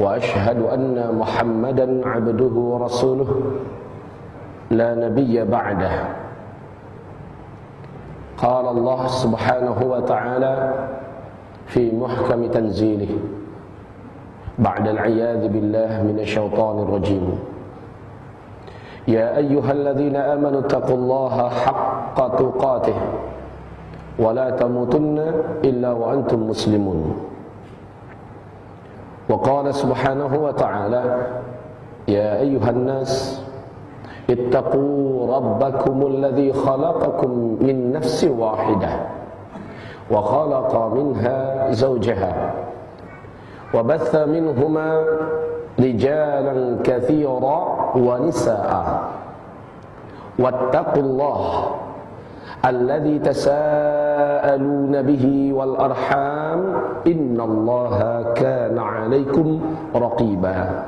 وأشهد أن محمدا عبده ورسوله. لا نبي بعده. قال الله سبحانه وتعالى في محكم تنزيله بعد العياذ بالله من الشيطان الرجيم. يا أيها الذين آمنوا اتقوا الله حق تقاته ولا تموتن إلا وأنتم مسلمون. وقال سبحانه وتعالى يا أيها الناس اتقوا ربكم الذي خلقكم من نفس واحدة وخلق منها زوجها وبث منهما رجالا كثيرا ونساء. واتقوا الله الذي تساءلون به والأرحام إن الله كان عليكم رقيبا.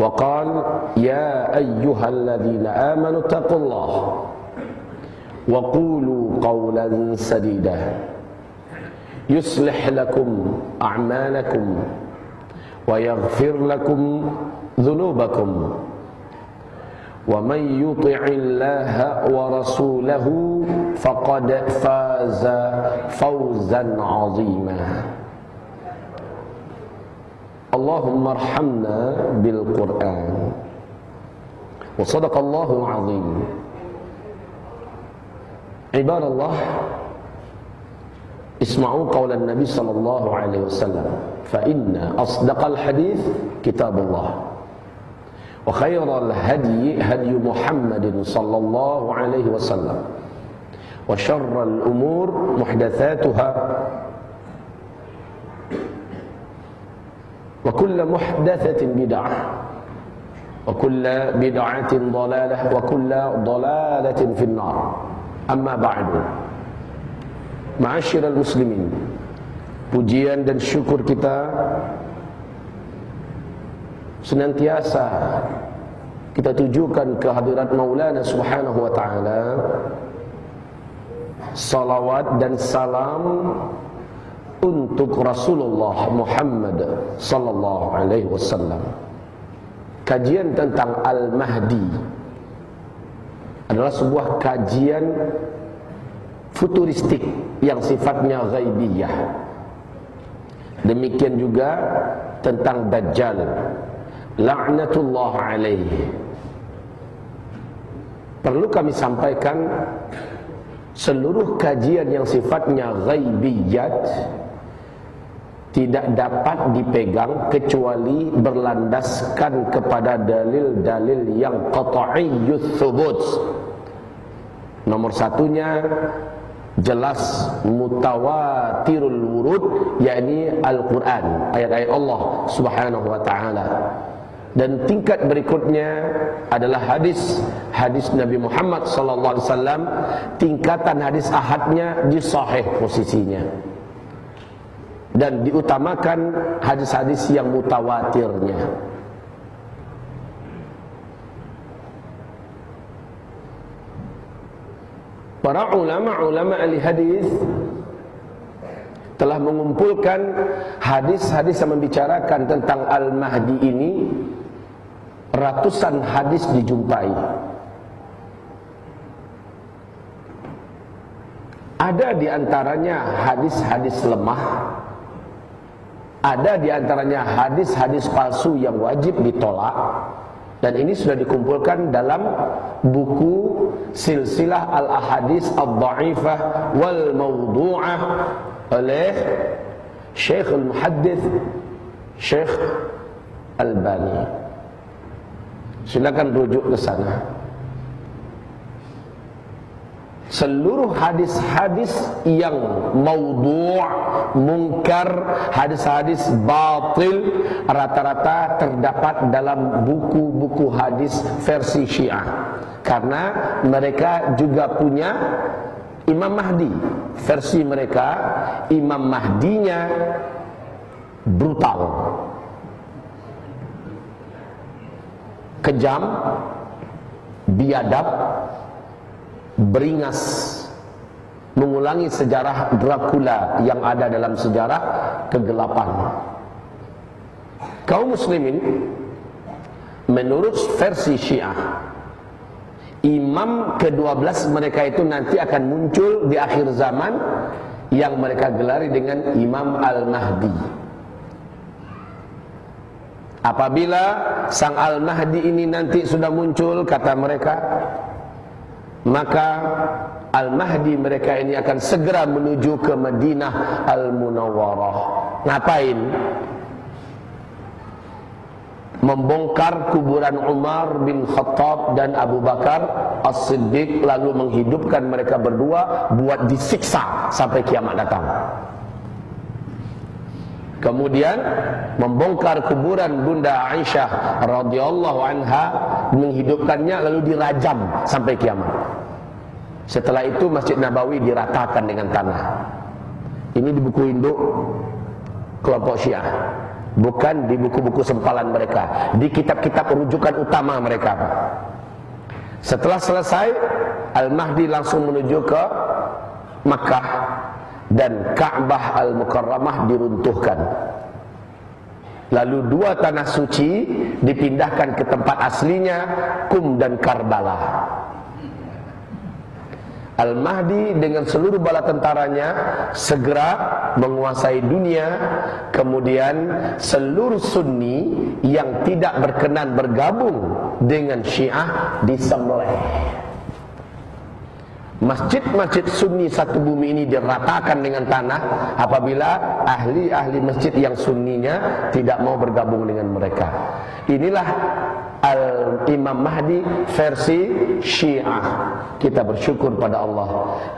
وقال يا أيها الذين آمنوا اتقوا الله وقولوا قولا سديدا. يصلح لكم أعمالكم ويغفر لكم ذنوبكم. ومن يطع الله ورسوله فقد فاز فوزا عظيما. اللهم ارحمنا بالقرآن. وصدق الله العظيم. عباد الله اسمعوا قول النبي صلى الله عليه وسلم. فإن أصدق الحديث كتاب الله. وخير الهدي هدي محمد صلى الله عليه وسلم. وشر الأمور محدثاتها. وكل محدثة بدعة. وكل بدعة ضلالة. وكل ضلالة في النار. أما بعد. معاشر المسلمين pujian dan syukur kita senantiasa kita tujukan ke hadirat Maulana Subhanahu wa taala. Salawat dan salam untuk Rasulullah Muhammad sallallahu alaihi wasallam. Kajian tentang Al-Mahdi adalah sebuah kajian futuristik yang sifatnya ghaibiyah. Demikian juga tentang Dajjal La'natullah alaih Perlu kami sampaikan Seluruh kajian yang sifatnya ghaibiyat Tidak dapat dipegang Kecuali berlandaskan kepada dalil-dalil yang Qata'iyyuth thubut. Nomor satunya jelas mutawatirul wurud yakni Al-Qur'an ayat-ayat Allah Subhanahu wa taala dan tingkat berikutnya adalah hadis hadis Nabi Muhammad sallallahu alaihi wasallam. Tingkatan hadis ahadnya di sahih posisinya. Dan diutamakan hadis-hadis yang mutawatirnya. Para ulama-ulama ahli hadis telah mengumpulkan hadis-hadis yang membicarakan tentang Al-Mahdi ini ratusan hadis dijumpai. Ada di antaranya hadis-hadis lemah. Ada di antaranya hadis-hadis palsu yang wajib ditolak. Dan ini sudah dikumpulkan dalam buku Silsilah Al-Ahadis Al-Dha'ifah Wal Mawdu'ah oleh Syekh Al-Muhaddith Syekh Al-Bani. Silakan rujuk ke sana. seluruh hadis-hadis yang maudhu' mungkar hadis-hadis batil rata-rata terdapat dalam buku-buku hadis versi Syiah. Karena mereka juga punya Imam Mahdi. Versi mereka Imam Mahdinya brutal kejam biadab beringas mengulangi sejarah Dracula yang ada dalam sejarah kegelapan. Kaum muslimin menurut versi Syiah imam ke-12 mereka itu nanti akan muncul di akhir zaman yang mereka gelari dengan Imam Al-Mahdi. Apabila sang Al-Mahdi ini nanti sudah muncul kata mereka maka Al-Mahdi mereka ini akan segera menuju ke Madinah Al-Munawwarah. Ngapain? Membongkar kuburan Umar bin Khattab dan Abu Bakar As-Siddiq lalu menghidupkan mereka berdua buat disiksa sampai kiamat datang. Kemudian membongkar kuburan Bunda Aisyah radhiyallahu anha menghidupkannya lalu dirajam sampai kiamat. Setelah itu Masjid Nabawi diratakan dengan tanah. Ini di buku induk kelompok Syiah. Bukan di buku-buku sempalan mereka, di kitab-kitab rujukan utama mereka. Setelah selesai, Al-Mahdi langsung menuju ke Makkah dan Ka'bah Al-Mukarramah diruntuhkan. Lalu dua tanah suci dipindahkan ke tempat aslinya Kum dan Karbala. Al-Mahdi dengan seluruh bala tentaranya segera menguasai dunia kemudian seluruh sunni yang tidak berkenan bergabung dengan syiah disembelih Masjid-masjid sunni satu bumi ini diratakan dengan tanah apabila ahli-ahli masjid yang sunninya tidak mau bergabung dengan mereka. Inilah Al-Imam Mahdi versi Syiah. Kita bersyukur pada Allah.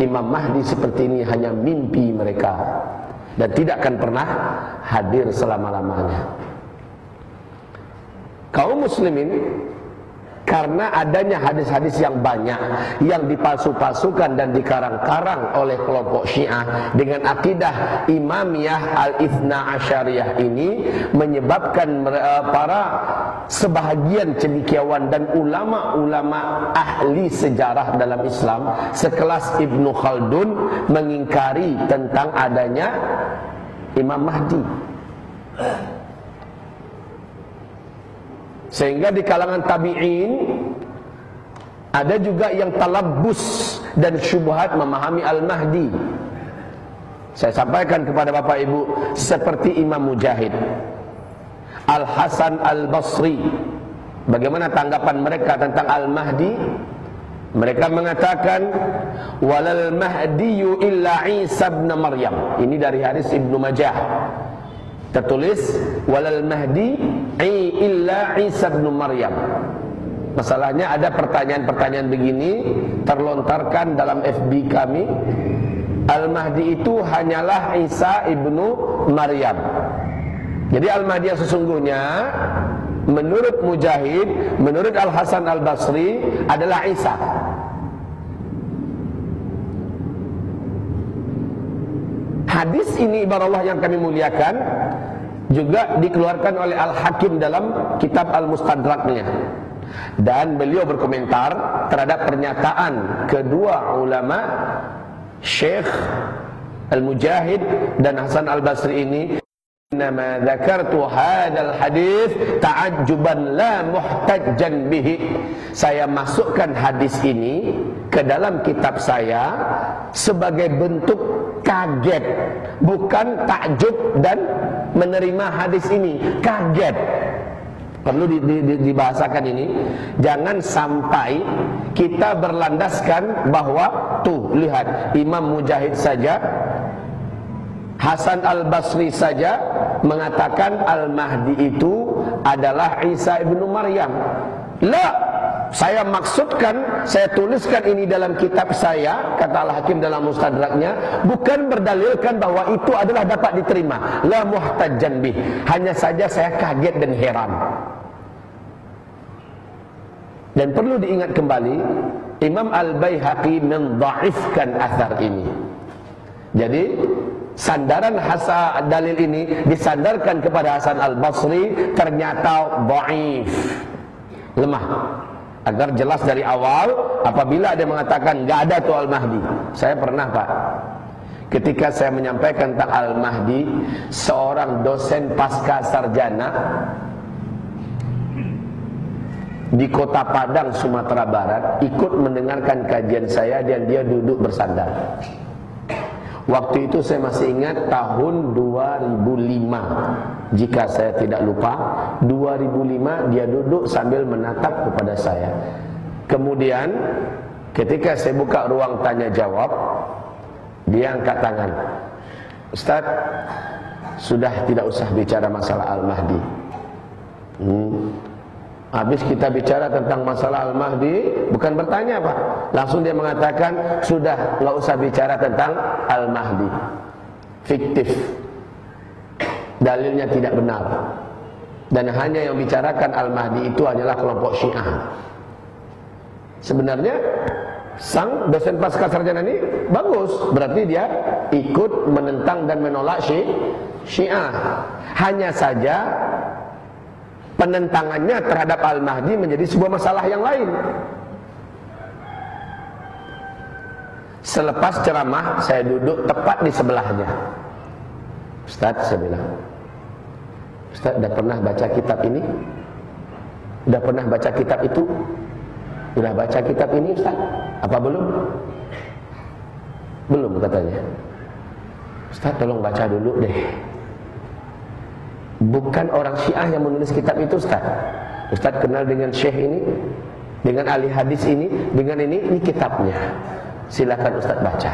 Imam Mahdi seperti ini hanya mimpi mereka dan tidak akan pernah hadir selama-lamanya. Kaum muslimin karena adanya hadis-hadis yang banyak yang dipalsu-palsukan dan dikarang-karang oleh kelompok Syiah dengan akidah Imamiyah Al-Ithna Asyariyah ini menyebabkan eh, para sebahagian cendekiawan dan ulama-ulama ahli sejarah dalam Islam sekelas Ibnu Khaldun mengingkari tentang adanya Imam Mahdi Sehingga di kalangan tabi'in ada juga yang talabus dan syubhat memahami Al-Mahdi. Saya sampaikan kepada Bapak Ibu seperti Imam Mujahid, Al-Hasan Al-Basri. Bagaimana tanggapan mereka tentang Al-Mahdi? Mereka mengatakan walal mahdiyu illa Isa bin Maryam. Ini dari hadis Ibnu Majah tertulis walal mahdi illa Isa bin Maryam. Masalahnya ada pertanyaan-pertanyaan begini terlontarkan dalam FB kami. Al-Mahdi itu hanyalah Isa ibnu Maryam. Jadi Al-Mahdi yang sesungguhnya menurut Mujahid menurut Al-Hasan Al-Basri adalah Isa Hadis ini ibarat Allah yang kami muliakan juga dikeluarkan oleh Al-Hakim dalam kitab Al-Mustadraknya. Dan beliau berkomentar terhadap pernyataan kedua ulama Syekh Al-Mujahid dan Hasan Al-Basri ini Nama dzakartu hadzal hadis ta'ajjuban la muhtajjan bihi. Saya masukkan hadis ini ke dalam kitab saya sebagai bentuk kaget, bukan takjub dan menerima hadis ini. Kaget. Perlu di, di, di, dibahasakan ini. Jangan sampai kita berlandaskan bahwa tuh lihat Imam Mujahid saja Hasan al-Basri saja mengatakan Al-Mahdi itu adalah Isa ibnu Maryam. La, saya maksudkan, saya tuliskan ini dalam kitab saya, kata Al-Hakim dalam mustadraknya, bukan berdalilkan bahwa itu adalah dapat diterima. La muhtajjan bih. Hanya saja saya kaget dan heran. Dan perlu diingat kembali, Imam Al-Baihaqi mendhaifkan asar ini. Jadi, sandaran hasa dalil ini disandarkan kepada Hasan Al-Basri ternyata dhaif. Lemah agar jelas dari awal apabila ada mengatakan nggak ada tuh Al-Mahdi. Saya pernah Pak. Ketika saya menyampaikan tentang Al-Mahdi, seorang dosen pasca sarjana di kota Padang, Sumatera Barat ikut mendengarkan kajian saya dan dia duduk bersandar. Waktu itu saya masih ingat tahun 2005 Jika saya tidak lupa 2005 dia duduk sambil menatap kepada saya. Kemudian ketika saya buka ruang tanya jawab Dia angkat tangan. Ustaz Sudah tidak usah bicara masalah Al-Mahdi. Hmm. Habis kita bicara tentang masalah Al-Mahdi, bukan bertanya Pak. Langsung dia mengatakan, sudah nggak usah bicara tentang Al-Mahdi. Fiktif. Dalilnya tidak benar. Dan hanya yang bicarakan Al-Mahdi itu hanyalah kelompok Syiah. Sebenarnya sang dosen pasca sarjana ini bagus, berarti dia ikut menentang dan menolak Syiah. Hanya saja penentangannya terhadap Al-Mahdi menjadi sebuah masalah yang lain. Selepas ceramah, saya duduk tepat di sebelahnya. Ustaz, saya bilang, Ustaz, sudah pernah baca kitab ini? Sudah pernah baca kitab itu? Sudah baca kitab ini, Ustaz? Apa belum? Belum katanya. Ustaz, tolong baca dulu deh. Bukan orang Syiah yang menulis kitab itu Ustaz. Ustaz kenal dengan Syekh ini, dengan ahli hadis ini, dengan ini, ini kitabnya. Silakan Ustaz baca.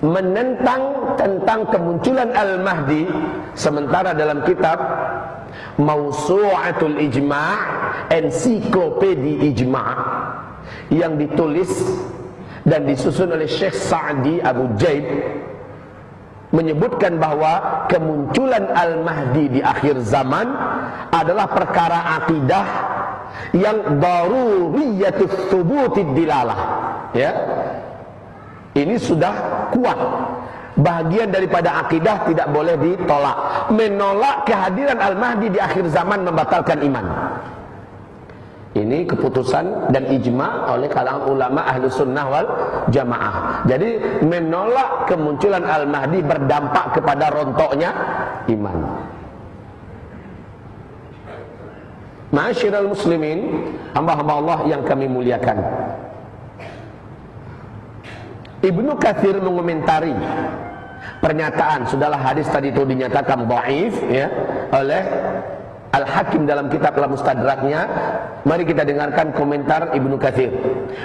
Menentang tentang kemunculan Al-Mahdi sementara dalam kitab Mausu'atul Ijma' Ensiklopedi Ijma' yang ditulis dan disusun oleh Syekh Sa'di Abu Jaid menyebutkan bahwa kemunculan Al-Mahdi di akhir zaman adalah perkara akidah yang daruriyatus thubutid dilalah. Ya. Ini sudah kuat. Bagian daripada akidah tidak boleh ditolak. Menolak kehadiran Al-Mahdi di akhir zaman membatalkan iman ini keputusan dan ijma oleh kalangan ulama ahlu sunnah wal jamaah. Jadi menolak kemunculan Al-Mahdi berdampak kepada rontoknya iman. Ma'asyiral muslimin, hamba-hamba Allah yang kami muliakan. Ibnu Kathir mengomentari pernyataan sudahlah hadis tadi itu dinyatakan dhaif ya oleh Al-Hakim dalam kitab Al-Mustadraknya Mari kita dengarkan komentar Ibnu Katsir.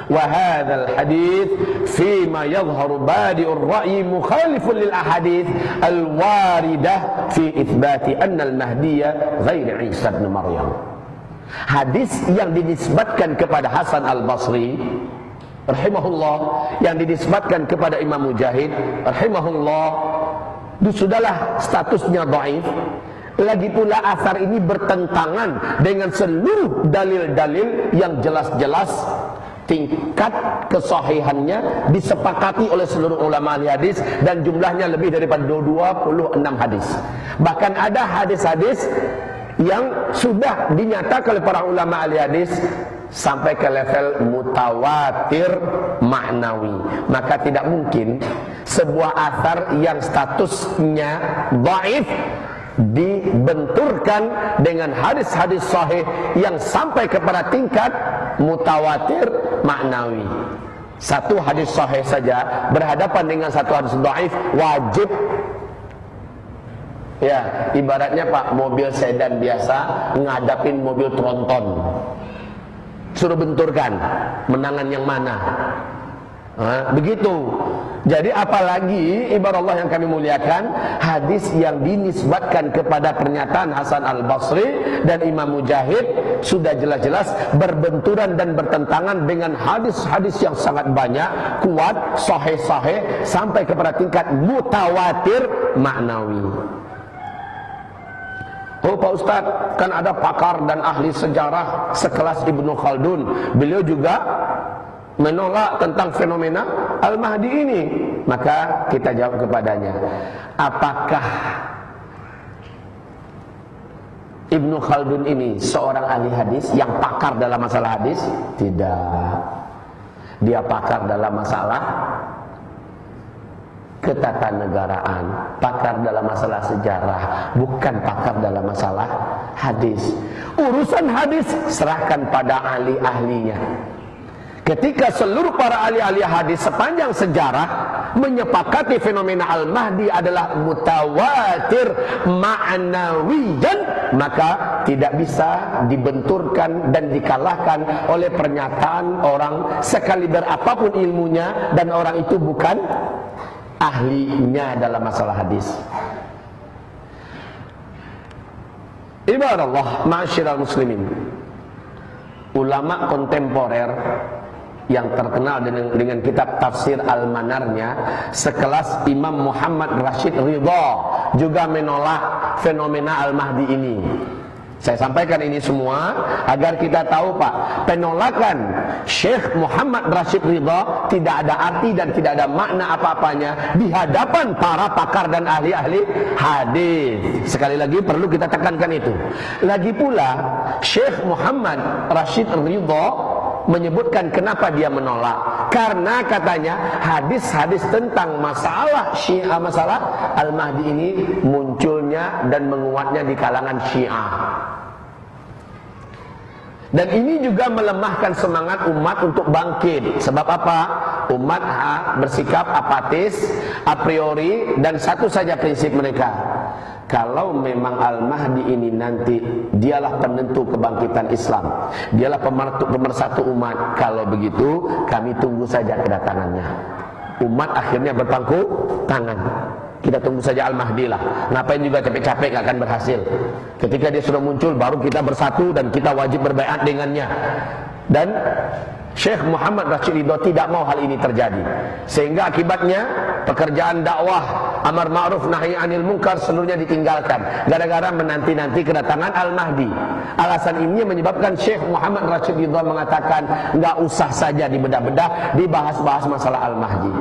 Wa hadzal hadits fi ma yadhharu badi'ur ra'yi mukhalifun lil ahadits al-waridah fi itsbati anna al-mahdiyya ghair Isa bin Maryam. Hadis yang dinisbatkan kepada Hasan Al-Basri rahimahullah yang dinisbatkan kepada Imam Mujahid rahimahullah sudahlah statusnya dhaif lagi pula asar ini bertentangan dengan seluruh dalil-dalil yang jelas-jelas tingkat kesahihannya disepakati oleh seluruh ulama ahli hadis dan jumlahnya lebih daripada 26 hadis. Bahkan ada hadis-hadis yang sudah dinyatakan oleh para ulama ahli hadis sampai ke level mutawatir maknawi. Maka tidak mungkin sebuah asar yang statusnya dhaif dibenturkan dengan hadis-hadis sahih yang sampai kepada tingkat mutawatir maknawi. Satu hadis sahih saja berhadapan dengan satu hadis dhaif wajib Ya, ibaratnya Pak mobil sedan biasa ngadapin mobil tronton. Suruh benturkan, menangan yang mana? Nah, begitu. Jadi apalagi ibarat Allah yang kami muliakan hadis yang dinisbatkan kepada pernyataan Hasan Al Basri dan Imam Mujahid sudah jelas-jelas berbenturan dan bertentangan dengan hadis-hadis yang sangat banyak, kuat, sahih-sahih sampai kepada tingkat mutawatir maknawi. Oh Pak Ustadz, kan ada pakar dan ahli sejarah sekelas Ibnu Khaldun. Beliau juga menolak tentang fenomena Al-Mahdi ini. Maka kita jawab kepadanya, apakah Ibnu Khaldun ini seorang ahli hadis yang pakar dalam masalah hadis? Tidak. Dia pakar dalam masalah ketatanegaraan, pakar dalam masalah sejarah, bukan pakar dalam masalah hadis. Urusan hadis serahkan pada ahli-ahlinya. Ketika seluruh para ahli-ahli hadis sepanjang sejarah menyepakati fenomena Al-Mahdi adalah mutawatir ma'nawiyan, maka tidak bisa dibenturkan dan dikalahkan oleh pernyataan orang sekaliber apa pun ilmunya dan orang itu bukan ahlinya dalam masalah hadis. Ibarat Allah, ma'asyiral muslimin. Ulama kontemporer yang terkenal dengan, dengan kitab tafsir Al-Manarnya sekelas Imam Muhammad Rashid Ridha juga menolak fenomena Al-Mahdi ini. Saya sampaikan ini semua agar kita tahu Pak, penolakan Syekh Muhammad Rashid Ridha tidak ada arti dan tidak ada makna apa-apanya di hadapan para pakar dan ahli-ahli hadis. Sekali lagi perlu kita tekankan itu. Lagi pula Syekh Muhammad Rashid Ridha menyebutkan kenapa dia menolak. Karena katanya hadis-hadis tentang masalah Syiah masalah Al-Mahdi ini munculnya dan menguatnya di kalangan Syiah dan ini juga melemahkan semangat umat untuk bangkit. Sebab apa? Umat ha, bersikap apatis, a priori dan satu saja prinsip mereka. Kalau memang Al-Mahdi ini nanti dialah penentu kebangkitan Islam, dialah pemersatu umat. Kalau begitu, kami tunggu saja kedatangannya. Umat akhirnya berpangku tangan. Kita tunggu saja Al-Mahdi lah. Ngapain juga capek-capek gak akan berhasil. Ketika dia sudah muncul, baru kita bersatu dan kita wajib berbaikat dengannya. Dan Syekh Muhammad Rashid Ridho tidak mau hal ini terjadi. Sehingga akibatnya pekerjaan dakwah amar ma'ruf nahi anil munkar seluruhnya ditinggalkan gara-gara menanti-nanti kedatangan Al-Mahdi. Alasan ini menyebabkan Syekh Muhammad Rashid Ridho mengatakan nggak usah saja dibedah-bedah dibahas-bahas masalah Al-Mahdi.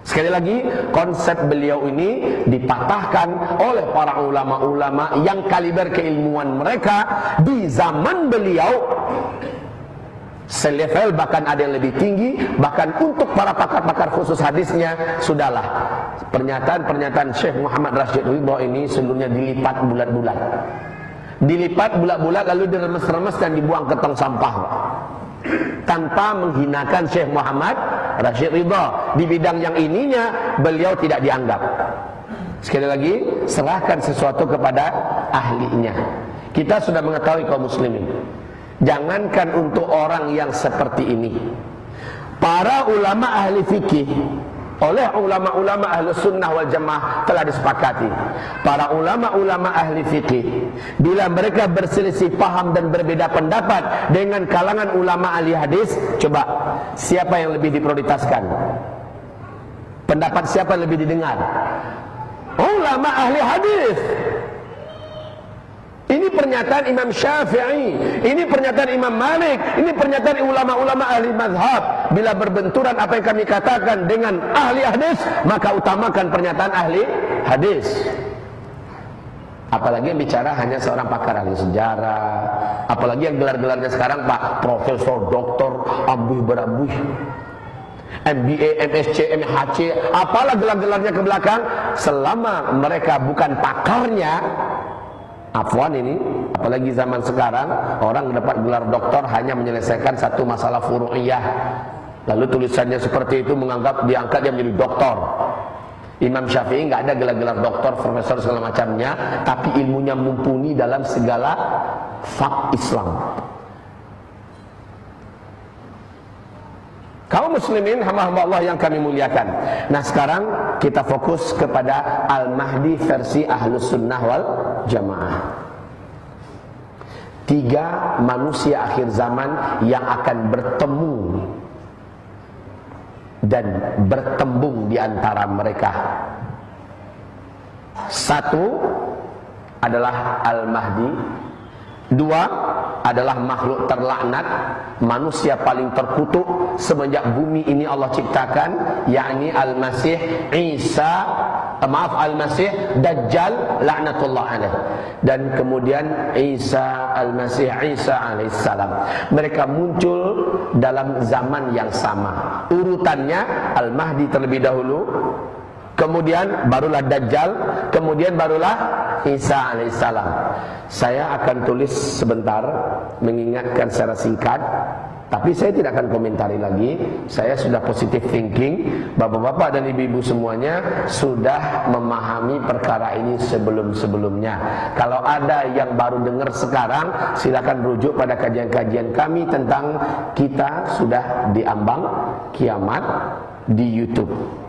Sekali lagi, konsep beliau ini dipatahkan oleh para ulama-ulama yang kaliber keilmuan mereka di zaman beliau. Selevel bahkan ada yang lebih tinggi bahkan untuk para pakar-pakar khusus hadisnya sudahlah. Pernyataan-pernyataan Syekh Muhammad Rashid Ridho ini seluruhnya dilipat bulat-bulat. Dilipat bulat-bulat lalu diremes-remes dan dibuang ke tong sampah tanpa menghinakan Syekh Muhammad Rashid Ridho di bidang yang ininya beliau tidak dianggap. Sekali lagi serahkan sesuatu kepada ahlinya. Kita sudah mengetahui kaum muslimin. Jangankan untuk orang yang seperti ini. Para ulama ahli fikih oleh ulama-ulama ahli sunnah wal jamaah telah disepakati. Para ulama-ulama ahli fikih bila mereka berselisih paham dan berbeda pendapat dengan kalangan ulama ahli hadis, coba siapa yang lebih diprioritaskan? Pendapat siapa yang lebih didengar? Ulama ahli hadis. Ini pernyataan Imam Syafi'i, ini pernyataan Imam Malik, ini pernyataan ulama-ulama ahli mazhab. Bila berbenturan apa yang kami katakan dengan ahli hadis, maka utamakan pernyataan ahli hadis. Apalagi yang bicara hanya seorang pakar ahli sejarah, apalagi yang gelar-gelarnya sekarang Pak Profesor, Doktor, Ambuh Berambuh. MBA, MSc, MHC, apalah gelar-gelarnya ke belakang, selama mereka bukan pakarnya, Afwan ini, apalagi zaman sekarang orang dapat gelar doktor hanya menyelesaikan satu masalah furu'iyah. Lalu tulisannya seperti itu menganggap diangkat dia menjadi doktor. Imam Syafi'i nggak ada gelar-gelar doktor, profesor segala macamnya, tapi ilmunya mumpuni dalam segala fak Islam. Kaum muslimin hamba-hamba Allah yang kami muliakan. Nah sekarang kita fokus kepada Al-Mahdi versi Ahlus Sunnah wal Jamaah. Tiga manusia akhir zaman yang akan bertemu dan bertembung di antara mereka. Satu adalah Al-Mahdi Dua adalah makhluk terlaknat, manusia paling terkutuk semenjak bumi ini Allah ciptakan, yakni Al-Masih Isa, eh, maaf Al-Masih Dajjal laknatullah alaih. Dan kemudian Isa Al-Masih Isa alaihissalam. Mereka muncul dalam zaman yang sama. Urutannya Al-Mahdi terlebih dahulu, kemudian barulah Dajjal, kemudian barulah Isa alaihissalam. Saya akan tulis sebentar mengingatkan secara singkat, tapi saya tidak akan komentari lagi. Saya sudah positive thinking, bapak-bapak dan ibu-ibu semuanya sudah memahami perkara ini sebelum-sebelumnya. Kalau ada yang baru dengar sekarang, silakan rujuk pada kajian-kajian kami tentang kita sudah diambang kiamat di YouTube.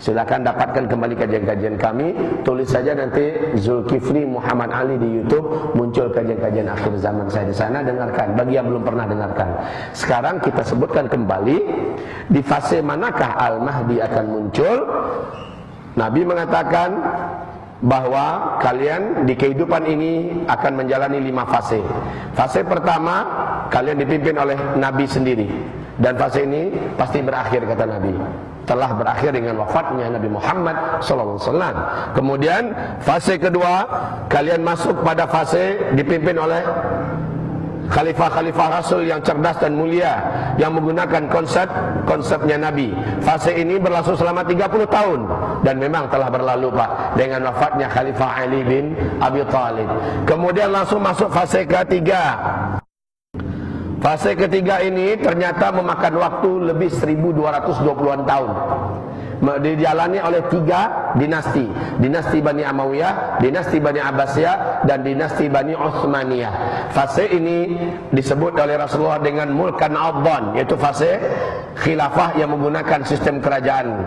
Silakan dapatkan kembali kajian-kajian kami. Tulis saja nanti Zulkifli Muhammad Ali di YouTube muncul kajian-kajian akhir zaman saya di sana. Dengarkan. Bagi yang belum pernah dengarkan. Sekarang kita sebutkan kembali di fase manakah Al Mahdi akan muncul. Nabi mengatakan bahwa kalian di kehidupan ini akan menjalani lima fase. Fase pertama kalian dipimpin oleh Nabi sendiri dan fase ini pasti berakhir kata Nabi telah berakhir dengan wafatnya Nabi Muhammad wasallam. Kemudian fase kedua, kalian masuk pada fase dipimpin oleh khalifah-khalifah rasul yang cerdas dan mulia yang menggunakan konsep konsepnya Nabi. Fase ini berlangsung selama 30 tahun dan memang telah berlalu Pak dengan wafatnya Khalifah Ali bin Abi Thalib. Kemudian langsung masuk fase ketiga Fase ketiga ini ternyata memakan waktu lebih 1220-an tahun. Dijalani oleh tiga dinasti. Dinasti Bani Amawiyah, dinasti Bani Abbasiyah, dan dinasti Bani Uthmaniyah. Fase ini disebut oleh Rasulullah dengan Mulkan Adhan, yaitu fase khilafah yang menggunakan sistem kerajaan.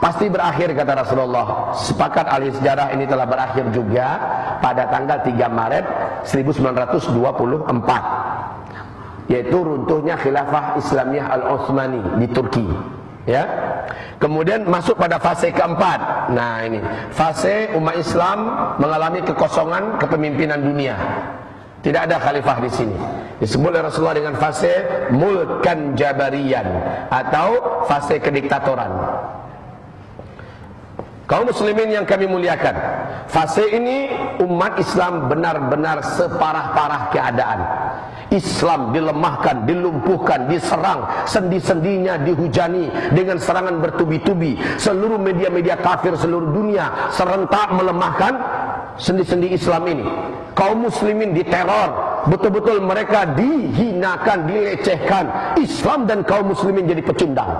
Pasti berakhir kata Rasulullah. Sepakat ahli sejarah ini telah berakhir juga pada tanggal 3 Maret 1924. Yaitu runtuhnya khilafah Islamiyah Al-Utsmani di Turki. Ya. Kemudian masuk pada fase keempat. Nah, ini fase umat Islam mengalami kekosongan kepemimpinan dunia. Tidak ada khalifah di sini. Disebut oleh Rasulullah dengan fase mulkan jabarian atau fase kediktatoran. Kaum muslimin yang kami muliakan Fase ini umat Islam benar-benar separah-parah keadaan. Islam dilemahkan, dilumpuhkan, diserang Sendi-sendinya dihujani dengan serangan bertubi-tubi. Seluruh media-media kafir seluruh dunia Serentak melemahkan sendi-sendi Islam ini. Kaum muslimin diteror. Betul-betul mereka dihinakan, dilecehkan. Islam dan kaum muslimin jadi pecundang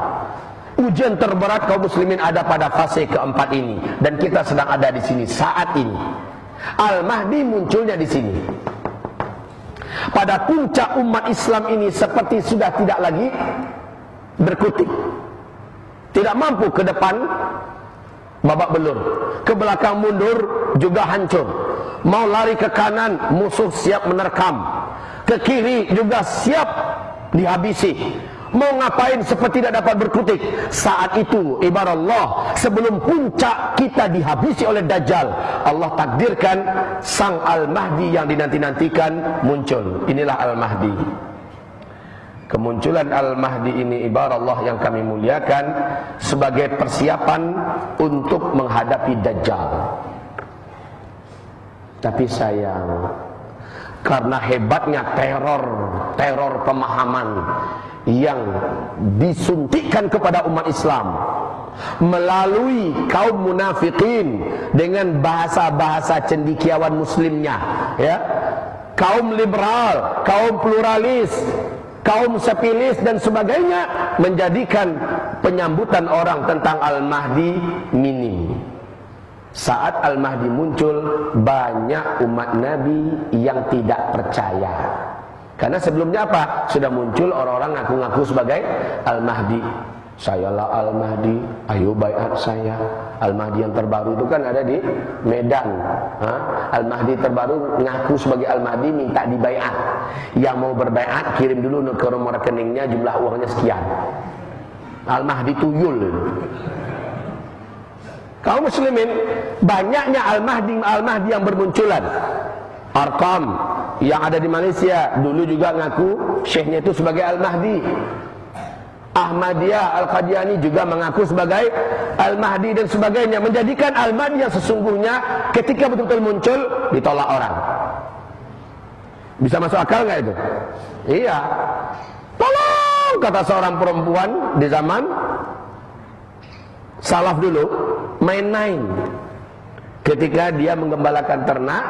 Ujian terberat kaum muslimin ada pada fase keempat ini dan kita sedang ada di sini saat ini. Al-Mahdi munculnya di sini. Pada puncak umat Islam ini seperti sudah tidak lagi berkutik. Tidak mampu ke depan babak belur. Ke belakang mundur juga hancur. Mau lari ke kanan musuh siap menerkam. Ke kiri juga siap dihabisi. Mau ngapain seperti tidak dapat berkutik Saat itu ibarat Allah Sebelum puncak kita dihabisi oleh Dajjal Allah takdirkan Sang Al-Mahdi yang dinanti-nantikan muncul. Inilah Al-Mahdi. Kemunculan Al-Mahdi ini ibarat Allah yang kami muliakan Sebagai persiapan untuk menghadapi Dajjal. Tapi sayang Karena hebatnya teror Teror pemahaman yang disuntikkan kepada umat Islam melalui kaum munafikin dengan bahasa-bahasa cendikiawan muslimnya ya. Kaum liberal kaum pluralis kaum sepilis dan sebagainya menjadikan penyambutan orang tentang Al-Mahdi minim saat Al-Mahdi muncul banyak umat Nabi yang tidak percaya Karena sebelumnya apa? Sudah muncul orang-orang ngaku-ngaku sebagai Al-Mahdi. Sayalah Al-Mahdi, ayo bayat saya. Al-Mahdi yang terbaru itu kan ada di Medan. Al-Mahdi terbaru ngaku sebagai Al-Mahdi minta dibayat. Yang mau berbayat kirim dulu ke nomor rekeningnya jumlah uangnya sekian. Al-Mahdi tuyul. Kaum muslimin banyaknya Al-Mahdi Al-Mahdi yang bermunculan. Arkam yang ada di Malaysia dulu juga ngaku syekhnya itu sebagai Al-Mahdi. Ahmadiyah Al-Qadiani juga mengaku sebagai Al-Mahdi dan sebagainya menjadikan Al-Mahdi yang sesungguhnya ketika betul-betul muncul ditolak orang. Bisa masuk akal nggak itu? Iya. Tolong kata seorang perempuan di zaman salaf dulu main-main. Ketika dia menggembalakan ternak,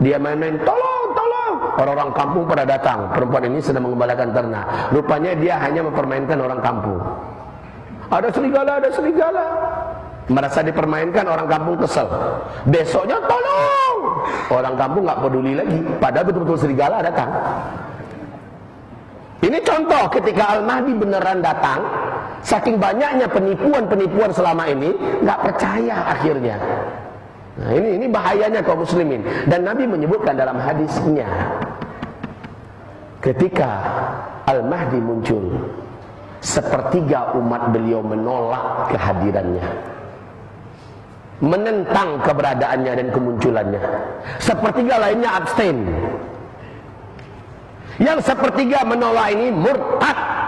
dia main-main, tolong, tolong. Orang-orang kampung pada datang. Perempuan ini sedang menggembalakan ternak. Rupanya dia hanya mempermainkan orang kampung. Ada serigala, ada serigala. Merasa dipermainkan orang kampung kesel. Besoknya tolong. Orang kampung nggak peduli lagi. Padahal betul-betul serigala datang. Ini contoh ketika Al-Mahdi beneran datang, saking banyaknya penipuan-penipuan selama ini, nggak percaya akhirnya. Nah, ini ini bahayanya kaum muslimin. Dan Nabi menyebutkan dalam hadisnya ketika Al-Mahdi muncul sepertiga umat beliau menolak kehadirannya. Menentang keberadaannya dan kemunculannya. Sepertiga lainnya abstain. Yang sepertiga menolak ini murtad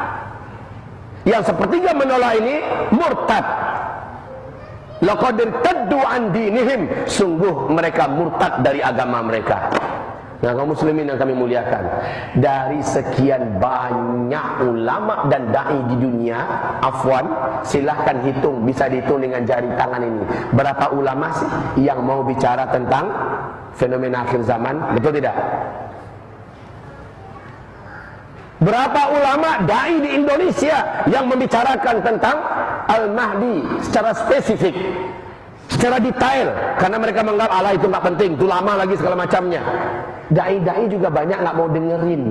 yang sepertiga menolak ini murtad Laqad irtaddu an dinihim. Sungguh mereka murtad dari agama mereka. Nah kaum muslimin yang kami muliakan Dari sekian banyak ulama dan da'i di dunia Afwan silahkan hitung Bisa dihitung dengan jari tangan ini Berapa ulama sih yang mau bicara tentang Fenomena akhir zaman Betul tidak? Berapa ulama da'i di Indonesia Yang membicarakan tentang Al-Mahdi secara spesifik secara detail karena mereka menganggap Allah itu nggak penting, itu lama lagi segala macamnya. Dai-dai juga banyak nggak mau dengerin.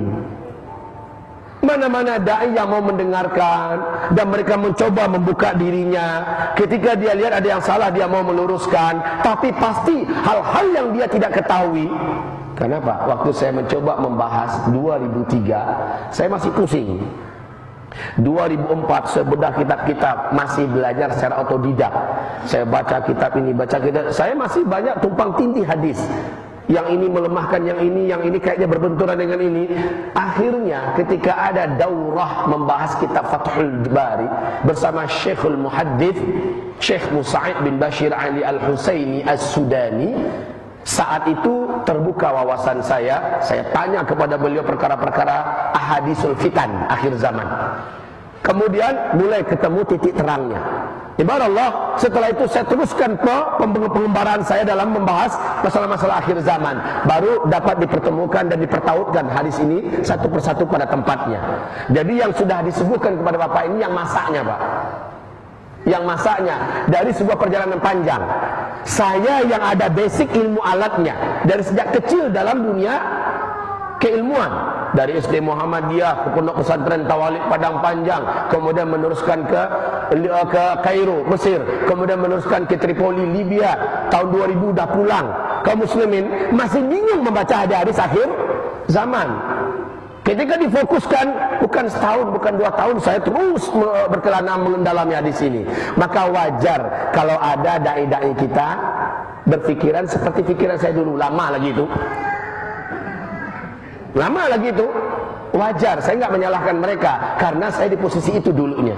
Mana-mana dai yang mau mendengarkan dan mereka mencoba membuka dirinya. Ketika dia lihat ada yang salah dia mau meluruskan, tapi pasti hal-hal yang dia tidak ketahui. Kenapa? Waktu saya mencoba membahas 2003, saya masih pusing. 2004 saya bedah kitab-kitab masih belajar secara otodidak saya baca kitab ini baca kitab saya masih banyak tumpang tindih hadis yang ini melemahkan yang ini yang ini kayaknya berbenturan dengan ini akhirnya ketika ada daurah membahas kitab Fathul Bari bersama Syekhul Muhaddith Syekh Musa'id bin Bashir Ali Al-Husaini As-Sudani saat itu terbuka wawasan saya, saya tanya kepada beliau perkara-perkara ahadisul fitan akhir zaman. Kemudian mulai ketemu titik terangnya. Ibarat Allah, setelah itu saya teruskan ke pengembaraan saya dalam membahas masalah-masalah akhir zaman. Baru dapat dipertemukan dan dipertautkan hadis ini satu persatu pada tempatnya. Jadi yang sudah disebutkan kepada Bapak ini yang masaknya Pak yang masaknya dari sebuah perjalanan panjang. Saya yang ada basic ilmu alatnya dari sejak kecil dalam dunia keilmuan. Dari SD Muhammadiyah ke Pondok Pesantren Tawalid Padang Panjang kemudian meneruskan ke ke Kairo Mesir kemudian meneruskan ke Tripoli Libya tahun 2000 dah pulang. Kaum muslimin masih bingung membaca hadis akhir zaman Ketika difokuskan bukan setahun, bukan dua tahun, saya terus berkelana mengendalami hadis ini. Maka wajar kalau ada dai-dai kita berpikiran seperti pikiran saya dulu, lama lagi itu. Lama lagi itu. Wajar, saya nggak menyalahkan mereka karena saya di posisi itu dulunya.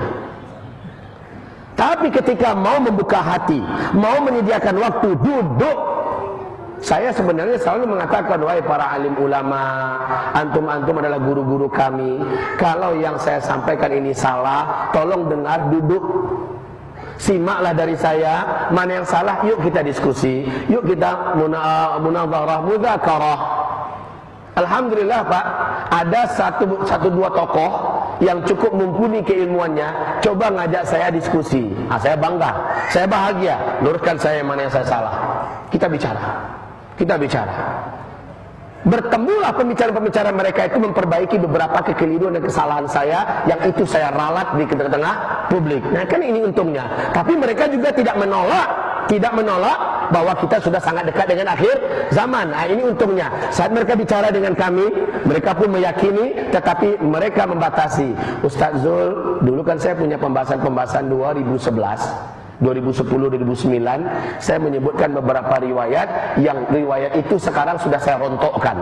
Tapi ketika mau membuka hati, mau menyediakan waktu duduk saya sebenarnya selalu mengatakan wahai para alim ulama, antum-antum adalah guru-guru kami. Kalau yang saya sampaikan ini salah, tolong dengar duduk. Simaklah dari saya. Mana yang salah Yuk kita diskusi. Yuk kita munadharah Mudhakarah Alhamdulillah Pak Ada satu, satu dua tokoh Yang cukup mumpuni keilmuannya. Coba ngajak saya diskusi. Nah, Saya bangga. Saya bahagia. Luruskan saya mana yang saya salah. Kita bicara kita bicara. bertemulah pembicara-pembicara mereka itu memperbaiki beberapa kekeliruan dan kesalahan saya yang itu saya ralat di tengah-tengah publik. Nah kan ini untungnya. Tapi mereka juga tidak menolak, tidak menolak bahwa kita sudah sangat dekat dengan akhir zaman. Nah ini untungnya. Saat mereka bicara dengan kami, mereka pun meyakini, tetapi mereka membatasi. Ustaz Zul, dulu kan saya punya pembahasan-pembahasan 2011 2010-2009 saya menyebutkan beberapa riwayat yang riwayat itu sekarang sudah saya rontokkan.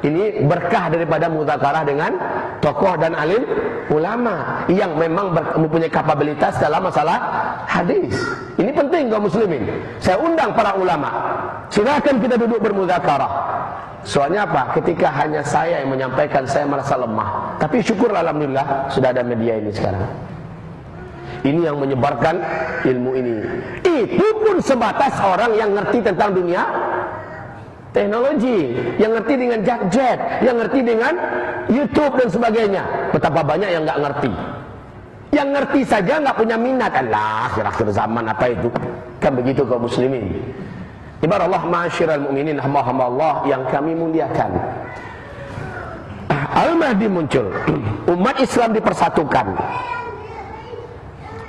Ini berkah daripada muzakarah dengan tokoh dan alim ulama yang memang mempunyai kapabilitas dalam masalah hadis. Ini penting kaum muslimin. Saya undang para ulama silakan kita duduk bermuzakarah soalnya apa? Ketika hanya saya yang menyampaikan saya merasa lemah. Tapi syukur alhamdulillah sudah ada media ini sekarang ini yang menyebarkan ilmu ini. Itu pun sebatas orang yang ngerti tentang dunia teknologi, yang ngerti dengan gadget, yang ngerti dengan YouTube dan sebagainya. Betapa banyak yang nggak ngerti. Yang ngerti saja nggak punya minat. Allah, akhir-akhir zaman apa itu? Kan begitu kaum muslimin. Ibarat Allah ma'asyiral mu'minin hamba-hamba Allah yang kami muliakan. Al-Mahdi muncul. Umat Islam dipersatukan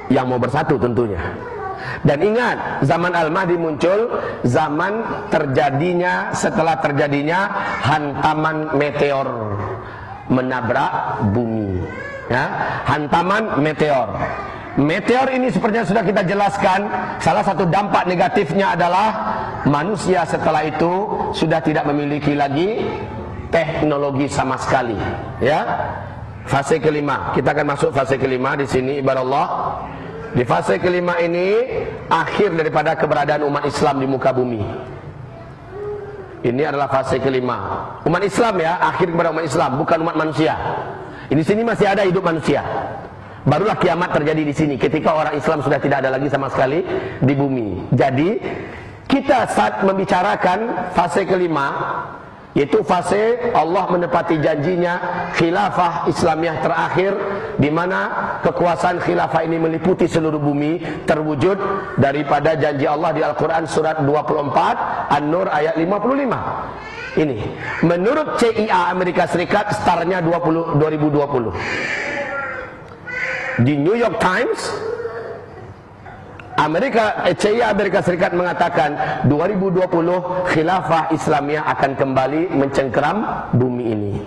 yang mau bersatu tentunya. Dan ingat, zaman Al-Mahdi muncul zaman terjadinya setelah terjadinya hantaman meteor menabrak bumi. Ya, hantaman meteor. Meteor ini seperti yang sudah kita jelaskan, salah satu dampak negatifnya adalah manusia setelah itu sudah tidak memiliki lagi teknologi sama sekali, ya. Fase kelima, kita akan masuk fase kelima di sini ibarat Allah di fase kelima ini akhir daripada keberadaan umat Islam di muka bumi. Ini adalah fase kelima. Umat Islam ya, akhir kepada umat Islam, bukan umat manusia. Ini sini masih ada hidup manusia. Barulah kiamat terjadi di sini ketika orang Islam sudah tidak ada lagi sama sekali di bumi. Jadi kita saat membicarakan fase kelima itu fase Allah menepati janjinya khilafah Islamiah terakhir di mana kekuasaan khilafah ini meliputi seluruh bumi terwujud daripada janji Allah di Al-Qur'an surat 24 An-Nur ayat 55. Ini menurut CIA Amerika Serikat startnya 20 2020. Di New York Times Amerika CIA Amerika Serikat mengatakan 2020 khilafah Islamiyah akan kembali mencengkeram bumi ini.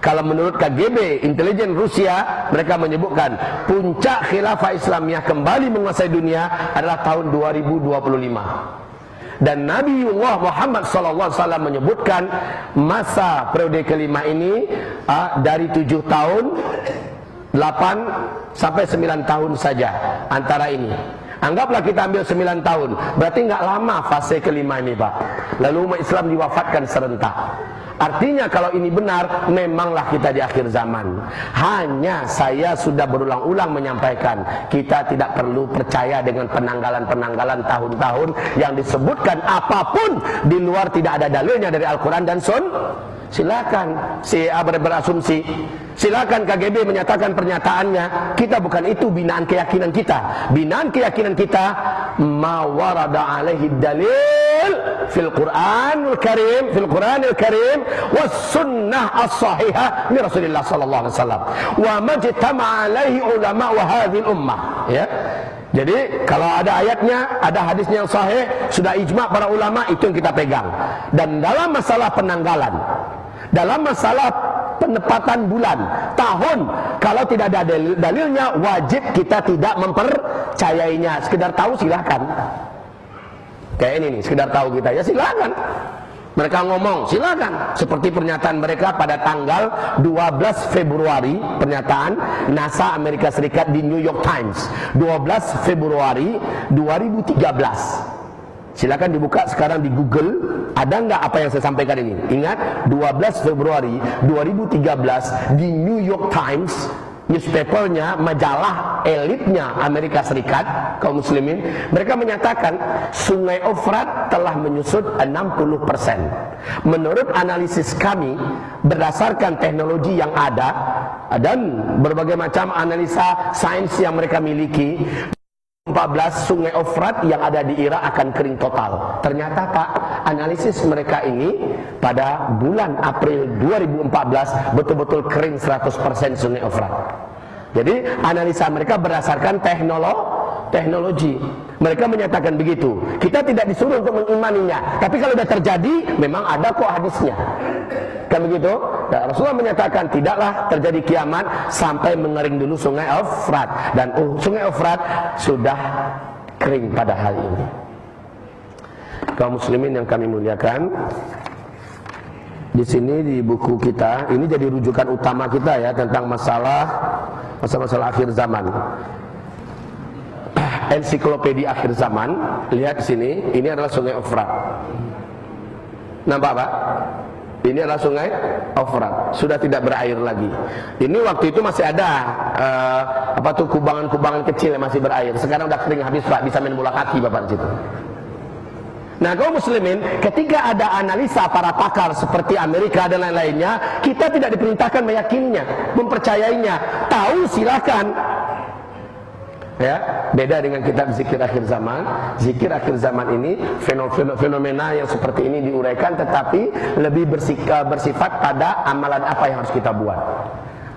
Kalau menurut KGB, intelijen Rusia, mereka menyebutkan puncak khilafah Islamiyah kembali menguasai dunia adalah tahun 2025. Dan Nabiullah Muhammad SAW menyebutkan masa periode kelima ini uh, dari tujuh tahun, 8 sampai 9 tahun saja antara ini. Anggaplah kita ambil 9 tahun. Berarti nggak lama fase kelima ini Pak. Lalu umat Islam diwafatkan serentak. Artinya kalau ini benar Memanglah kita di akhir zaman. Hanya saya sudah berulang-ulang menyampaikan Kita tidak perlu percaya dengan penanggalan-penanggalan tahun-tahun Yang disebutkan apa pun Di luar tidak ada dalilnya dari Al-Quran dan Sun Silakan CIA berasumsi Silakan KGB menyatakan pernyataannya. Kita bukan itu binaan keyakinan kita. Binaan keyakinan kita mawarada alaihi dalil fil Qur'anul Karim, fil Qur'anil Karim was sunnah as-sahihah min Rasulullah sallallahu alaihi wasallam. Wa majtama alaihi ulama wa hadhihi ummah. Ya. Jadi kalau ada ayatnya, ada hadisnya yang sahih, sudah ijma para ulama itu yang kita pegang. Dan dalam masalah penanggalan, dalam masalah penepatan bulan tahun kalau tidak ada dalil, dalilnya wajib kita tidak mempercayainya. Sekedar tahu silahkan. Kayak ini nih sekedar tahu kita. Ya silahkan mereka ngomong silakan seperti pernyataan mereka pada tanggal 12 Februari pernyataan NASA Amerika Serikat di New York Times 12 Februari 2013 Silakan dibuka sekarang di Google. Ada nggak apa yang saya sampaikan ini? Ingat, 12 Februari 2013 di New York Times newspapernya, majalah elitnya Amerika Serikat, kaum muslimin, mereka menyatakan sungai Ofrat telah menyusut 60%. Menurut analisis kami, berdasarkan teknologi yang ada dan berbagai macam analisa sains yang mereka miliki, 14 sungai Ofrat yang ada di Irak akan kering total. Ternyata Pak, analisis mereka ini pada bulan April 2014 betul-betul kering 100% sungai Ofrat. Jadi analisa mereka berdasarkan teknologi teknologi. Mereka menyatakan begitu. Kita tidak disuruh untuk mengimaninya. Tapi kalau sudah terjadi, memang ada kok hadisnya. Kan begitu? Dan Rasulullah menyatakan tidaklah terjadi kiamat sampai mengering dulu sungai Efrat dan uh, sungai Efrat sudah kering pada hari ini. Kaum muslimin yang kami muliakan, di sini di buku kita ini jadi rujukan utama kita ya tentang masalah masalah-masalah akhir zaman. Ensiklopedia akhir zaman, lihat sini, ini adalah sungai Efrat. Nampak Pak? Ini adalah sungai Ofrat, sudah tidak berair lagi. Ini waktu itu masih ada uh, apa tuh kubangan-kubangan kecil yang masih berair. Sekarang udah kering habis Pak, bisa main bola kaki Bapak di situ. Nah kaum muslimin ketika ada analisa para pakar seperti Amerika dan lain-lainnya Kita tidak diperintahkan meyakininya, mempercayainya Tahu silakan ya beda dengan kitab zikir akhir zaman. Zikir akhir zaman ini fenomena yang seperti ini diuraikan tetapi lebih bersifat, bersifat pada amalan apa yang harus kita buat.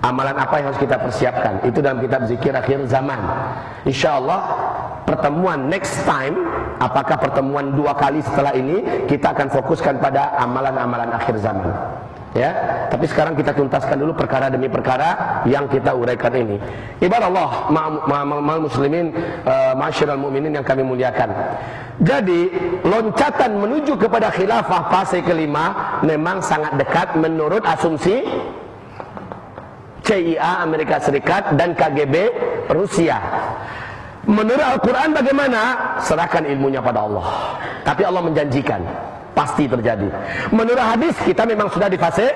Amalan apa yang harus kita persiapkan. Itu dalam kitab zikir akhir zaman. Insya Allah pertemuan next time apakah pertemuan dua kali setelah ini kita akan fokuskan pada amalan-amalan akhir zaman ya tapi sekarang kita tuntaskan dulu perkara demi perkara yang kita uraikan ini. Ibarat Allah ma muslimin uh, ma'asyiral mu'minin yang kami muliakan. Jadi loncatan menuju kepada khilafah fase kelima memang sangat dekat menurut asumsi CIA Amerika Serikat dan KGB Rusia. Menurut Al-Quran bagaimana? Serahkan ilmunya pada Allah. Tapi Allah menjanjikan pasti terjadi. Menurut hadis kita memang sudah di fase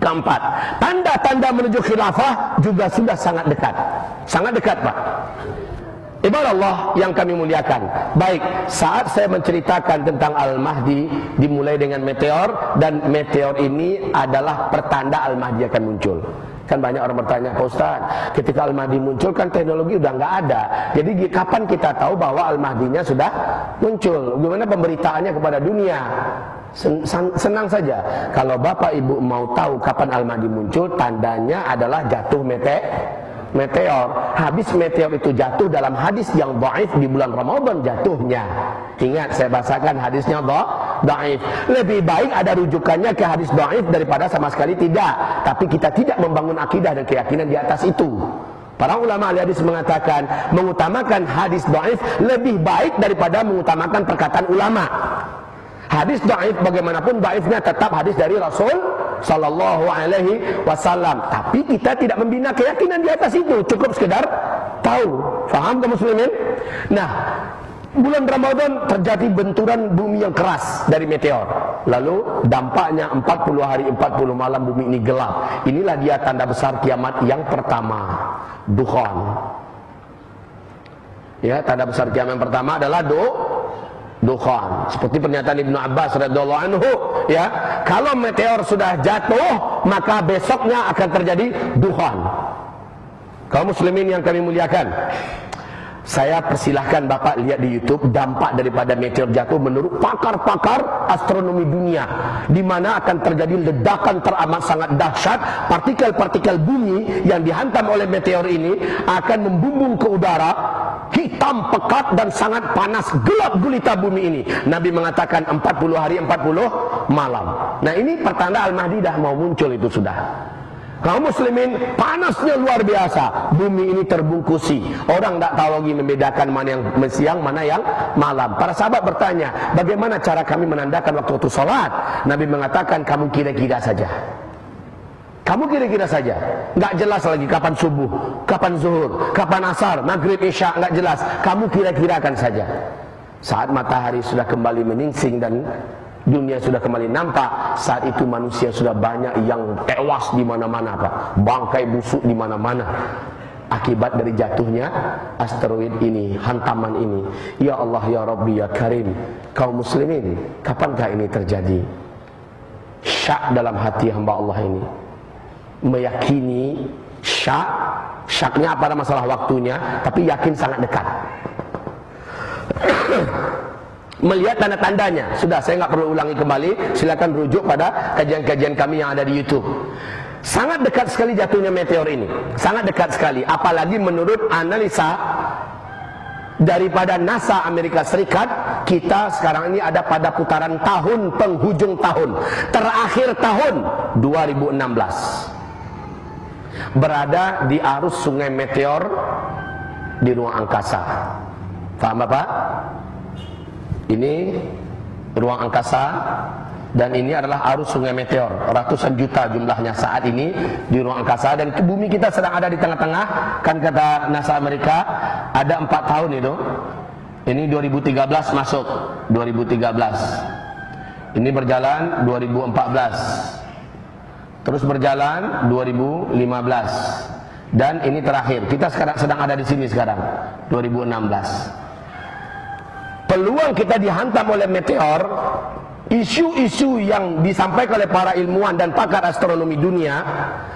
keempat. Tanda-tanda menuju khilafah juga sudah sangat dekat. Sangat dekat, Pak. Ibarat Allah yang kami muliakan. Baik, saat saya menceritakan tentang Al-Mahdi dimulai dengan meteor dan meteor ini adalah pertanda Al-Mahdi akan muncul. Kan banyak orang bertanya, Ustaz, ketika Al-Mahdi muncul kan teknologi udah nggak ada. Jadi kapan kita tahu bahwa Al-Mahdinya sudah muncul? Gimana pemberitaannya kepada dunia? senang saja. Kalau Bapak Ibu mau tahu kapan Al-Mahdi muncul, tandanya adalah jatuh meteor meteor. Habis meteor itu jatuh dalam hadis yang dhaif di bulan Ramadan jatuhnya. Ingat saya bahasakan hadisnya dhaif. Lebih baik ada rujukannya ke hadis dhaif daripada sama sekali tidak. Tapi kita tidak membangun akidah dan keyakinan di atas itu. Para ulama ahli hadis mengatakan mengutamakan hadis dhaif lebih baik daripada mengutamakan perkataan ulama. Hadis dhaif bagaimanapun dhaifnya tetap hadis dari Rasul sallallahu alaihi wasallam. Tapi kita tidak membina keyakinan di atas itu, cukup sekedar tahu. Faham kaum muslimin? Nah, bulan Ramadan terjadi benturan bumi yang keras dari meteor. Lalu dampaknya 40 hari 40 malam bumi ini gelap. Inilah dia tanda besar kiamat yang pertama, dukhan. Ya, tanda besar kiamat yang pertama adalah do dukhan. Seperti pernyataan Ibnu Abbas radhiyallahu anhu, ya. Kalau meteor sudah jatuh, maka besoknya akan terjadi dukhan. Kaum muslimin yang kami muliakan, saya persilahkan Bapak lihat di YouTube dampak daripada meteor jatuh menurut pakar-pakar astronomi dunia di mana akan terjadi ledakan teramat sangat dahsyat. Partikel-partikel bumi yang dihantam oleh meteor ini akan membumbung ke udara hitam pekat dan sangat panas gelap gulita bumi ini. Nabi mengatakan 40 hari 40 malam. Nah ini pertanda Al-Mahdi dah mau muncul itu sudah kaum muslimin panasnya luar biasa. Bumi ini terbungkusi. Orang tak tahu lagi membedakan mana yang siang mana yang malam. Para sahabat bertanya bagaimana cara kami menandakan waktu-waktu sholat? Nabi mengatakan kamu kira-kira saja. Kamu kira-kira saja, nggak jelas lagi kapan subuh, kapan zuhur, kapan asar, maghrib, isya, nggak jelas. Kamu kira-kirakan saja. Saat matahari sudah kembali meningsing dan dunia sudah kembali nampak, saat itu manusia sudah banyak yang tewas di mana-mana, Pak. Bangkai busuk di mana-mana. Akibat dari jatuhnya asteroid ini, hantaman ini. Ya Allah, ya Rabbi, ya Karim. Kaum muslimin, kapankah ini terjadi? Syak dalam hati hamba Allah ini meyakini syak syaknya pada masalah waktunya tapi yakin sangat dekat melihat tanda-tandanya. Sudah, saya nggak perlu ulangi kembali. Silakan rujuk pada kajian-kajian kami yang ada di YouTube. Sangat dekat sekali jatuhnya meteor ini. Sangat dekat sekali. Apalagi menurut analisa daripada NASA Amerika Serikat, kita sekarang ini ada pada putaran tahun penghujung tahun. Terakhir tahun 2016. Berada di arus sungai meteor di ruang angkasa. Faham Bapak? Ini ruang angkasa dan ini adalah arus sungai meteor. Ratusan juta jumlahnya saat ini di ruang angkasa dan ke bumi kita sedang ada di tengah-tengah. Kan kata NASA Amerika ada empat tahun itu. Ini 2013 masuk. 2013 ini berjalan 2014 terus berjalan 2015 dan ini terakhir. Kita sekarang sedang ada di sini sekarang 2016 peluang kita dihantam oleh meteor isu-isu yang disampaikan oleh para ilmuwan dan pakar astronomi dunia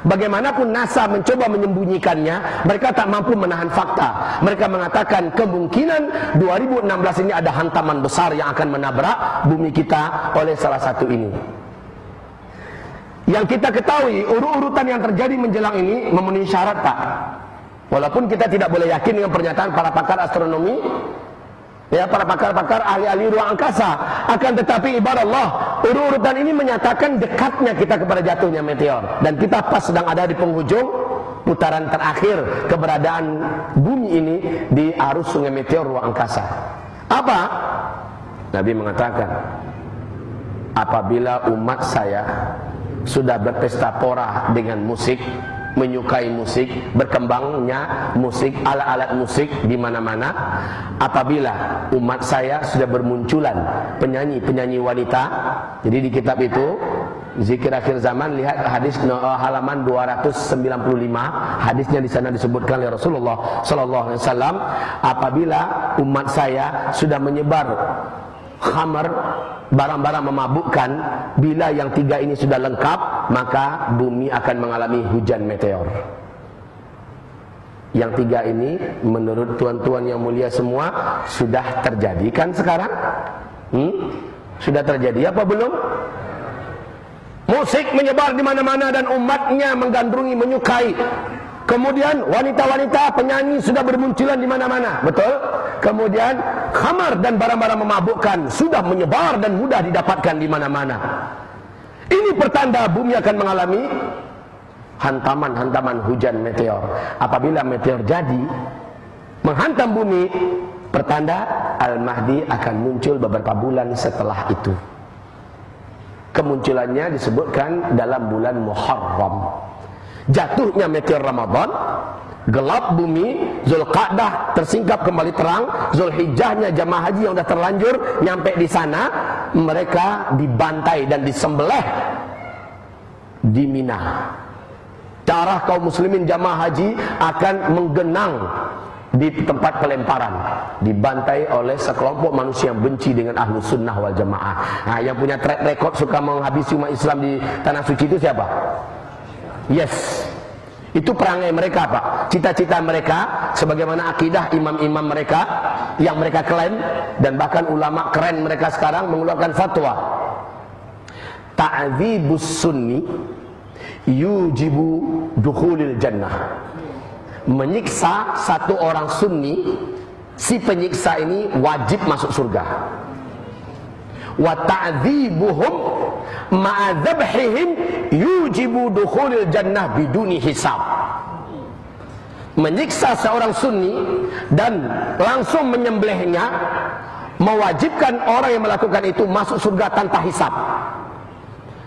bagaimanapun NASA mencoba menyembunyikannya mereka tak mampu menahan fakta. Mereka mengatakan kemungkinan 2016 ini ada hantaman besar yang akan menabrak bumi kita oleh salah satu ini. Yang kita ketahui urut-urutan yang terjadi menjelang ini memenuhi syarat Pak. Walaupun kita tidak boleh yakin dengan pernyataan para pakar astronomi ya para pakar-pakar ahli-ahli ruang angkasa. Akan tetapi ibarat Allah urutan ini menyatakan dekatnya kita kepada jatuhnya meteor. Dan kita pas sedang ada di penghujung putaran terakhir keberadaan bumi ini di arus sungai meteor ruang angkasa. Apa? Nabi mengatakan apabila umat saya sudah berpesta pora dengan musik menyukai musik, berkembangnya musik, alat-alat musik di mana-mana. Apabila umat saya sudah bermunculan penyanyi-penyanyi wanita, jadi di kitab itu zikir akhir zaman lihat hadis eh, halaman 295 hadisnya di sana disebutkan oleh Rasulullah sallallahu alaihi wasallam apabila umat saya sudah menyebar khamar barang-barang memabukkan bila yang tiga ini sudah lengkap maka bumi akan mengalami hujan meteor. Yang tiga ini menurut tuan-tuan yang mulia semua sudah terjadi kan sekarang? Hmm? sudah terjadi apa belum? Musik menyebar di mana-mana dan umatnya menggandrungi menyukai Kemudian wanita-wanita penyanyi sudah bermunculan di mana-mana, betul? Kemudian khamar dan barang-barang memabukkan sudah menyebar dan mudah didapatkan di mana-mana. Ini pertanda bumi akan mengalami hantaman-hantaman hujan meteor. Apabila meteor jadi menghantam bumi, pertanda Al-Mahdi akan muncul beberapa bulan setelah itu. Kemunculannya disebutkan dalam bulan Muharram jatuhnya meteor Ramadan gelap bumi Zulqa'dah tersingkap kembali terang Zulhijjahnya jamaah haji yang sudah terlanjur nyampe di sana mereka dibantai dan disembelih di Mina darah kaum muslimin jamaah haji akan menggenang di tempat pelemparan dibantai oleh sekelompok manusia yang benci dengan ahlu sunnah wal jamaah nah, yang punya track record suka menghabisi umat Islam di tanah suci itu siapa? Yes. Itu perangai mereka, Pak. Cita-cita mereka sebagaimana akidah imam-imam mereka yang mereka klaim dan bahkan ulama keren mereka sekarang mengeluarkan fatwa. Ta'dzibus sunni yujibu dukhulil jannah. Menyiksa satu orang sunni, si penyiksa ini wajib masuk surga. Wa ta'dzibuhum ma'adzabhihim yujibu dukhulil jannah biduni hisab. Menyiksa seorang sunni dan langsung menyembelihnya mewajibkan orang yang melakukan itu masuk surga tanpa hisab.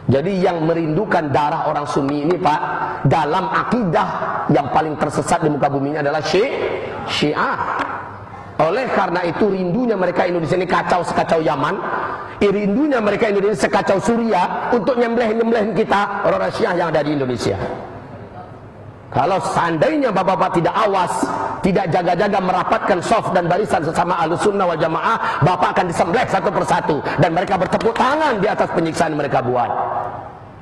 Jadi yang merindukan darah orang sunni ini pak dalam akidah yang paling tersesat di muka bumi ini adalah syi syiah. Oleh karena itu rindunya mereka Indonesia ini kacau sekacau Yaman rindunya mereka Indonesia sekacau Suria untuk nyembelih-nyembelih kita orang Syiah yang ada di Indonesia. Kalau seandainya bapak-bapak tidak awas, tidak jaga-jaga merapatkan soft dan barisan sesama ahlu sunnah wal jamaah, bapak akan disembelih satu persatu dan mereka bertepuk tangan di atas penyiksaan mereka buat.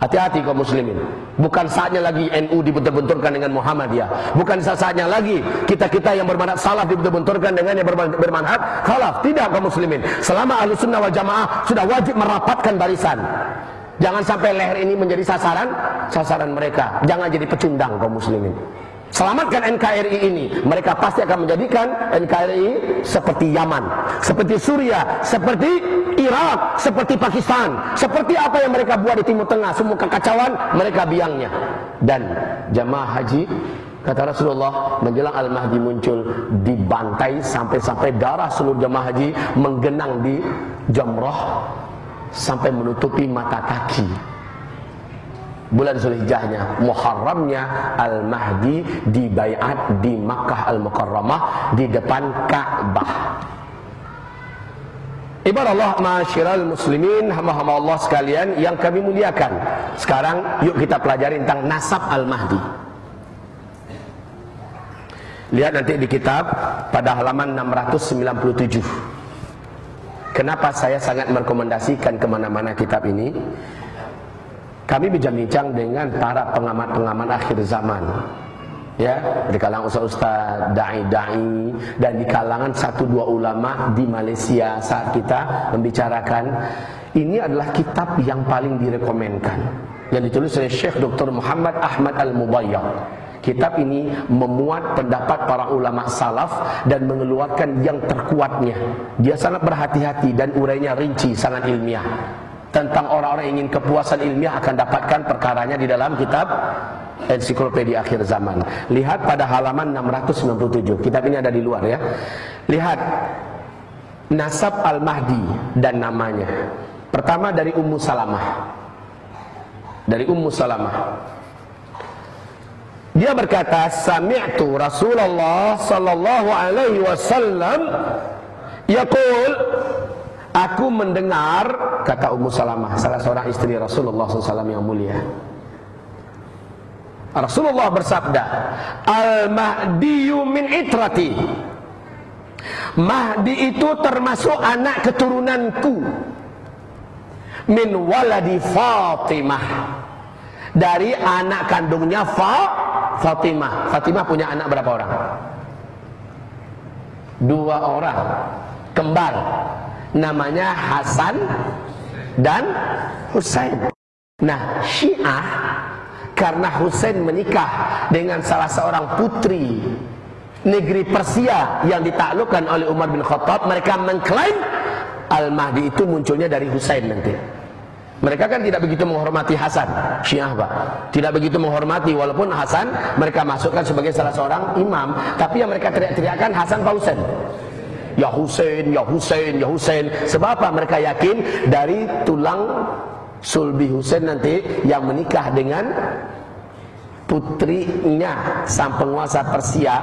Hati-hati kaum muslimin. Bukan saatnya lagi NU dibentur-benturkan dengan Muhammadiyah. Bukan saatnya lagi kita-kita yang bermanhaj salaf dibentur-benturkan dengan yang bermanhaj khalaf. Tidak kaum muslimin. Selama ahlu sunnah wal jamaah sudah wajib merapatkan barisan. Jangan sampai leher ini menjadi sasaran sasaran mereka. Jangan jadi pecundang kaum muslimin. Selamatkan NKRI ini. Mereka pasti akan menjadikan NKRI seperti Yaman, seperti Suria, seperti Irak, seperti Pakistan, seperti apa yang mereka buat di Timur Tengah, semua kekacauan mereka biangnya. Dan jamaah haji Kata Rasulullah menjelang Al-Mahdi muncul dibantai sampai-sampai darah seluruh jamaah haji menggenang di jamrah sampai menutupi mata kaki bulan Zulhijjahnya Muharramnya Al-Mahdi dibayat di Makkah Al-Mukarramah di depan Ka'bah Ibarat Allah masyiral muslimin hamba-hamba Allah sekalian yang kami muliakan. Sekarang yuk kita pelajari tentang nasab Al-Mahdi. Lihat nanti di kitab pada halaman 697. Kenapa saya sangat merekomendasikan ke mana-mana kitab ini? Kami bincang-bincang dengan para pengamat-pengamat akhir zaman. Ya, di kalangan ustaz-ustaz, dai-dai dan di kalangan satu dua ulama di Malaysia saat kita membicarakan ini adalah kitab yang paling direkomendkan yang ditulis oleh Syekh Dr. Muhammad Ahmad Al-Mubayyad. Kitab ini memuat pendapat para ulama salaf dan mengeluarkan yang terkuatnya. Dia sangat berhati-hati dan urainya rinci, sangat ilmiah tentang orang-orang ingin kepuasan ilmiah akan dapatkan perkaranya di dalam kitab ensiklopedia akhir zaman. Lihat pada halaman 697. Kitab ini ada di luar ya. Lihat nasab Al-Mahdi dan namanya. Pertama dari Ummu Salamah. Dari Ummu Salamah. Dia berkata, "Sami'tu Rasulullah sallallahu alaihi wasallam yaqul" Aku mendengar kata Ummu Salamah, salah seorang istri Rasulullah SAW yang mulia. Rasulullah bersabda, Al-Mahdiyu min itrati. Mahdi itu termasuk anak keturunanku. Min waladi Fatimah. Dari anak kandungnya Fa Fatimah. Fatimah punya anak berapa orang? Dua orang. Kembar namanya Hasan dan Husain. Nah, Syiah karena Husain menikah dengan salah seorang putri negeri Persia yang ditaklukkan oleh Umar bin Khattab, mereka mengklaim Al-Mahdi itu munculnya dari Husain nanti. Mereka kan tidak begitu menghormati Hasan, Syiah Pak. Tidak begitu menghormati walaupun Hasan mereka masukkan sebagai salah seorang imam, tapi yang mereka teriak-teriakkan Hasan Pak Husain. Ya Husain, Ya Husain, Ya Husain. Sebab apa? Mereka yakin dari tulang sulbi Husain nanti yang menikah dengan putrinya sang penguasa Persia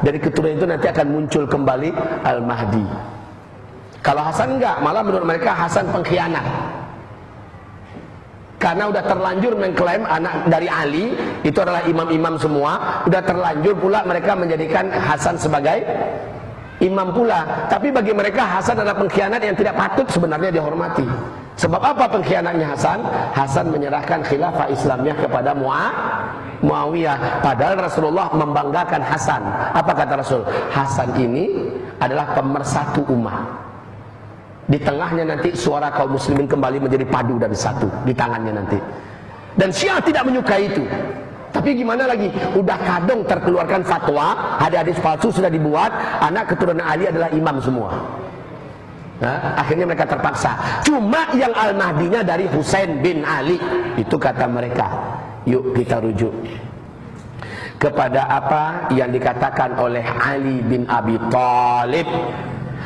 dari keturunan itu nanti akan muncul kembali Al-Mahdi. Kalau Hasan enggak, malah menurut mereka Hasan pengkhianat. Karena udah terlanjur mengklaim anak dari Ali itu adalah imam-imam semua, udah terlanjur pula mereka menjadikan Hasan sebagai imam pula. Tapi bagi mereka Hasan adalah pengkhianat yang tidak patut sebenarnya dihormati. Sebab apa pengkhianatnya Hasan? Hasan menyerahkan khilafah Islamnya kepada Muawiyah. Padahal Rasulullah membanggakan Hasan. Apa kata Rasul? Hasan ini adalah pemersatu umat. Di tengahnya nanti suara kaum muslimin kembali menjadi padu dan satu di tangannya nanti. Dan Syiah tidak menyukai itu. Tapi gimana lagi? Udah kadung terkeluarkan fatwa, hadis-hadis palsu sudah dibuat, anak keturunan Ali adalah imam semua. Nah, akhirnya mereka terpaksa. Cuma yang Al-Mahdinya dari Husain bin Ali. Itu kata mereka. Yuk kita rujuk kepada apa yang dikatakan oleh Ali bin Abi Thalib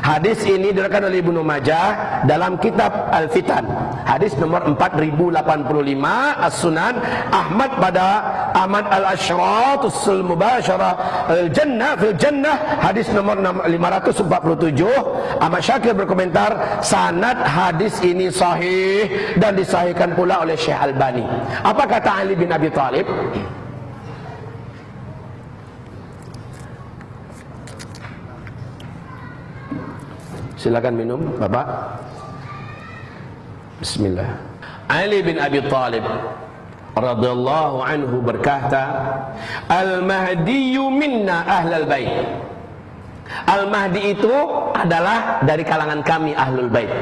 Hadis ini diriwayatkan oleh Ibnu Majah dalam kitab Al-Fitan. Hadis nomor 4085 As-Sunan Ahmad pada Ahmad Al-Ashrat Usul Mubasyarah Al-Jannah fil Jannah hadis nomor 547 Ahmad Syakir berkomentar sanad hadis ini sahih dan disahihkan pula oleh Syekh Albani. Apa kata Ali bin Abi Thalib? Silakan minum, Bapak. Bismillah. Ali bin Abi Talib radhiyallahu anhu berkata, "Al-Mahdi minna ahlul bait." Al-Mahdi itu adalah dari kalangan kami ahlul bait.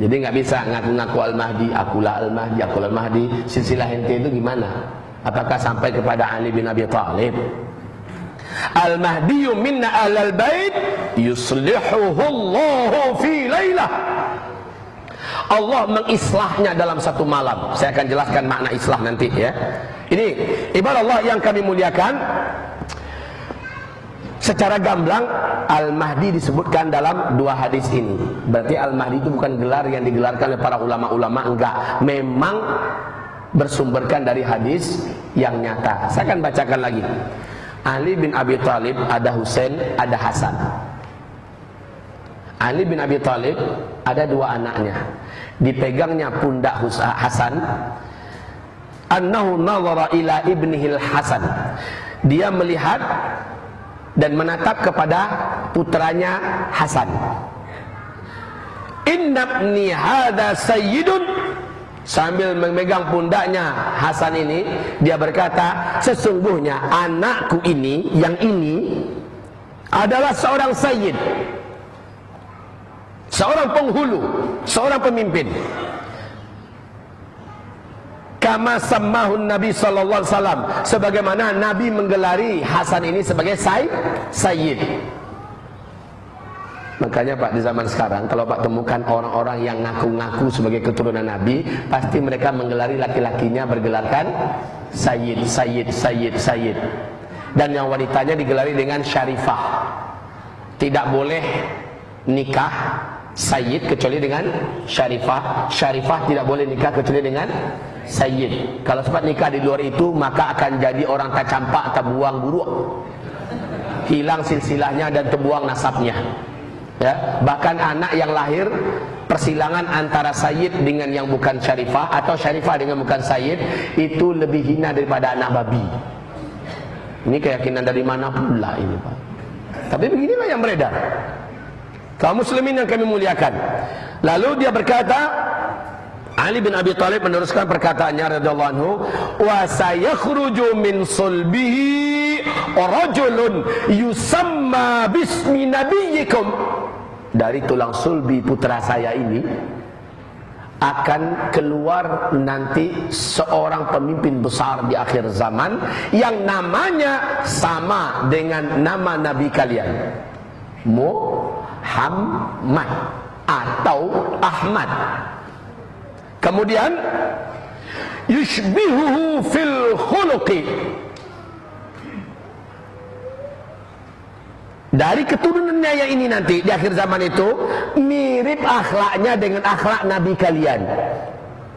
Jadi nggak bisa ngaku-ngaku Al-Mahdi, akulah Al-Mahdi, akulah Al-Mahdi. Silsilah ente itu gimana? Apakah sampai kepada Ali bin Abi Thalib? Al-Mahdi minna ahlul bait yuslihuhu fi lailah. Allah mengislahnya dalam satu malam. Saya akan jelaskan makna islah nanti ya. Ini ibarat Allah yang kami muliakan. Secara gamblang Al-Mahdi disebutkan dalam dua hadis ini. Berarti Al-Mahdi itu bukan gelar yang digelarkan oleh para ulama-ulama enggak. Memang bersumberkan dari hadis yang nyata. Saya akan bacakan lagi. Ali bin Abi Thalib ada Husain, ada Hasan. Ali bin Abi Thalib ada dua anaknya. Dipegangnya pundak Hasan. Annahu nazara ila ibnihil Hasan. Dia melihat dan menatap kepada putranya Hasan. Innabni hadza sayyidun sambil memegang pundaknya Hasan ini dia berkata sesungguhnya anakku ini yang ini adalah seorang sayyid seorang penghulu, seorang pemimpin. Kama sammahun Nabi sallallahu alaihi wasallam sebagaimana Nabi menggelari Hasan ini sebagai say, sayyid. Makanya Pak di zaman sekarang kalau Pak temukan orang-orang yang ngaku-ngaku sebagai keturunan Nabi, pasti mereka menggelari laki-lakinya bergelarkan sayyid, sayyid, sayyid, sayyid. Dan yang wanitanya digelari dengan syarifah. Tidak boleh nikah Sayyid kecuali dengan Syarifah Syarifah tidak boleh nikah kecuali dengan Sayyid Kalau sempat nikah di luar itu Maka akan jadi orang tercampak terbuang buruk Hilang silsilahnya dan terbuang nasabnya ya Bahkan anak yang lahir Persilangan antara Sayyid dengan yang bukan Syarifah Atau Syarifah dengan bukan Sayyid Itu lebih hina daripada anak babi. Ini keyakinan dari mana pula ini Pak? Tapi beginilah yang beredar. Kaum muslimin yang kami muliakan. Lalu dia berkata Ali bin Abi Thalib meneruskan perkataannya radhiyallahu anhu wa sayakhruju min sulbihi rajulun yusamma bismi nabiyyikum dari tulang sulbi putra saya ini akan keluar nanti seorang pemimpin besar di akhir zaman yang namanya sama dengan nama nabi kalian. Muhammad atau Ahmad. Kemudian yushbihuhu fil khuluqi. Dari keturunannya yang ini nanti di akhir zaman itu mirip akhlaknya dengan akhlak nabi kalian.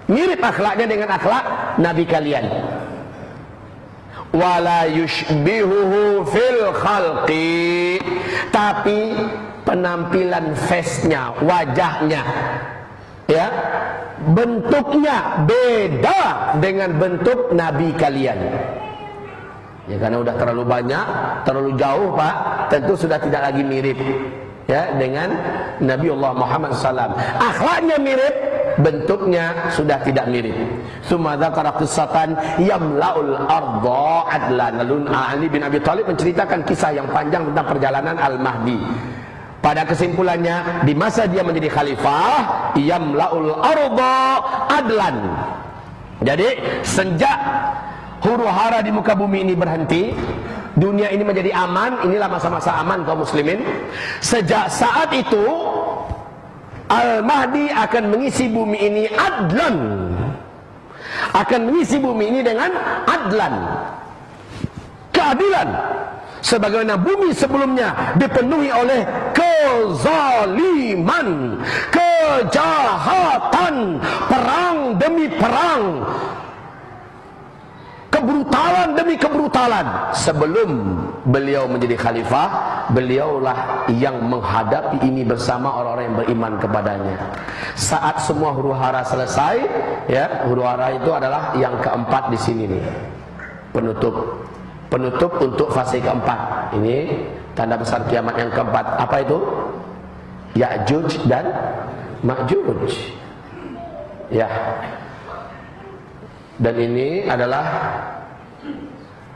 Mirip akhlaknya dengan akhlak nabi kalian. Wala yushbihuhu fil khalqi. Tapi penampilan face-nya wajahnya ya bentuknya beda dengan bentuk nabi kalian ya karena udah terlalu banyak terlalu jauh Pak tentu sudah tidak lagi mirip ya dengan Nabi Allah Muhammad SAW akhlaknya mirip bentuknya sudah tidak mirip. Summa dzakara qissatan yamlaul arda adlan. Lalu Ali bin Abi Thalib menceritakan kisah yang panjang tentang perjalanan Al-Mahdi. Pada kesimpulannya, di masa dia menjadi khalifah, yamlaul arda adlan. Jadi, sejak huru hara di muka bumi ini berhenti, dunia ini menjadi aman, inilah masa-masa aman kaum muslimin. Sejak saat itu Al-Mahdi akan mengisi bumi ini adlan. Akan mengisi bumi ini dengan adlan. Keadilan. Sebagaimana bumi sebelumnya dipenuhi oleh kezaliman kejahatan perang demi perang kebrutalan demi kebrutalan. Sebelum beliau menjadi khalifah beliaulah yang menghadapi ini bersama orang-orang yang beriman kepadanya. Saat semua huru hara selesai ya huru hara itu adalah yang keempat di sini nih. Penutup. Penutup untuk fase keempat. Ini tanda besar kiamat yang keempat. Apa itu? Ya'juj dan Ma'juj. Ya dan ini adalah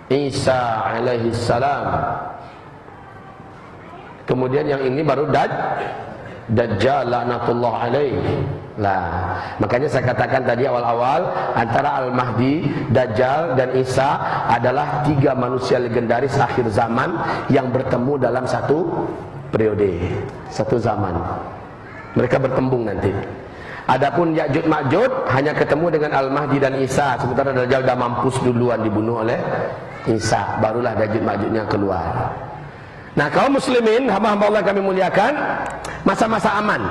Isa alaihi salam kemudian yang ini baru Daj Dajjal laknatullah alaihi lah makanya saya katakan tadi awal-awal antara Al-Mahdi, Dajjal dan Isa adalah tiga manusia legendaris akhir zaman yang bertemu dalam satu periode, satu zaman. Mereka bertembung nanti. Adapun Ya'juj Ma'juj hanya ketemu dengan Al-Mahdi dan Isa sementara Dajjal dah mampus duluan dibunuh oleh Isa barulah Ya'juj Ma'jujnya keluar. Nah, kaum muslimin hamba-hamba Allah kami muliakan masa-masa aman.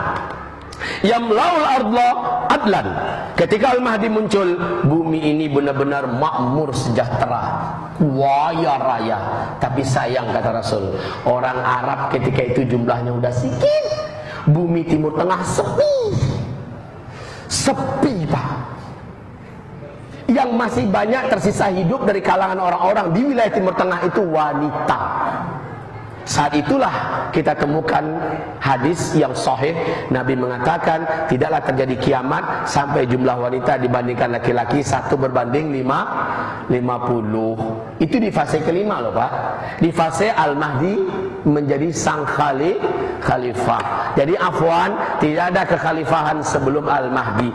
Yamlaul ardla adlan. Ketika Al-Mahdi muncul, bumi ini benar-benar makmur sejahtera, kaya raya. Tapi sayang kata Rasul, orang Arab ketika itu jumlahnya udah sedikit. Bumi Timur Tengah sepi. Sepi pak. Yang masih banyak tersisa hidup dari kalangan orang-orang di wilayah Timur Tengah itu wanita saat itulah kita temukan hadis yang sahih Nabi mengatakan tidaklah terjadi kiamat sampai jumlah wanita dibandingkan laki-laki satu berbanding lima lima puluh. Itu di fase kelima loh Pak. Di fase Al-Mahdi menjadi sang khali, khalifah. Jadi afwan tidak ada kekhalifahan sebelum Al-Mahdi.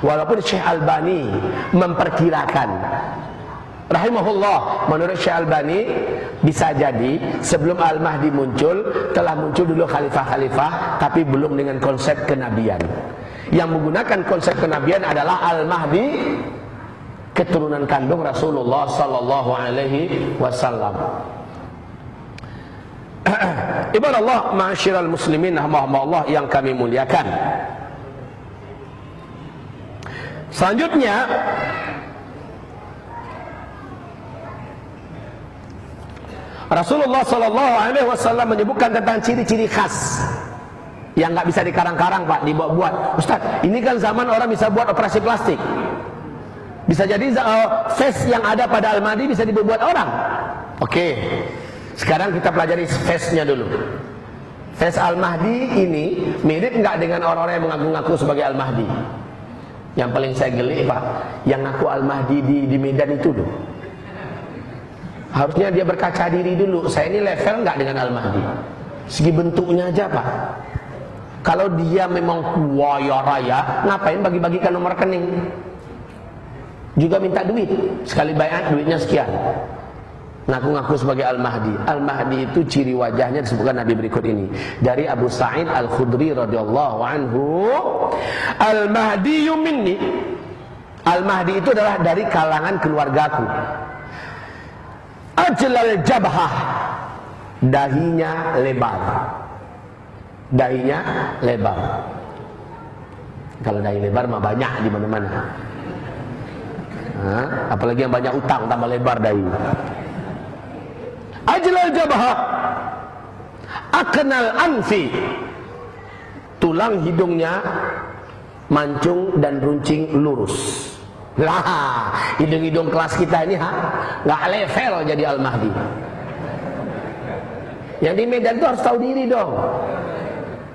Walaupun Syekh Albani memperkirakan Rahimahullah menurut Syekh Albani bisa jadi sebelum Al-Mahdi muncul telah muncul dulu khalifah-khalifah tapi belum dengan konsep kenabian. Yang menggunakan konsep kenabian adalah Al-Mahdi keturunan kandung Rasulullah sallallahu alaihi wasallam. Ibarat Allah ma'asyiral muslimin Allah yang kami muliakan. Selanjutnya Rasulullah Sallallahu Alaihi Wasallam menyebutkan tentang ciri-ciri khas yang nggak bisa dikarang-karang pak, dibuat-buat. Ustaz, ini kan zaman orang bisa buat operasi plastik. Bisa jadi uh, face yang ada pada Al-Mahdi bisa dibuat orang. Oke, okay. sekarang kita pelajari face-nya dulu. Face Al-Mahdi ini mirip nggak dengan orang-orang yang mengaku-ngaku sebagai Al-Mahdi? Yang paling saya geli pak, yang ngaku Al-Mahdi di, di Medan itu loh. Harusnya dia berkaca diri dulu. Saya ini level nggak dengan Al-Mahdi? Segi bentuknya aja pak. Kalau dia memang kuaya raya, ngapain bagi-bagikan nomor rekening? Juga minta duit. Sekali bayar duitnya sekian. Ngaku-ngaku sebagai Al-Mahdi. Al-Mahdi itu ciri wajahnya disebutkan Nabi berikut ini. Dari Abu Sa'id Al-Khudri radhiyallahu anhu, Al-Mahdi minni. Al-Mahdi itu adalah dari kalangan keluargaku ajlal jabhah dahinya lebar. Dahinya lebar. Kalau dahi lebar mah banyak di mana-mana. Apalagi yang banyak utang tambah lebar dahi. Ajlal jabhah aknal anfi. Tulang hidungnya mancung dan runcing lurus lah, hidung-hidung kelas kita ini ha, nggak level jadi Al-Mahdi. Yang di Medan tuh harus tahu diri dong.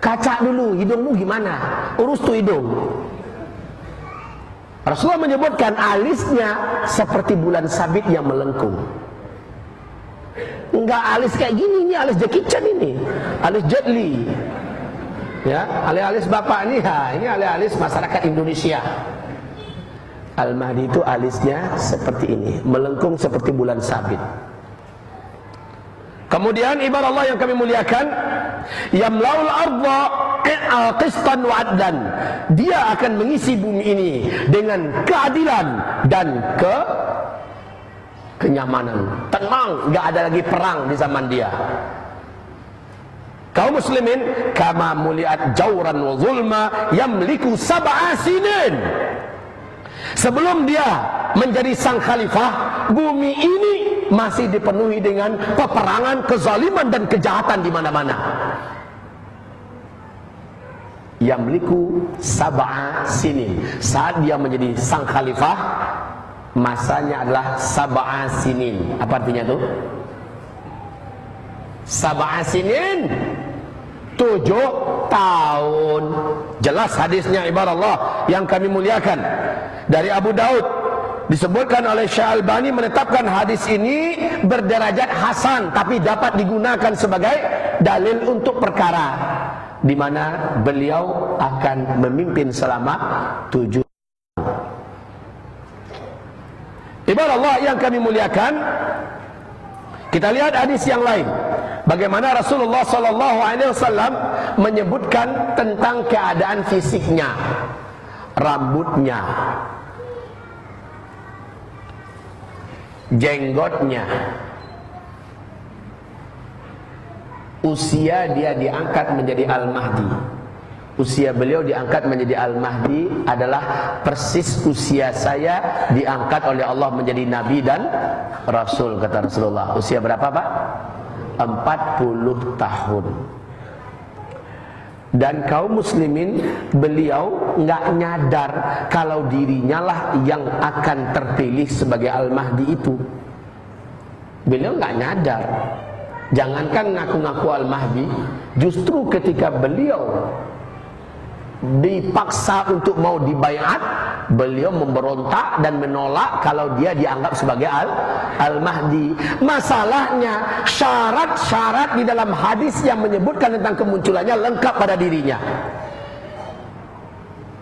Kaca dulu, hidungmu gimana? Urus tuh hidung. Rasulullah menyebutkan alisnya seperti bulan sabit yang melengkung. Enggak alis kayak gini, ini alis Jackie Chan ini. Alis Jet Li. Ya, alis-alis bapak ini, ha, ini alis-alis masyarakat Indonesia. Al-Mahdi itu alisnya seperti ini, melengkung seperti bulan sabit. Kemudian ibarat Allah yang kami muliakan, yamlaul arda qistan wa adlan. Dia akan mengisi bumi ini dengan keadilan dan ke kenyamanan. Tenang, enggak ada lagi perang di zaman dia. Kaum muslimin kama muliat jauran wa zulma yamliku sab'a sinin. Sebelum dia menjadi sang khalifah, bumi ini masih dipenuhi dengan peperangan, kezaliman dan kejahatan di mana-mana. Yamliku sab'a sinin. Saat dia menjadi sang khalifah, masanya adalah sab'a sinin. Apa artinya itu? Sab'a sinin tujuh tahun. Jelas hadisnya ibarat Allah yang kami muliakan. Dari Abu Daud Disebutkan oleh Syekh Albani menetapkan hadis ini berderajat hasan tapi dapat digunakan sebagai dalil untuk perkara di mana beliau akan memimpin selama tujuh Ibarat Allah yang kami muliakan. Kita lihat hadis yang lain bagaimana Rasulullah sallallahu alaihi wasallam menyebutkan tentang keadaan fisiknya rambutnya jenggotnya usia dia diangkat menjadi Al-Mahdi usia beliau diangkat menjadi Al-Mahdi adalah persis usia saya diangkat oleh Allah menjadi Nabi dan Rasul kata Rasulullah usia berapa Pak? 40 tahun. Dan kaum muslimin beliau nggak nyadar kalau dirinya lah yang akan terpilih sebagai Al-Mahdi itu. Beliau nggak nyadar. Jangankan ngaku-ngaku Al-Mahdi justru ketika beliau dipaksa untuk mau dibayat beliau memberontak dan menolak kalau dia dianggap sebagai al al-mahdi. Masalahnya syarat-syarat di dalam hadis yang menyebutkan tentang kemunculannya lengkap pada dirinya.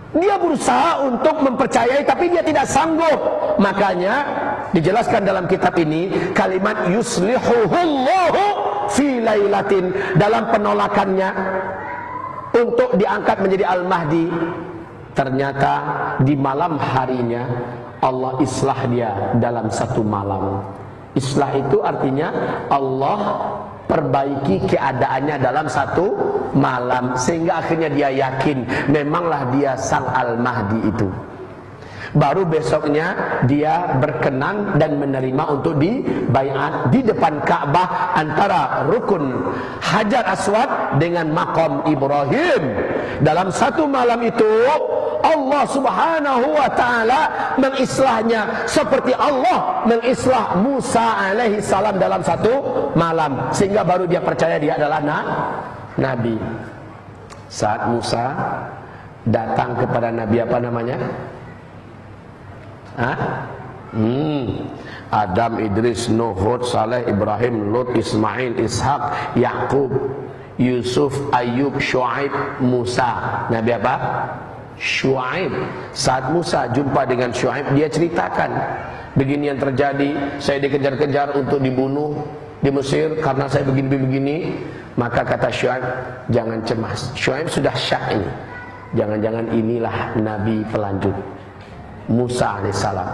Dia berusaha untuk mempercayai tapi dia tidak sanggup. Makanya dijelaskan dalam kitab ini kalimat yuslihuhullahu fi lailatin. Dalam penolakannya untuk diangkat menjadi Al-Mahdi. Ternyata di malam harinya Allah islah dia dalam satu malam. Islah itu artinya Allah perbaiki keadaannya dalam satu malam. Sehingga akhirnya dia yakin memanglah dia sang Al-Mahdi itu Baru besoknya dia berkenan dan menerima untuk dibayat di depan Ka'bah antara rukun Hajar Aswad dengan makam Ibrahim. Dalam satu malam itu Allah Subhanahu wa taala mengislahnya seperti Allah mengislah Musa alaihi salam dalam satu malam sehingga baru dia percaya dia adalah na nabi. Saat Musa datang kepada nabi apa namanya? Hah? Hmm. Adam, Idris, Nuh, Hud, Saleh, Ibrahim, Lut, Ismail, Ishak, Yakub, Yusuf, Ayub, Shu'aib, Musa. Nabi apa? Shu'aib. Saat Musa jumpa dengan Shu'aib, dia ceritakan. Begini yang terjadi, saya dikejar-kejar untuk dibunuh di Mesir karena saya begini-begini. Maka kata Shu'aib, jangan cemas. Shu'aib sudah syak ini. Jangan-jangan inilah Nabi pelanjut. Musa alaihissalam.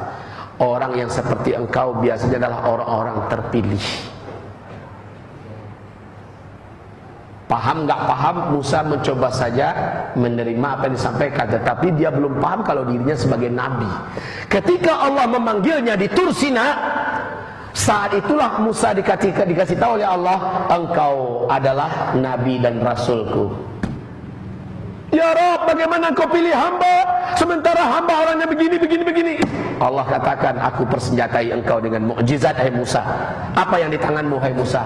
Orang yang seperti engkau biasanya adalah orang-orang terpilih. Paham nggak paham? Musa mencoba saja menerima apa yang disampaikan. Tetapi dia belum paham kalau dirinya sebagai nabi. Ketika Allah memanggilnya di Tursina saat itulah Musa dikasih, dikasih tahu oleh Allah engkau adalah nabi dan rasulku Ya Rob, bagaimana kau pilih hamba sementara hamba orangnya begini, begini, begini. Allah katakan, aku persenjatai engkau dengan mukjizat, hai Musa. Apa yang di tanganmu, hai Musa?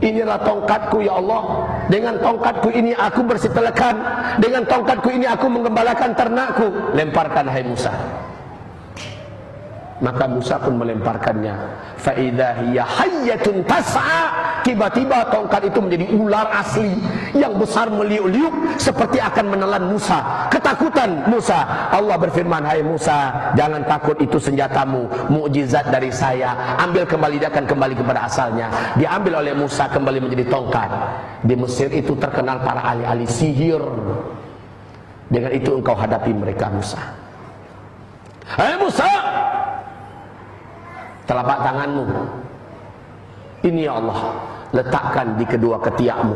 Inilah tongkatku ya Allah Dengan tongkatku ini aku bersih telekan Dengan tongkatku ini aku mengembalakan ternakku Lemparkan hai Musa maka Musa pun melemparkannya. Fa idza hiya hayyatun tas'a. Tiba-tiba tongkat itu menjadi ular asli yang besar meliuk-liuk seperti akan menelan Musa. Ketakutan Musa. Allah berfirman hai Musa jangan takut itu senjatamu mukjizat dari saya. Ambil kembali dia akan kembali kepada asalnya. Diambil oleh Musa kembali menjadi tongkat. Di Mesir itu terkenal para ahli-ahli sihir. Dengan itu engkau hadapi mereka Musa. Hai Musa telapak tanganmu. Ini ya Allah letakkan di kedua ketiakmu.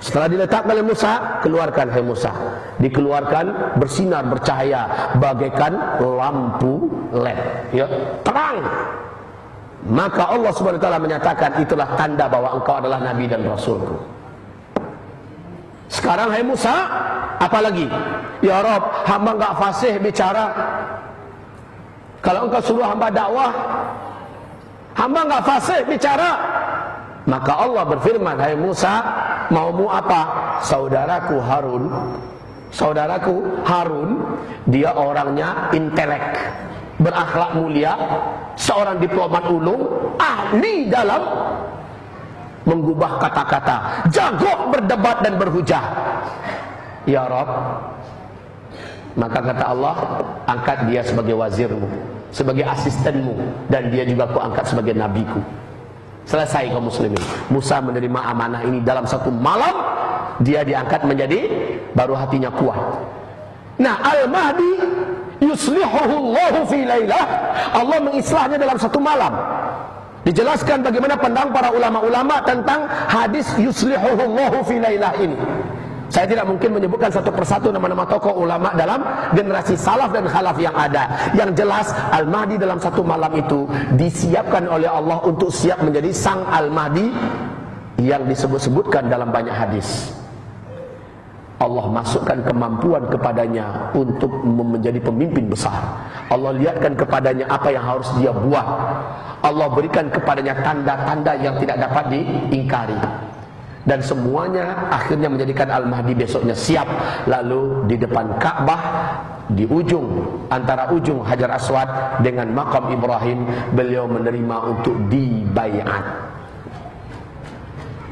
Setelah diletakkan oleh Musa keluarkan hai Musa. Dikeluarkan bersinar bercahaya. Bagaikan lampu led. Ya terang. Maka Allah Subhanahu wa taala menyatakan itulah tanda bahwa engkau adalah nabi dan rasulku. Sekarang hai Musa apalagi ya Rob hamba enggak fasih bicara kalau engkau suruh hamba dakwah, hamba enggak fasih bicara. Maka Allah berfirman, "Hai Musa, maumu apa? Saudaraku Harun, saudaraku Harun, dia orangnya intelek. berakhlak mulia, seorang diplomat ulung, ahli dalam mengubah kata-kata, jago berdebat dan berhujah. Ya Rob, maka kata Allah, angkat dia sebagai wazirmu, sebagai asistenmu, dan dia juga ku angkat sebagai nabiku. Selesai kaum muslimin. Musa menerima amanah ini dalam satu malam, dia diangkat menjadi baru hatinya kuat. Nah, Al-Mahdi yuslihuhu Allahu fi lailah. Allah mengislahnya dalam satu malam. Dijelaskan bagaimana pandang para ulama-ulama tentang hadis yuslihuhu Allahu fi lailah ini. Saya tidak mungkin menyebutkan satu persatu nama-nama tokoh ulama dalam generasi salaf dan khalaf yang ada. Yang jelas Al-Mahdi dalam satu malam itu disiapkan oleh Allah untuk siap menjadi sang Al-Mahdi yang disebut-sebutkan dalam banyak hadis. Allah masukkan kemampuan kepadanya untuk menjadi pemimpin besar. Allah lihatkan kepadanya apa yang harus dia buat. Allah berikan kepadanya tanda-tanda yang tidak dapat diingkari. Dan semuanya akhirnya menjadikan Al-Mahdi besoknya siap. Lalu di depan Ka'bah, di ujung, antara ujung Hajar Aswad dengan makam Ibrahim, beliau menerima untuk dibayat.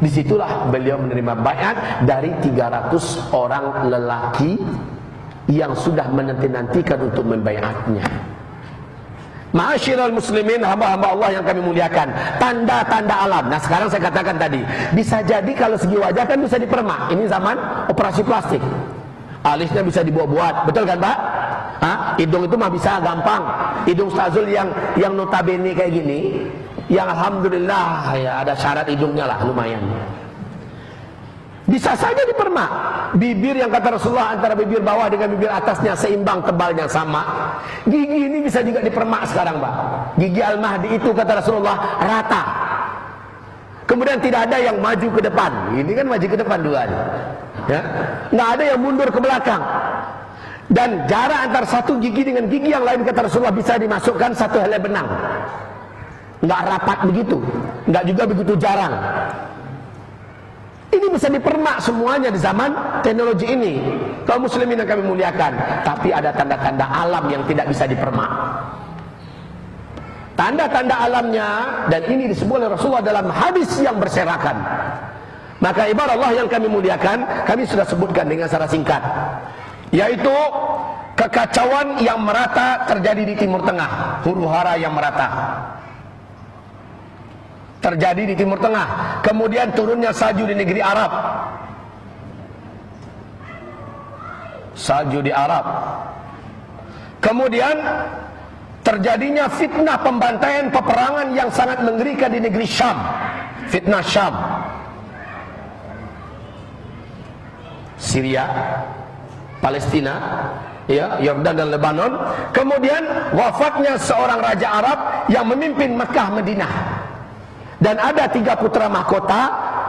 Di situlah beliau menerima bayat dari 300 orang lelaki yang sudah menanti-nantikan untuk membayatnya. Ma'asyiral muslimin hamba-hamba Allah yang kami muliakan Tanda-tanda alam Nah sekarang saya katakan tadi Bisa jadi kalau segi wajah kan bisa dipermak Ini zaman operasi plastik Alisnya bisa dibuat-buat Betul kan Pak? Hah? Hidung itu mah bisa gampang Hidung stazul yang yang notabene kayak gini yang alhamdulillah ya ada syarat hidungnya lah lumayan. Bisa saja dipermak. Bibir yang kata Rasulullah antara bibir bawah dengan bibir atasnya seimbang tebalnya sama. Gigi ini bisa juga dipermak sekarang, Pak. Gigi Al-Mahdi itu kata Rasulullah rata. Kemudian tidak ada yang maju ke depan. Ini kan maju ke depan dua. Ya. Nggak ada yang mundur ke belakang. Dan jarak antara satu gigi dengan gigi yang lain kata Rasulullah bisa dimasukkan satu helai benang nggak rapat begitu, nggak juga begitu jarang. Ini bisa dipermak semuanya di zaman teknologi ini. Kaum muslimin yang kami muliakan, tapi ada tanda-tanda alam yang tidak bisa dipermak. Tanda-tanda alamnya dan ini disebut oleh Rasulullah dalam hadis yang berserakan. Maka ibarat Allah yang kami muliakan, kami sudah sebutkan dengan secara singkat. Yaitu kekacauan yang merata terjadi di Timur Tengah, huru hara yang merata terjadi di Timur Tengah. Kemudian turunnya salju di negeri Arab. Salju di Arab. Kemudian terjadinya fitnah pembantaian peperangan yang sangat mengerikan di negeri Syam. Fitnah Syam. Syria, Palestina, ya, Yordan dan Lebanon. Kemudian wafatnya seorang raja Arab yang memimpin Mekah Madinah dan ada tiga putra mahkota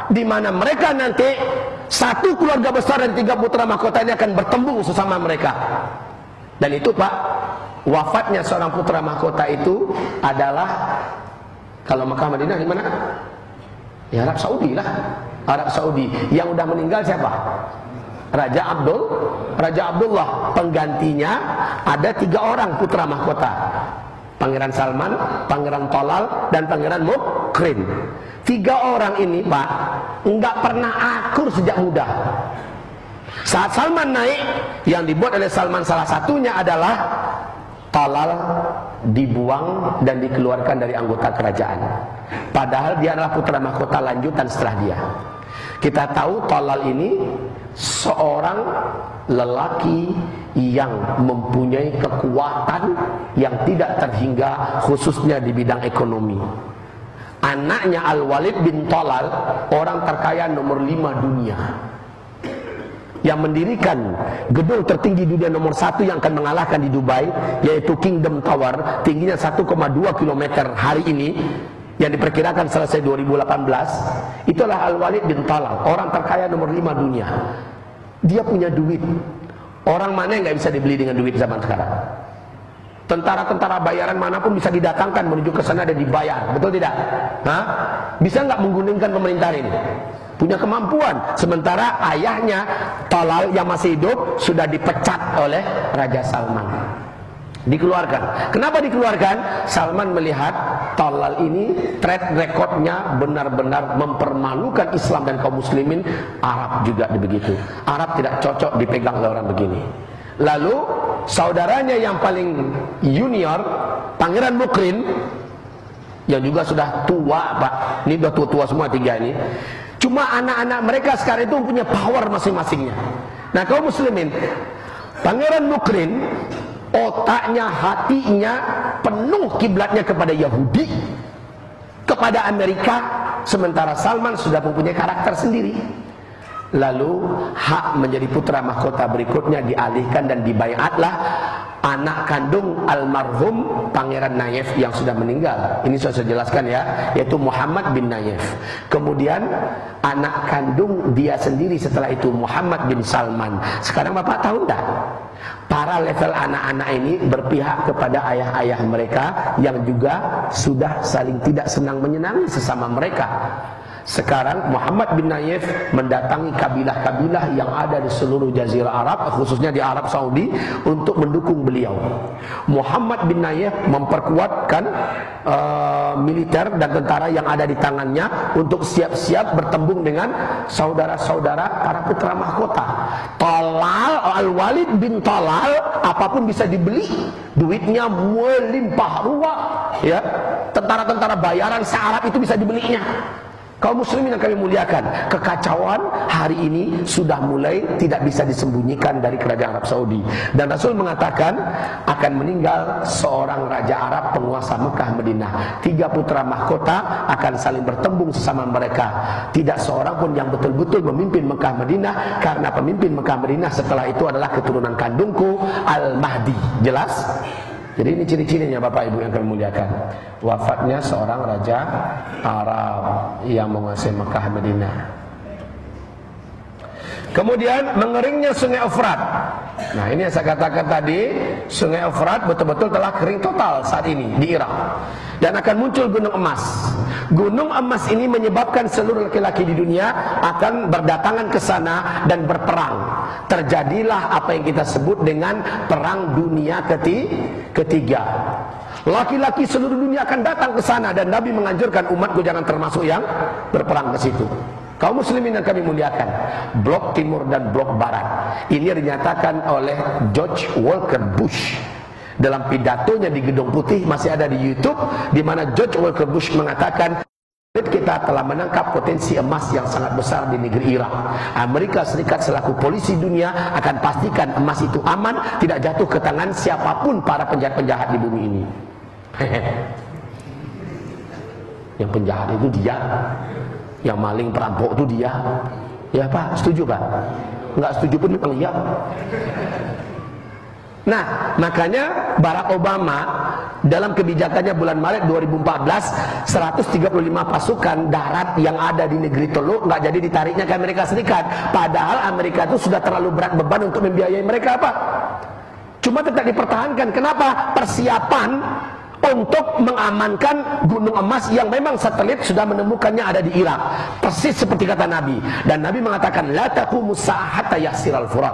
di mana mereka nanti satu keluarga besar dan tiga putra mahkota ini akan bertembung sesama mereka. Dan itu Pak, wafatnya seorang putra mahkota itu adalah kalau Mekah Madinah di mana? Ya Arab Saudi lah. Arab Saudi. Yang udah meninggal siapa? Raja Abdul, Raja Abdullah. Penggantinya ada tiga orang putra mahkota. Pangeran Salman, Pangeran Tolal, dan Pangeran Mukrin. Tiga orang ini, Pak, nggak pernah akur sejak muda. Saat Salman naik, yang dibuat oleh Salman salah satunya adalah Tolal dibuang dan dikeluarkan dari anggota kerajaan. Padahal dia adalah putra mahkota lanjutan setelah dia. Kita tahu Tolal ini seorang lelaki yang mempunyai kekuatan yang tidak terhingga khususnya di bidang ekonomi. Anaknya Al-Walid bin Talal orang terkaya nomor lima dunia yang mendirikan gedung tertinggi dunia nomor satu yang akan mengalahkan di Dubai yaitu Kingdom Tower tingginya 1,2 km hari ini yang diperkirakan selesai 2018 itulah Al-Walid bin Talal orang terkaya nomor lima dunia dia punya duit. Orang mana yang nggak bisa dibeli dengan duit zaman sekarang? Tentara-tentara bayaran mana pun bisa didatangkan menuju ke sana dan dibayar, betul tidak? Hah? Bisa nggak mengguningkan pemerintah ini? Punya kemampuan. Sementara ayahnya Talal yang masih hidup sudah dipecat oleh Raja Salman. Dikeluarkan. Kenapa dikeluarkan? Salman melihat Talal ini track recordnya benar-benar mempermalukan Islam dan kaum muslimin. Arab juga begitu. Arab tidak cocok dipegang oleh orang begini. Lalu saudaranya yang paling junior, Pangeran Mukrin, yang juga sudah tua pak, ini sudah tua-tua semua tiga ini. Cuma anak-anak mereka sekarang itu punya power masing-masingnya. Nah kaum muslimin, Pangeran Mukrin otaknya, hatinya penuh kiblatnya kepada Yahudi, kepada Amerika, sementara Salman sudah mempunyai karakter sendiri. Lalu hak menjadi putra mahkota berikutnya dialihkan dan dibayatlah anak kandung almarhum Pangeran Nayef yang sudah meninggal. Ini sudah saya jelaskan ya, yaitu Muhammad bin Nayef. Kemudian anak kandung dia sendiri setelah itu Muhammad bin Salman. Sekarang Bapak tahu enggak? Para level anak-anak ini berpihak kepada ayah-ayah mereka yang juga sudah saling tidak senang menyenangi sesama mereka. Sekarang Muhammad bin Nayef mendatangi kabilah-kabilah yang ada di seluruh jazirah Arab, khususnya di Arab Saudi, untuk mendukung beliau. Muhammad bin Nayef memperkuatkan uh, militer dan tentara yang ada di tangannya untuk siap-siap bertembung dengan saudara-saudara para putra mahkota. Talal Al-Walid bin Talal apa pun bisa dibeli, duitnya melimpah ruah, ya. Tentara-tentara bayaran se-Arab itu bisa dibelinya. Kaum muslimin yang kami muliakan, kekacauan hari ini sudah mulai tidak bisa disembunyikan dari kerajaan Arab Saudi. Dan Rasul mengatakan akan meninggal seorang raja Arab penguasa Mekah Madinah. Tiga putra mahkota akan saling bertembung sesama mereka. Tidak seorang pun yang betul-betul memimpin Mekah Madinah karena pemimpin Mekah Madinah setelah itu adalah keturunan kandungku Al-Mahdi. Jelas? Jadi ini ciri-cirinya Bapak Ibu yang kami muliakan. Wafatnya seorang raja Arab yang menguasai Mekah Madinah. Kemudian mengeringnya sungai Efrat. Nah ini yang saya katakan tadi, sungai Efrat betul-betul telah kering total saat ini di Irak. Dan akan muncul gunung emas. Gunung emas ini menyebabkan seluruh laki-laki di dunia akan berdatangan ke sana dan berperang. Terjadilah apa yang kita sebut dengan perang dunia ketiga. Laki-laki seluruh dunia akan datang ke sana dan Nabi menganjurkan umatku jangan termasuk yang berperang ke situ. Kaum muslimin yang kami muliakan Blok timur dan blok barat Ini dinyatakan oleh George Walker Bush Dalam pidatonya di Gedung Putih Masih ada di Youtube di mana George Walker Bush mengatakan kita telah menangkap potensi emas yang sangat besar di negeri Irak. Amerika Serikat selaku polisi dunia akan pastikan emas itu aman, tidak jatuh ke tangan siapa pun para penjahat-penjahat di bumi ini. yang penjahat itu dia yang maling perampok itu dia ya pak setuju pak nggak setuju pun memang iya Nah, makanya Barack Obama dalam kebijakannya bulan Maret 2014 135 pasukan darat yang ada di negeri Teluk nggak jadi ditariknya ke Amerika Serikat. Padahal Amerika itu sudah terlalu berat beban untuk membiayai mereka apa? Cuma tetap dipertahankan. Kenapa? Persiapan untuk mengamankan gunung emas yang memang satelit sudah menemukannya ada di Irak. Persis seperti kata Nabi. Dan Nabi mengatakan la taqumu sa'ata yasiral furat.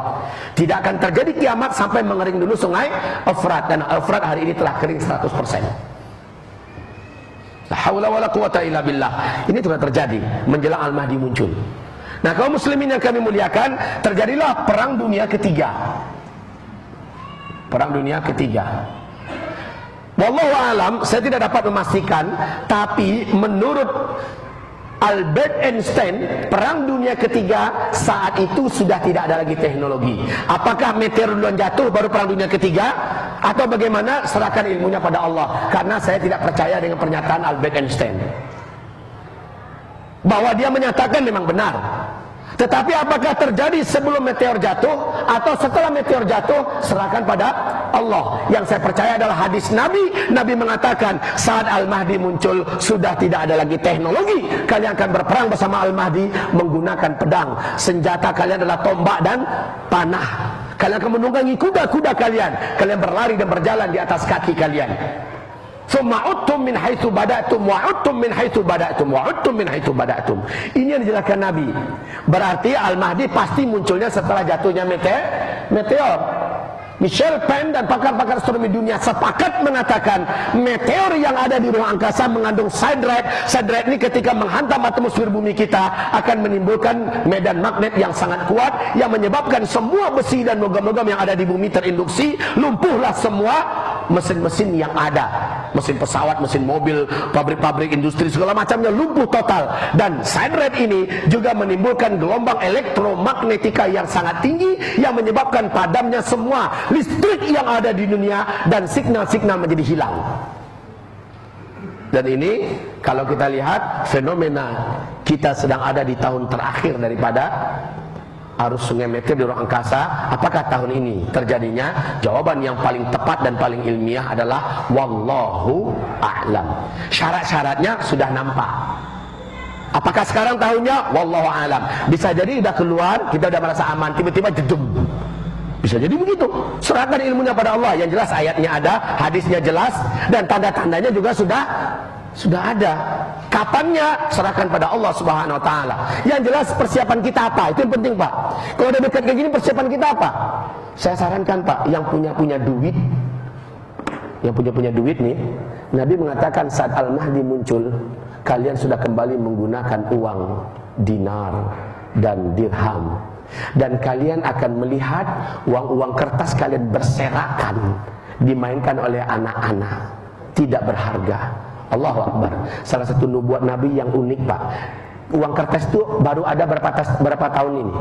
Tidak akan terjadi kiamat sampai mengering dulu sungai Efrat dan Efrat hari ini telah kering 100%. La haula wala quwata illa billah. Ini telah terjadi menjelang Al-Mahdi muncul. Nah, kaum muslimin yang kami muliakan, terjadilah perang dunia ketiga. Perang dunia ketiga. Wallahu alam, saya tidak dapat memastikan, tapi menurut Albert Einstein, perang dunia ketiga saat itu sudah tidak ada lagi teknologi. Apakah meteor duluan jatuh baru perang dunia ketiga atau bagaimana? Serahkan ilmunya pada Allah. Karena saya tidak percaya dengan pernyataan Albert Einstein. Bahwa dia menyatakan memang benar. Tetapi apakah terjadi sebelum meteor jatuh atau setelah meteor jatuh serahkan pada Allah. Yang saya percaya adalah hadis Nabi. Nabi mengatakan saat Al-Mahdi muncul sudah tidak ada lagi teknologi. Kalian akan berperang bersama Al-Mahdi menggunakan pedang. Senjata kalian adalah tombak dan panah. Kalian akan menunggangi kuda-kuda kalian. Kalian berlari dan berjalan di atas kaki kalian. Thumma uttum min haitsu bada'tum wa uttum min haitsu bada'tum wa uttum min haitsu bada'tum. Ini yang dijelaskan Nabi. Berarti Al-Mahdi pasti munculnya setelah jatuhnya meteor. Michel Penn dan pakar-pakar astronomi dunia sepakat mengatakan meteor yang ada di ruang angkasa mengandung siderite. Siderite ini ketika menghantam atmosfer bumi kita akan menimbulkan medan magnet yang sangat kuat yang menyebabkan semua besi dan logam-logam yang ada di bumi terinduksi, lumpuhlah semua mesin-mesin yang ada. Mesin pesawat, mesin mobil, pabrik-pabrik industri segala macamnya lumpuh total dan siderite ini juga menimbulkan gelombang elektromagnetika yang sangat tinggi yang menyebabkan padamnya semua listrik yang ada di dunia dan signal-signal menjadi hilang. Dan ini kalau kita lihat fenomena kita sedang ada di tahun terakhir daripada arus sungai meteor di ruang angkasa. Apakah tahun ini terjadinya? Jawaban yang paling tepat dan paling ilmiah adalah wallahu a'lam. Syarat-syaratnya sudah nampak. Apakah sekarang tahunnya? Wallahu a'lam. Bisa jadi sudah keluar kita sudah merasa aman tiba-tiba jedum bisa jadi begitu. Serahkan ilmunya pada Allah. Yang jelas ayatnya ada, hadisnya jelas dan tanda-tandanya juga sudah sudah ada. Kapannya serahkan pada Allah Subhanahu wa taala. Yang jelas persiapan kita apa? Itu yang penting, Pak. Kalau udah dekat kayak gini persiapan kita apa? Saya sarankan, Pak, yang punya punya duit yang punya punya duit nih, Nabi mengatakan saat Al-Mahdi muncul, kalian sudah kembali menggunakan uang dinar dan dirham dan kalian akan melihat uang-uang kertas kalian berserakan dimainkan oleh anak-anak. Tidak berharga. Allahu Akbar. Salah satu nubuat Nabi yang unik Pak. Uang kertas itu baru ada berapa, berapa tahun ini?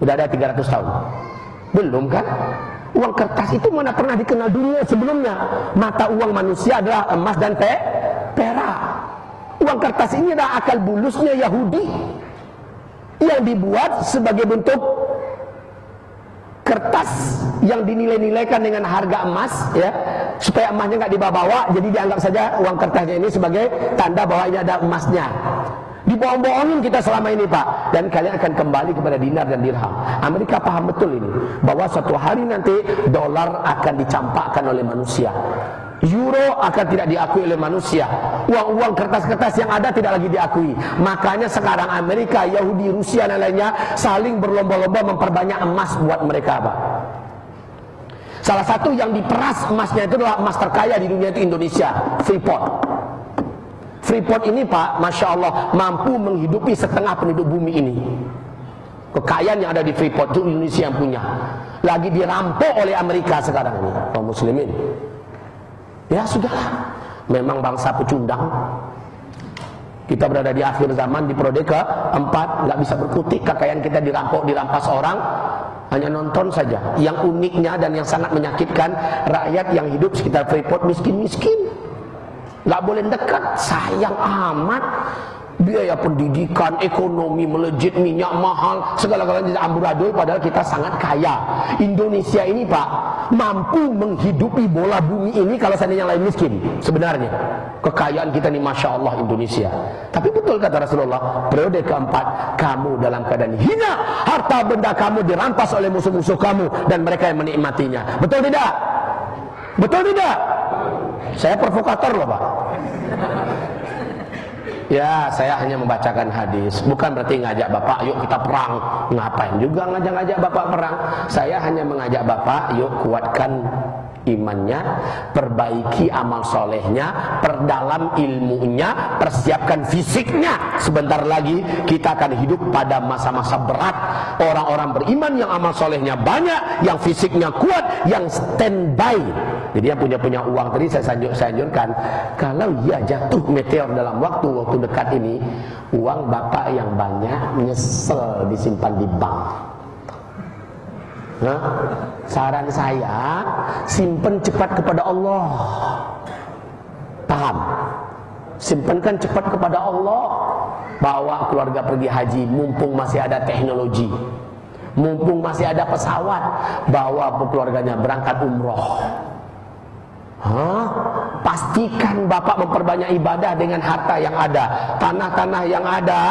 Udah ada 300 tahun. Belum kan? Uang kertas itu mana pernah dikenal dunia sebelumnya? Mata uang manusia adalah emas dan pe perak. Uang kertas ini adalah akal bulusnya Yahudi yang dibuat sebagai bentuk kertas yang dinilai-nilaikan dengan harga emas ya supaya emasnya nggak dibawa-bawa jadi dianggap saja uang kertasnya ini sebagai tanda bahwa ini ada emasnya. Dibohong-bohongin kita selama ini Pak. Dan kalian akan kembali kepada dinar dan dirham. Amerika paham betul ini bahwa suatu hari nanti dolar akan dicampakkan oleh manusia Euro akan tidak diakui oleh manusia. Uang-uang kertas-kertas yang ada tidak lagi diakui. Makanya sekarang Amerika, Yahudi, Rusia dan lainnya saling berlomba-lomba memperbanyak emas buat mereka, Pak. Salah satu yang diperas emasnya itu adalah emas terkaya di dunia itu Indonesia, Freeport. Freeport ini Pak, Masya Allah mampu menghidupi setengah penduduk bumi ini. Kekayaan yang ada di Freeport itu Indonesia yang punya. Lagi dirampok oleh Amerika sekarang ini, kaum muslimin. Ya sudahlah, memang bangsa pecundang. Kita berada di akhir zaman di periode keempat, nggak bisa berkutik, kekayaan kita dirampok, dirampas orang, hanya nonton saja. Yang uniknya dan yang sangat menyakitkan, rakyat yang hidup sekitar Freeport miskin-miskin. Nggak boleh dekat, sayang amat biaya pendidikan, ekonomi melejit, minyak mahal, segala-galanya amburadul padahal kita sangat kaya. Indonesia ini Pak, mampu menghidupi bola bumi ini kalau seandainya lain miskin sebenarnya. Kekayaan kita ini Masya Allah Indonesia. Tapi betul kata Rasulullah, periode keempat, kamu dalam keadaan hina, harta benda kamu dirampas oleh musuh-musuh kamu dan mereka yang menikmatinya. Betul tidak? Betul tidak? Saya provokator loh Pak. Ya, saya hanya membacakan hadis. Bukan berarti ngajak Bapak, yuk kita perang. Ngapain juga ngajak-ngajak Bapak perang? Saya hanya mengajak Bapak, yuk kuatkan imannya, perbaiki amal solehnya, perdalam ilmunya, persiapkan fisiknya. Sebentar lagi kita akan hidup pada masa-masa berat. Orang-orang beriman yang amal solehnya banyak, yang fisiknya kuat, yang standby jadi yang punya punya uang tadi saya sanjur, saya kalau ya jatuh meteor dalam waktu waktu dekat ini, uang bapak yang banyak nyesel disimpan di bank. Saran saya simpan cepat kepada Allah. Paham? Simpankan cepat kepada Allah. Bawa keluarga pergi haji mumpung masih ada teknologi. Mumpung masih ada pesawat, bawa keluarganya berangkat umroh. Hah? Pastikan Bapak memperbanyak ibadah dengan harta yang ada Tanah-tanah yang ada.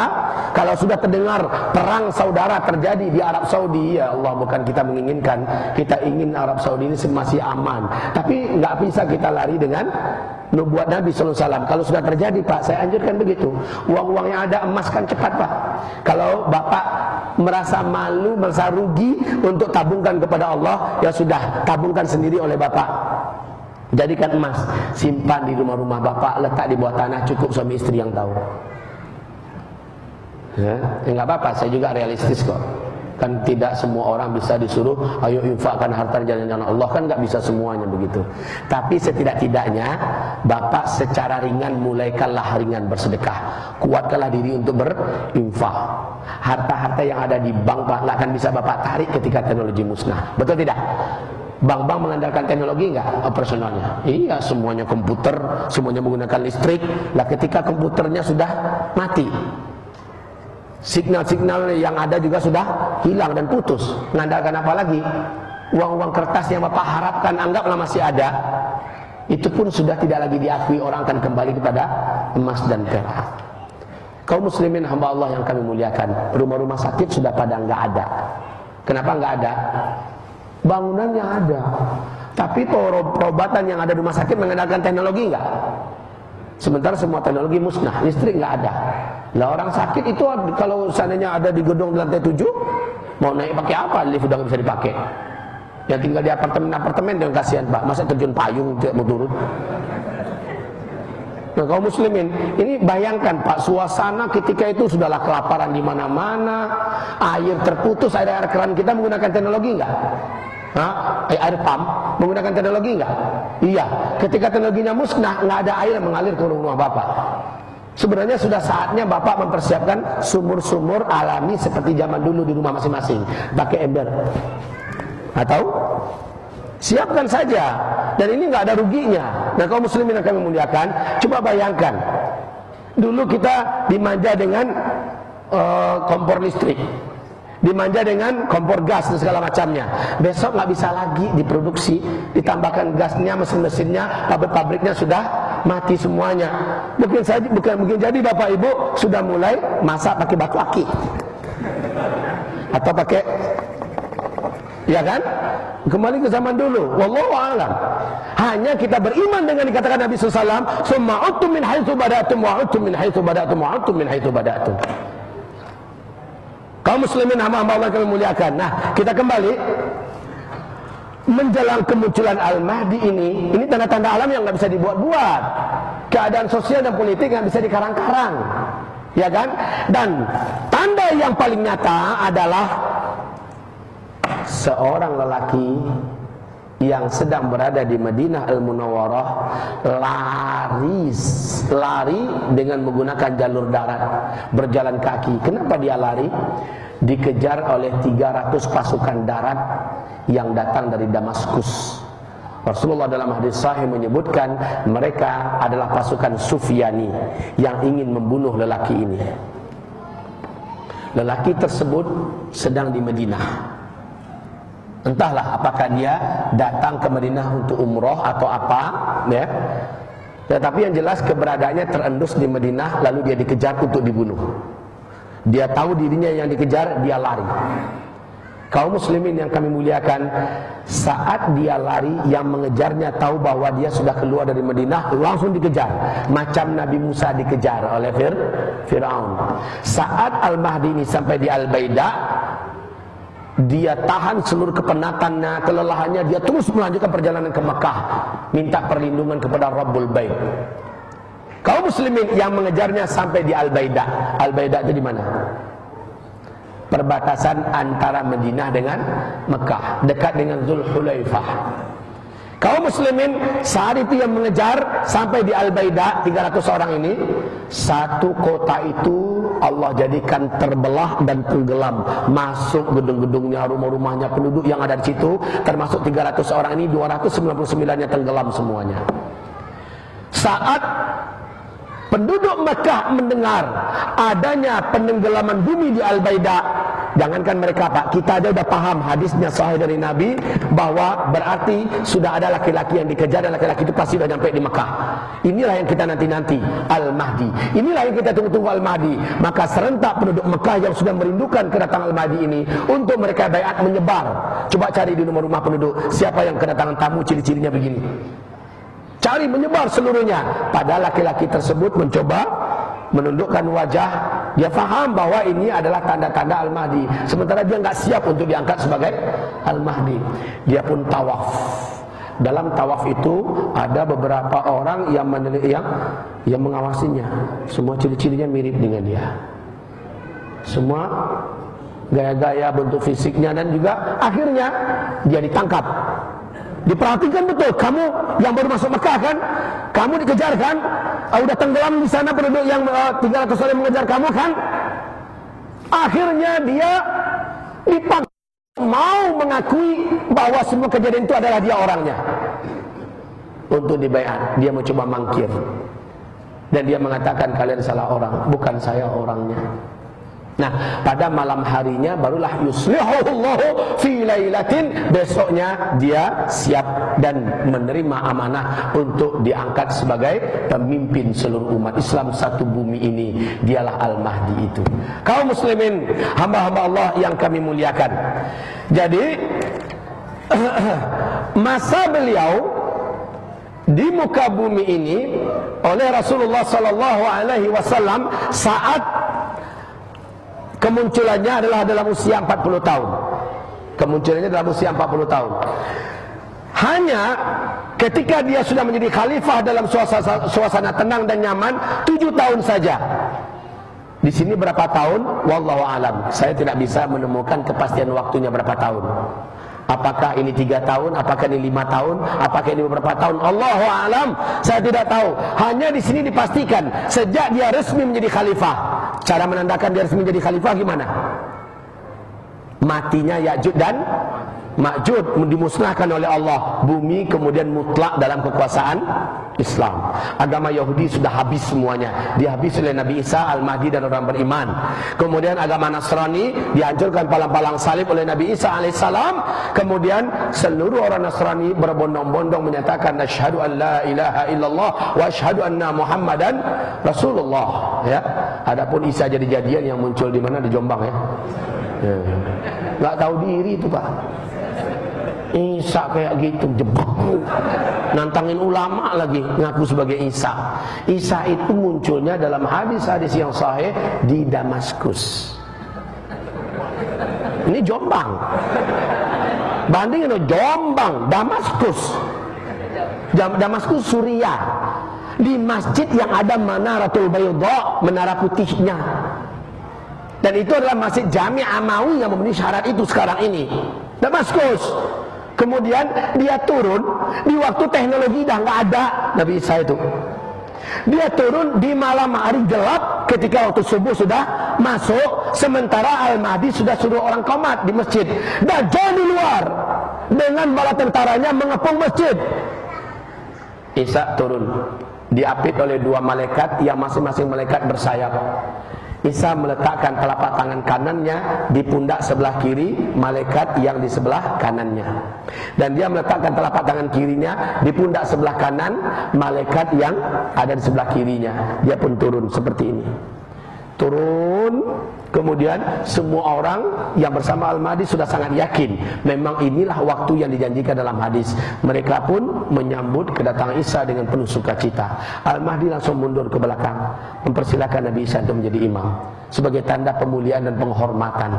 Kalau sudah terdengar perang saudara terjadi di Arab Saudi Ya Allah bukan kita menginginkan. Kita ingin Arab Saudi ini masih aman. Tapi nggak bisa kita lari dengan Nubuat Nabi SAW Kalau sudah terjadi Pak saya anjurkan begitu. Uang-uang yang ada emaskan cepat Pak. Kalau Bapak merasa malu Merasa rugi untuk tabungkan kepada Allah Ya sudah tabungkan sendiri oleh Bapak Jadikan emas, simpan di rumah-rumah bapak, letak di bawah tanah, cukup suami istri yang tahu. Ya, enggak ya apa-apa, saya juga realistis kok. Kan tidak semua orang bisa disuruh ayo infakkan harta jalan-jalan Allah kan nggak bisa semuanya begitu. Tapi setidak-tidaknya bapak secara ringan mulaikanlah ringan bersedekah. Kuatkanlah diri untuk berinfak. Harta-harta yang ada di bank pak nggak akan bisa bapak tarik ketika teknologi musnah. Betul tidak? Bank-bank mengandalkan teknologi enggak operasionalnya? Iya, semuanya komputer, semuanya menggunakan listrik. Lah ketika komputernya sudah mati, signal-signal yang ada juga sudah hilang dan putus. Mengandalkan apa lagi? Uang-uang kertas yang Bapak harapkan anggaplah masih ada. Itu pun sudah tidak lagi diakui orang akan kembali kepada emas dan perak. Kaum muslimin hamba Allah yang kami muliakan, rumah-rumah sakit sudah pada enggak ada. Kenapa enggak ada? Bangunan yang ada. Tapi perobatan yang ada di rumah sakit mengandalkan teknologi enggak? Sementara semua teknologi musnah, listrik enggak ada. Lah orang sakit itu kalau seandainya ada di gedung lantai 7, mau naik pakai apa? Lift udah bisa dipakai. Yang tinggal di apartemen-apartemen yang kasihan Pak, masa terjun payung tidak mau turun. Nah, kaum muslimin, ini bayangkan Pak, suasana ketika itu sudahlah kelaparan di mana-mana, air terputus, air air keran kita menggunakan teknologi enggak? Hah? Air pump menggunakan teknologi enggak? Iya. Ketika teknologinya musnah, enggak ada air yang mengalir ke rumah Bapak. Sebenarnya sudah saatnya Bapak mempersiapkan sumur-sumur alami seperti zaman dulu di rumah masing-masing, pakai ember. Atau siapkan saja. Dan ini enggak ada ruginya. Nah, kaum muslimin yang kami muliakan, coba bayangkan. Dulu kita dimanja dengan uh, kompor listrik dimanja dengan kompor gas dan segala macamnya. Besok nggak bisa lagi diproduksi, ditambahkan gasnya, mesin-mesinnya, pabrik-pabriknya sudah mati semuanya. Mungkin saja bukan mungkin jadi Bapak Ibu sudah mulai masak pakai batu aki. Atau pakai Ya kan? Kembali ke zaman dulu. Wallahu a'lam. Hanya kita beriman dengan dikatakan Nabi SAW, "Summa utum min haitsu bada'tum wa utum min haitsu bada'tum wa utum min haitsu bada'tum." Kaum muslimin hamba-hamba Allah kami muliakan. Nah, kita kembali menjelang kemunculan Al-Mahdi ini, ini tanda-tanda alam yang nggak bisa dibuat-buat. Keadaan sosial dan politik nggak bisa dikarang-karang. Ya kan? Dan tanda yang paling nyata adalah seorang lelaki yang sedang berada di Madinah Al-Munawwarah lari lari dengan menggunakan jalur darat berjalan kaki. Kenapa dia lari? Dikejar oleh 300 pasukan darat yang datang dari Damaskus. Rasulullah dalam hadis sahih menyebutkan mereka adalah pasukan Sufyani yang ingin membunuh lelaki ini. Lelaki tersebut sedang di Madinah Entahlah apakah dia datang ke Madinah untuk umroh atau apa, ya. Tetapi yang jelas keberadaannya terendus di Madinah lalu dia dikejar untuk dibunuh. Dia tahu dirinya yang dikejar, dia lari. Kaum muslimin yang kami muliakan, saat dia lari yang mengejarnya tahu bahwa dia sudah keluar dari Madinah, langsung dikejar. Macam Nabi Musa dikejar oleh Fir Firaun. Saat Al-Mahdi ini sampai di Al-Baida, dia tahan seluruh kepenatannya, kelelahannya, dia terus melanjutkan perjalanan ke Mekah, minta perlindungan kepada Rabbul Bait. Kaum muslimin yang mengejarnya sampai di Al-Baida. Al-Baida itu di mana? Perbatasan antara Madinah dengan Mekah, dekat dengan Zulhulaifah. Kaum muslimin saat itu yang mengejar sampai di Al-Baida 300 orang ini satu kota itu Allah jadikan terbelah dan tenggelam. Masuk gedung-gedungnya rumah-rumahnya penduduk yang ada di situ termasuk 300 orang ini 299 nya tenggelam semuanya. Saat penduduk Mekah mendengar adanya penenggelaman bumi di Al-Baida Jangankan mereka Pak, kita aja udah paham hadisnya sahih dari Nabi bahwa berarti sudah ada laki-laki yang dikejar dan laki-laki itu pasti sudah sampai di Mekah. Inilah yang kita nanti-nanti Al-Mahdi. Inilah yang kita tunggu-tunggu Al-Mahdi. Maka serentak penduduk Mekah yang sudah merindukan kedatangan Al-Mahdi ini untuk mereka bayat menyebar. Coba cari di nomor rumah penduduk siapa yang kedatangan tamu ciri-cirinya begini. Cari menyebar seluruhnya. Padahal laki-laki tersebut mencoba menundukkan wajah. Dia faham bahwa ini adalah tanda-tanda Al-Mahdi. Sementara dia nggak siap untuk diangkat sebagai Al-Mahdi. Dia pun tawaf. Dalam tawaf itu ada beberapa orang yang yang yang mengawasinya. Semua ciri-cirinya mirip dengan dia. Semua gaya-gaya bentuk fisiknya dan juga akhirnya dia ditangkap Diperhatikan betul, kamu yang baru masuk Mekah kan, kamu dikejar kan, uh, udah tenggelam di sana penduduk yang uh, 300 orang mengejar kamu kan. Akhirnya dia dipaksa mau mengakui bahwa semua kejadian itu adalah dia orangnya. Untuk dibayar, dia mencoba mangkir. Dan dia mengatakan kalian salah orang, bukan saya orangnya. Nah, pada malam harinya barulah yuslihullahu fi lailatin besoknya dia siap dan menerima amanah untuk diangkat sebagai pemimpin seluruh umat Islam satu bumi ini. Dialah Al-Mahdi itu. Kaum muslimin, hamba-hamba Allah yang kami muliakan. Jadi masa beliau di muka bumi ini oleh Rasulullah sallallahu alaihi wasallam saat Kemunculannya adalah dalam usia 40 tahun. Kemunculannya dalam usia 40 tahun. Hanya ketika dia sudah menjadi khalifah dalam suasana, suasana tenang dan nyaman, 7 tahun saja. Di sini berapa tahun? Wallahu alam. Saya tidak bisa menemukan kepastian waktunya berapa tahun. Apakah ini tiga tahun? Apakah ini lima tahun? Apakah ini beberapa tahun? Allahu alam. Saya tidak tahu. Hanya di sini dipastikan sejak dia resmi menjadi khalifah. Cara menandakan dia resmi menjadi khalifah gimana? Matinya Ya'jud dan Ma'jud dimusnahkan oleh Allah. Bumi kemudian mutlak dalam kekuasaan Islam. Agama Yahudi sudah habis semuanya. Dihabis oleh Nabi Isa, Al-Mahdi dan orang beriman. Kemudian agama Nasrani dihancurkan palang-palang salib oleh Nabi Isa alaihissalam. Kemudian seluruh orang Nasrani berbondong-bondong menyatakan asyhadu an la ilaha illallah wa asyhadu anna Muhammadan Rasulullah. Ya. Adapun Isa jadi-jadian yang muncul di mana di Jombang ya. ya. Gak tahu diri itu Pak. Isa kayak gitu jebak. Nantangin ulama lagi ngaku sebagai Isa. Isa itu munculnya dalam hadis-hadis yang sahih di Damaskus. Ini Jombang. Bandingin Jombang Damaskus. Damaskus Suriah. Di masjid yang ada Manaratul Bayda menara putihnya. Dan itu adalah masjid Jami Amawi yang memenuhi syarat itu sekarang ini. Damaskus Kemudian dia turun di waktu teknologi dah nggak ada Nabi Isa itu. Dia turun di malam hari gelap ketika waktu subuh sudah masuk sementara Al-Mahdi sudah suruh orang komat di masjid. dan di luar dengan bala tentaranya mengepung masjid. Isa turun diapit oleh dua malaikat yang masing-masing malaikat bersayap. Isa meletakkan telapak tangan kanannya di pundak sebelah kiri malaikat yang di sebelah kanannya. Dan dia meletakkan telapak tangan kirinya di pundak sebelah kanan malaikat yang ada di sebelah kirinya. Dia pun turun seperti ini. Turun Kemudian semua orang yang bersama Al-Mahdi sudah sangat yakin Memang inilah waktu yang dijanjikan dalam hadis. Mereka pun menyambut kedatangan Isa dengan penuh sukacita. Al-Mahdi langsung mundur ke belakang. Mempersilahkan Nabi Isa untuk menjadi imam Sebagai tanda pemuliaan dan penghormatan.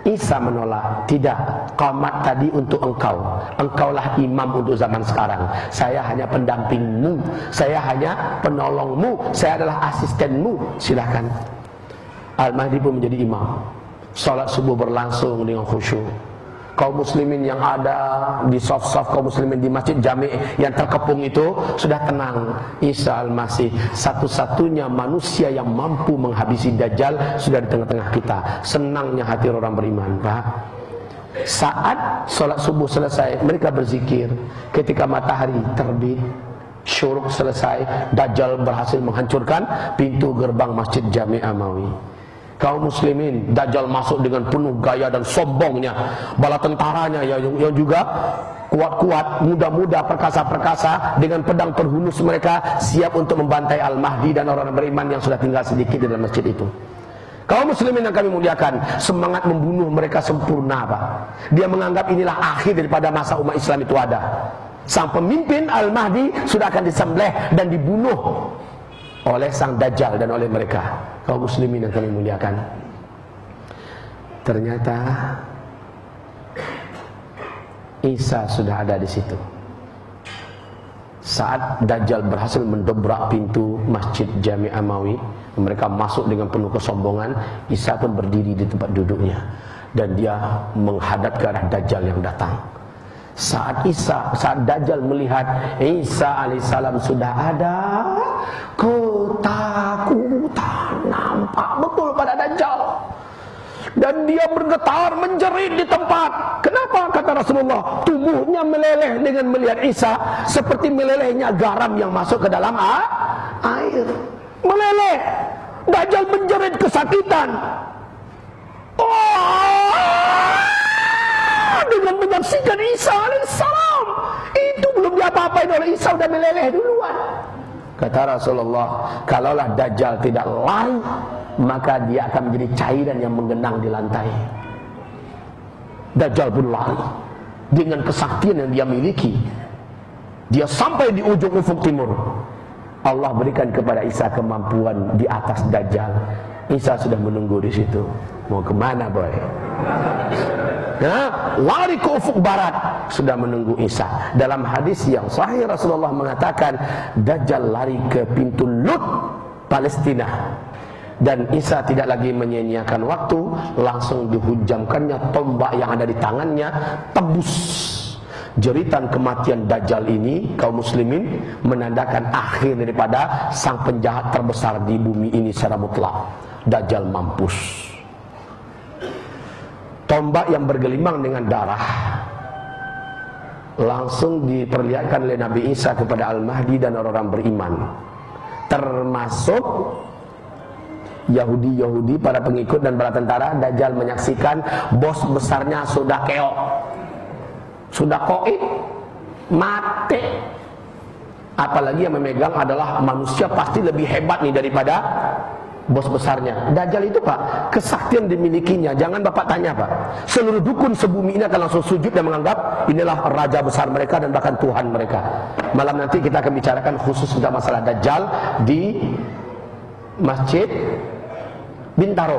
Isa menolak Tidak Qamat tadi untuk engkau. Engkaulah imam untuk zaman sekarang. Saya hanya pendampingmu. Saya hanya penolongmu. Saya adalah asistenmu. Silahkan Al-Mahdi pun menjadi imam. Salat subuh berlangsung dengan khusyuk. Kaum muslimin yang ada di soft-soft kaum muslimin di masjid jami' yang terkepung itu sudah tenang. Isa al-Masih satu-satunya manusia yang mampu menghabisi Dajjal sudah di tengah-tengah kita. Senangnya hati orang beriman. Pak. Saat sholat subuh selesai, mereka berzikir. Ketika matahari terbit, syuruk selesai, Dajjal berhasil menghancurkan pintu gerbang Masjid Jami' Amawi. Kaum muslimin Dajjal masuk dengan penuh gaya dan sombongnya bala tentaranya yang, yang juga kuat-kuat muda-muda perkasa-perkasa dengan pedang perhunus mereka siap untuk membantai Al-Mahdi dan orang-orang beriman yang sudah tinggal sedikit di dalam masjid itu. Kaum muslimin yang kami muliakan semangat membunuh mereka sempurna Pak. Dia menganggap inilah akhir daripada masa umat Islam itu ada. Sang pemimpin Al-Mahdi sudah akan disembelih dan dibunuh oleh sang dajjal dan oleh mereka. Kaum muslimin yang kami muliakan. Ternyata Isa sudah ada di situ. Saat dajjal berhasil mendobrak pintu Masjid Jami Amawi mereka masuk dengan penuh kesombongan Isa pun berdiri di tempat duduknya. Dan dia menghadap ke arah dajjal yang datang. Saat Isa, saat Dajjal melihat Isa alaihissalam sudah ada, ketakutan nampak betul pada Dajjal. Dan dia bergetar menjerit di tempat. Kenapa kata Rasulullah? Tubuhnya meleleh dengan melihat Isa seperti melelehnya garam yang masuk ke dalam air. Meleleh. Dajjal menjerit kesakitan. Oh! dengan menyaksikan Isa alaihissalam. Itu belum diapa-apain oleh Isa sudah meleleh duluan. Kata Rasulullah, kalaulah Dajjal tidak lari, maka dia akan menjadi cairan yang menggenang di lantai. Dajjal pun lari dengan kesaktian yang dia miliki. Dia sampai di ujung ufuk timur. Allah berikan kepada Isa kemampuan di atas Dajjal. Isa sudah menunggu di situ. Mau ke mana boy? Ya, lari ke ufuk barat. Sudah menunggu Isa. Dalam hadis yang sahih Rasulullah mengatakan Dajjal lari ke pintu Lut Palestina. Dan Isa tidak lagi menyia-nyiakan waktu langsung dihujamkannya tombak yang ada di tangannya tebus. Jeritan kematian Dajjal ini kaum muslimin menandakan akhir daripada sang penjahat terbesar di bumi ini secara mutlak. Dajjal mampus tombak yang bergelimang dengan darah. Langsung diperlihatkan oleh Nabi Isa kepada Al-Mahdi dan orang-orang beriman. Termasuk Yahudi-Yahudi para pengikut dan para tentara Dajjal menyaksikan bos besarnya sudah keok. Sudah koit mati. Apalagi yang memegang adalah manusia pasti lebih hebat nih daripada bos besarnya. Dajjal itu Pak, kesaktian dimilikinya. Jangan Bapak tanya Pak. Seluruh dukun sebumi ini akan langsung sujud dan menganggap inilah raja besar mereka dan bahkan Tuhan mereka. Malam nanti kita akan bicarakan khusus tentang masalah Dajjal di Masjid Bintaro.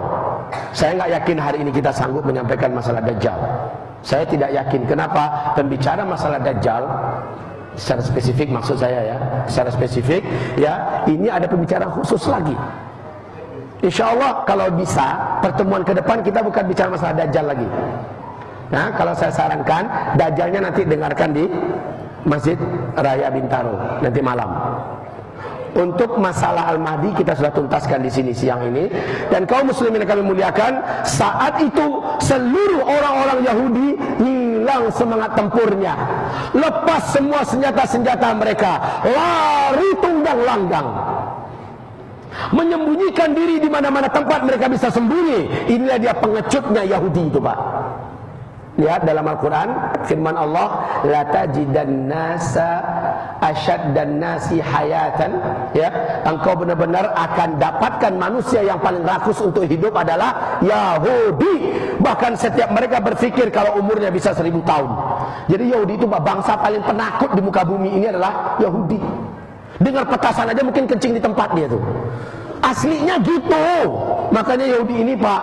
Saya nggak yakin hari ini kita sanggup menyampaikan masalah Dajjal. Saya tidak yakin. Kenapa? Pembicara masalah Dajjal secara spesifik maksud saya ya, secara spesifik ya, ini ada pembicaraan khusus lagi. Insya Allah kalau bisa pertemuan ke depan kita bukan bicara masalah dajjal lagi. Nah, kalau saya sarankan dajjalnya nanti dengarkan di Masjid Raya Bintaro nanti malam. Untuk masalah Al-Mahdi kita sudah tuntaskan di sini siang ini dan kaum muslimin yang kami muliakan saat itu seluruh orang-orang Yahudi hilang semangat tempurnya lepas semua senjata-senjata mereka lari tunggang langgang menyembunyikan diri di mana-mana tempat mereka bisa sembunyi. Inilah dia pengecutnya Yahudi itu, Pak. Lihat dalam Al-Quran firman Allah la tajidan nasa asyad dan nasi hayatan ya engkau benar-benar akan dapatkan manusia yang paling rakus untuk hidup adalah Yahudi bahkan setiap mereka berpikir kalau umurnya bisa seribu tahun jadi Yahudi itu bangsa paling penakut di muka bumi ini adalah Yahudi dengar petasan aja mungkin kencing di tempat dia tuh. Aslinya gitu. Makanya Yahudi ini pak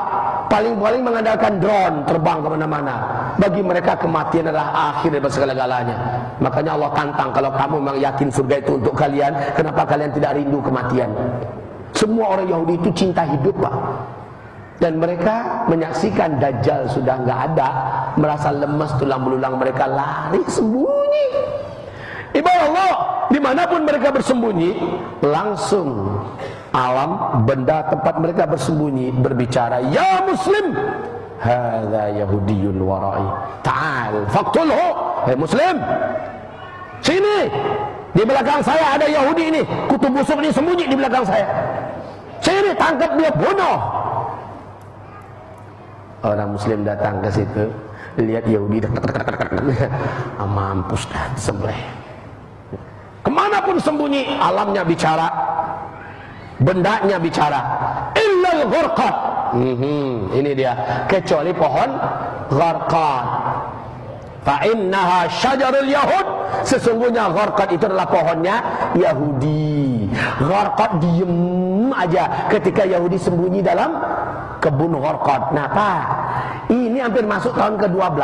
paling-paling mengandalkan drone terbang ke mana-mana. Bagi mereka kematian adalah akhir dari segala-galanya. Makanya Allah tantang kalau kamu memang yakin surga itu untuk kalian kenapa kalian tidak rindu kematian? Semua orang Yahudi itu cinta hidup pak. Dan mereka menyaksikan Dajjal sudah nggak ada merasa lemas tulang belulang mereka lari sembunyi ibadah Allah di mana pun mereka bersembunyi langsung alam benda tempat mereka bersembunyi berbicara ya muslim hadza yahudiyun warai ta'al faqtulhu hey muslim sini di belakang saya ada Yahudi ini kutu busuk ini sembunyi di belakang saya. Sini tangkap dia bunuh. Orang muslim datang ke situ lihat Yahudi ah, mampus dah sembelih ke mana pun sembunyi alamnya bicara bendanya bicara. Illal ghurqat hmm, ini dia. Kecuali pohon gharqat fa innaha syajarul yahud. Sesungguhnya gharqat itu adalah pohonnya Yahudi. Gharqat diem aja ketika Yahudi sembunyi dalam kebun gharqat kenapa ini hampir masuk tahun ke-12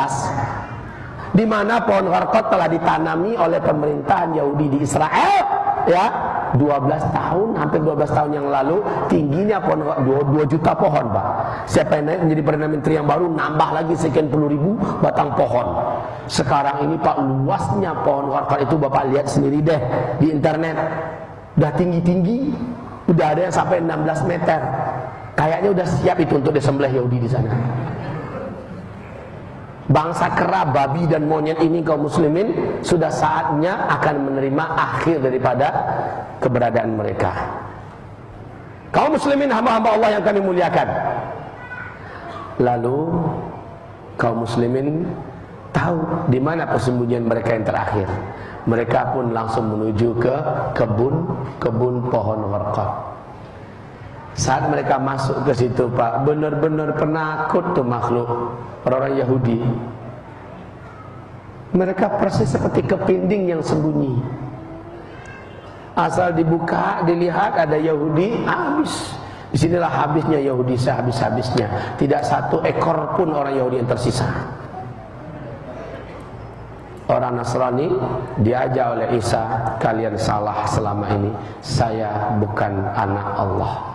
di mana pohon gharqat telah ditanami oleh pemerintahan Yahudi di Israel ya. 12 tahun hampir 12 tahun yang lalu tingginya pohon 2, 2 juta pohon Pak. Siapa yang naik menjadi Perdana Menteri yang baru nambah lagi sekian puluh ribu batang pohon. Sekarang ini Pak luasnya pohon warkal itu Bapak lihat sendiri deh di internet. Udah tinggi-tinggi udah ada yang sampai 16 meter. Kayaknya udah siap itu untuk disembelih Yahudi di sana Bangsa kera, babi dan monyet ini kaum muslimin sudah saatnya akan menerima akhir daripada keberadaan mereka. Kaum muslimin hamba-hamba Allah yang kami muliakan. Lalu kaum muslimin tahu di mana persembunyian mereka yang terakhir. Mereka pun langsung menuju ke kebun kebun pohon warqah. Saat mereka masuk ke situ Pak, benar-benar penakut tuh makhluk orang-orang Yahudi. Mereka persis seperti kepinding yang sembunyi. Asal dibuka, dilihat ada Yahudi, habis. Di sinilah habisnya Yahudi sehabis-habisnya. Tidak satu ekor pun orang Yahudi yang tersisa. Orang Nasrani diajak oleh Isa, kalian salah selama ini. Saya bukan anak Allah.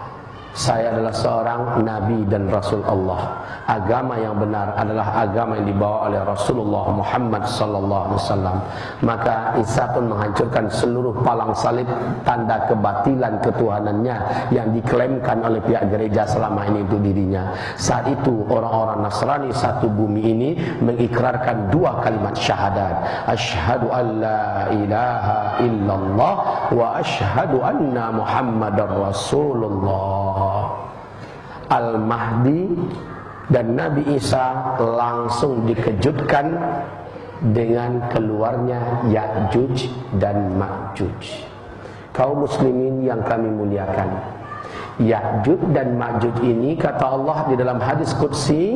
Saya adalah seorang nabi dan rasul Allah. Agama yang benar adalah agama yang dibawa oleh Rasulullah Muhammad sallallahu alaihi wasallam. Maka Isa pun menghancurkan seluruh palang salib tanda kebatilan ketuhanannya yang diklaimkan oleh pihak gereja selama ini untuk dirinya. Saat itu orang-orang Nasrani satu bumi ini mengikrarkan dua kalimat syahadat. Asyhadu an la ilaha illallah wa asyhadu anna Muhammadar Rasulullah. Al-Mahdi dan Nabi Isa langsung dikejutkan dengan keluarnya Ya'juj dan Ma'juj. Kaum muslimin yang kami muliakan. Ya'juj dan Ma'juj ini kata Allah di dalam hadis Qudsi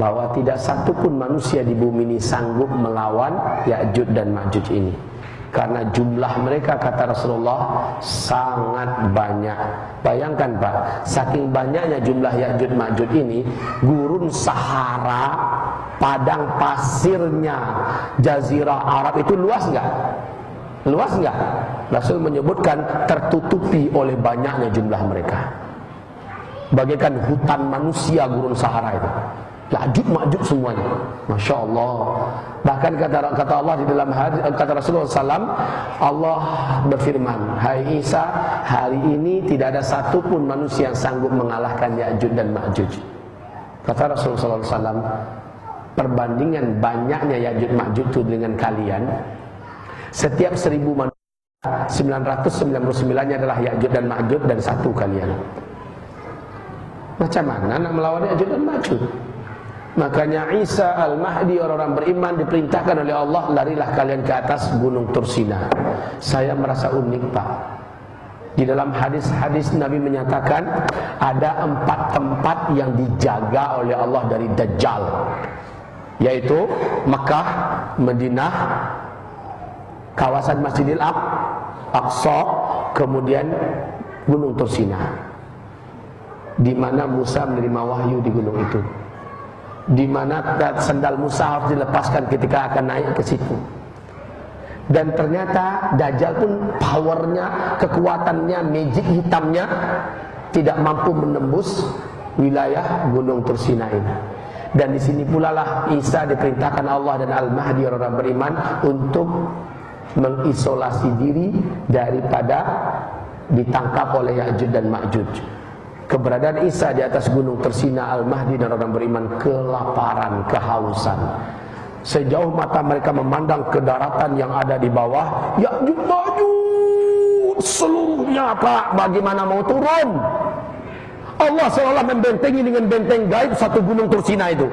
bahwa tidak satu pun manusia di bumi ini sanggup melawan Ya'juj dan Ma'juj ini karena jumlah mereka kata Rasulullah sangat banyak. Bayangkan Pak, saking banyaknya jumlah Ya'juj Ma'juj ini, gurun Sahara, padang pasirnya Jazirah Arab itu luas enggak? Luas enggak? Rasul menyebutkan tertutupi oleh banyaknya jumlah mereka. Bagaikan hutan manusia gurun Sahara itu. Ya'juj Ma'juj semuanya. Masya Allah. Bahkan kata kata Allah di dalam hadis kata Rasulullah SAW, Allah berfirman, Hai Isa, hari ini tidak ada satupun manusia yang sanggup mengalahkan Ya'juj dan Ma'juj. Kata Rasulullah SAW, perbandingan banyaknya Ya'juj Ma'juj itu dengan kalian, setiap seribu manusia 999 nya adalah Ya'juj dan Ma'juj dan satu kalian. Macam mana nak melawan Ya'juj dan Ma'juj? Makanya Isa Al-Mahdi orang-orang beriman diperintahkan oleh Allah larilah kalian ke atas gunung Tursina. Saya merasa unik Pak. Di dalam hadis-hadis Nabi menyatakan ada empat tempat yang dijaga oleh Allah dari Dajjal. Yaitu Mekah, Madinah, kawasan Masjidil Aqsa, kemudian Gunung Tursina. Di mana Musa menerima wahyu di gunung itu di mana sendal Musa harus dilepaskan ketika akan naik ke situ. Dan ternyata Dajjal pun powernya, kekuatannya, magic hitamnya tidak mampu menembus wilayah Gunung Tursina ini. Dan di sini pula lah Isa diperintahkan Allah dan Al-Mahdi orang beriman untuk mengisolasi diri daripada ditangkap oleh Ya'juj dan Ma'juj keberadaan Isa di atas gunung tersina Al-Mahdi dan orang beriman kelaparan, kehausan. Sejauh mata mereka memandang ke daratan yang ada di bawah, ya Ma'juj seluruhnya Pak, bagaimana mau turun? Allah seolah membentengi dengan benteng gaib satu gunung Tursina itu.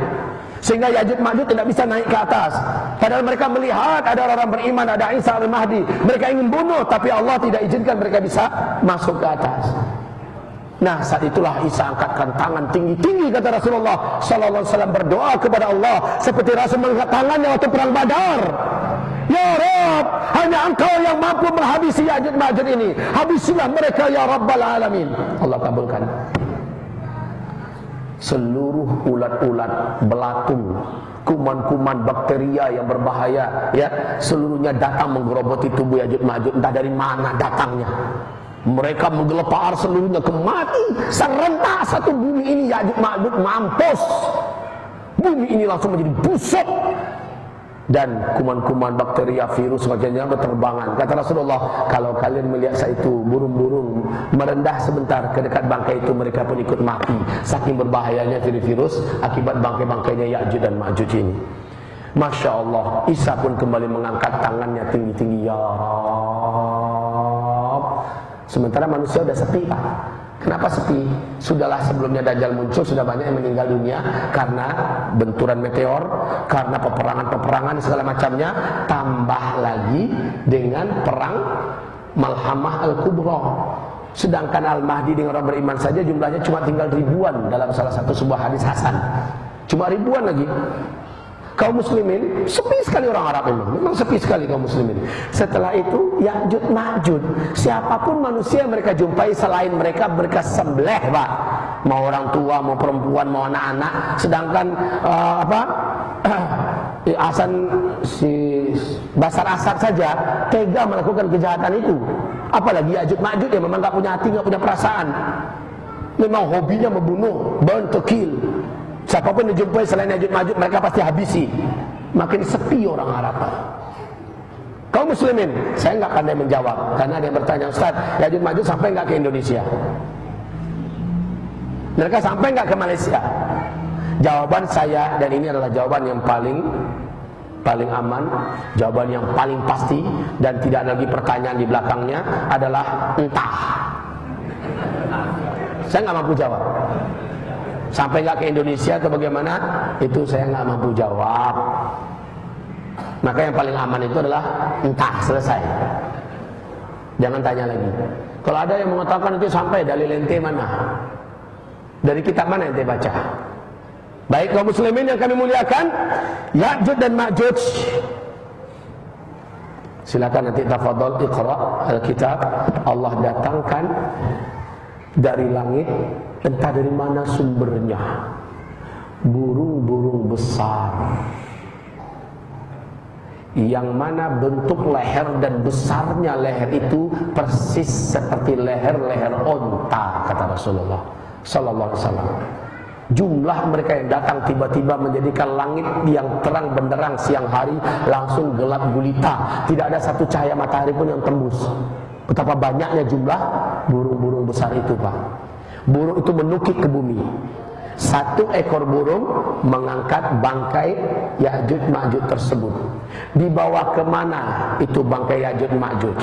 Sehingga Yajud Majud tidak bisa naik ke atas. Padahal mereka melihat ada orang beriman, ada Isa al-Mahdi. Mereka ingin bunuh, tapi Allah tidak izinkan mereka bisa masuk ke atas. Nah saat itulah Isa angkatkan tangan tinggi-tinggi kata Rasulullah Sallallahu Alaihi Wasallam berdoa kepada Allah seperti Rasul mengangkat tangannya waktu perang Badar. Ya Rabb, hanya Engkau yang mampu menghabisi Yajud Majud ini. Habisilah mereka ya Rabbal Alamin. Allah kabulkan seluruh ulat-ulat belatung kuman-kuman bakteria yang berbahaya ya seluruhnya datang menggerogoti tubuh Yajud Majud entah dari mana datangnya mereka menggelepar seluruhnya kemati serentak satu bumi ini Yajud Majud mampus. Bumi ini langsung menjadi busuk. Dan kuman-kuman bakteria virus macamnya berterbangan. Kata Rasulullah kalau kalian melihat saya itu burung-burung merendah sebentar ke dekat bangkai itu mereka pun ikut mati. Saking berbahayanya virus akibat bangkai-bangkainya Ya'juj dan Ma'juj ini. Masya Allah Isa pun kembali mengangkat tangannya tinggi-tinggi. Ya Sementara manusia sudah sepi Pak Kenapa sepi? Sudahlah sebelumnya Dajjal muncul, sudah banyak yang meninggal dunia karena benturan meteor, karena peperangan-peperangan segala macamnya, tambah lagi dengan perang Malhamah Al-Kubra. Sedangkan Al-Mahdi dengan orang beriman saja jumlahnya cuma tinggal ribuan dalam salah satu sebuah hadis Hasan. Cuma ribuan lagi kaum muslimin sepi sekali orang Arab memang memang sepi sekali kaum muslimin. Setelah itu Ya'jud Ma'jud siapa pun manusia yang mereka jumpai selain mereka mereka sembelih Pak. Mau orang tua mau perempuan mau anak-anak. Sedangkan uh, apa? Hasan si Basar Asad saja tega melakukan kejahatan itu. Apalagi Ya'jud Ma'jud yang memang gak punya hati gak punya perasaan. Memang hobinya membunuh burn to kill Siapa pun yang jumpai selain Yajud Majud mereka pasti habisi. Makin sepi orang Arab. Kau muslimin, saya nggak pandai menjawab karena ada yang bertanya Ustaz, Yajud Majud sampai nggak ke Indonesia? Mereka sampai nggak ke Malaysia? Jawaban saya dan ini adalah jawaban yang paling paling aman, jawaban yang paling pasti dan tidak ada lagi pertanyaan di belakangnya adalah entah. Saya nggak mampu jawab. Sampai nggak ke Indonesia atau bagaimana? Itu saya nggak mampu jawab. Maka yang paling aman itu adalah entah selesai. Jangan tanya lagi. Kalau ada yang mengatakan itu sampai dari lente mana? Dari kitab mana ente baca? Baik kaum muslimin yang kami muliakan, Ya'juj dan Ma'juj. Silakan nanti tafadhol iqra al-kitab. Allah datangkan dari langit entah dari mana sumbernya. Burung-burung besar. Yang mana bentuk leher dan besarnya leher itu persis seperti leher-leher onta kata Rasulullah sallallahu alaihi wasallam. Jumlah mereka yang datang tiba-tiba menjadikan langit yang terang benderang siang hari langsung gelap gulita. Tidak ada satu cahaya matahari pun yang tembus. Betapa banyaknya jumlah burung-burung besar itu Pak burung itu menukik ke bumi. Satu ekor burung mengangkat bangkai Ya'juj Ma'juj tersebut. Dibawa ke mana itu bangkai Ya'juj Ma'juj?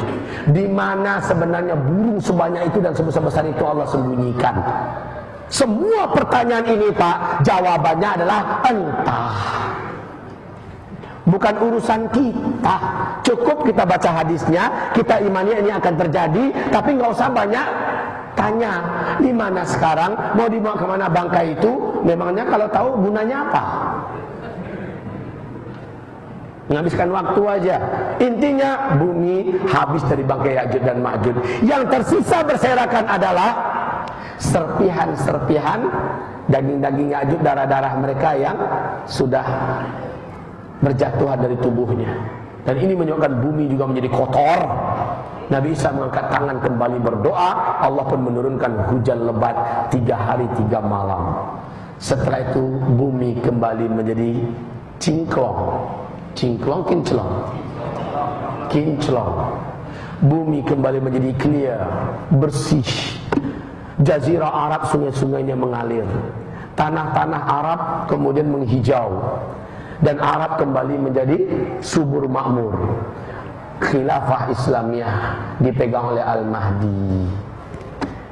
Di mana sebenarnya burung sebanyak itu dan sebesar-besar itu Allah sembunyikan? Semua pertanyaan ini Pak jawabannya adalah entah. Bukan urusan kita. Cukup kita baca hadisnya kita imani ini akan terjadi tapi nggak usah banyak Tanya, di mana sekarang? Mau dibawa ke mana bangkai itu? Memangnya kalau tahu gunanya apa? Menghabiskan waktu aja. Intinya bumi habis dari bangkai Yajud dan Majud. Yang tersisa berserakan adalah serpihan-serpihan daging-daging Yajud darah-darah mereka yang sudah berjatuhan dari tubuhnya. Dan ini menyebabkan bumi juga menjadi kotor Nabi Isa mengangkat tangan kembali berdoa. Allah pun menurunkan hujan lebat Tiga hari tiga malam. Setelah itu bumi kembali menjadi Cingklong. Cingklong kinclong. Kinclong. Bumi kembali menjadi clear Bersih. Jazirah Arab sungai-sungainya mengalir. Tanah-tanah Arab kemudian menghijau. Dan Arab kembali menjadi subur makmur khilafah Islamiyah dipegang oleh Al-Mahdi.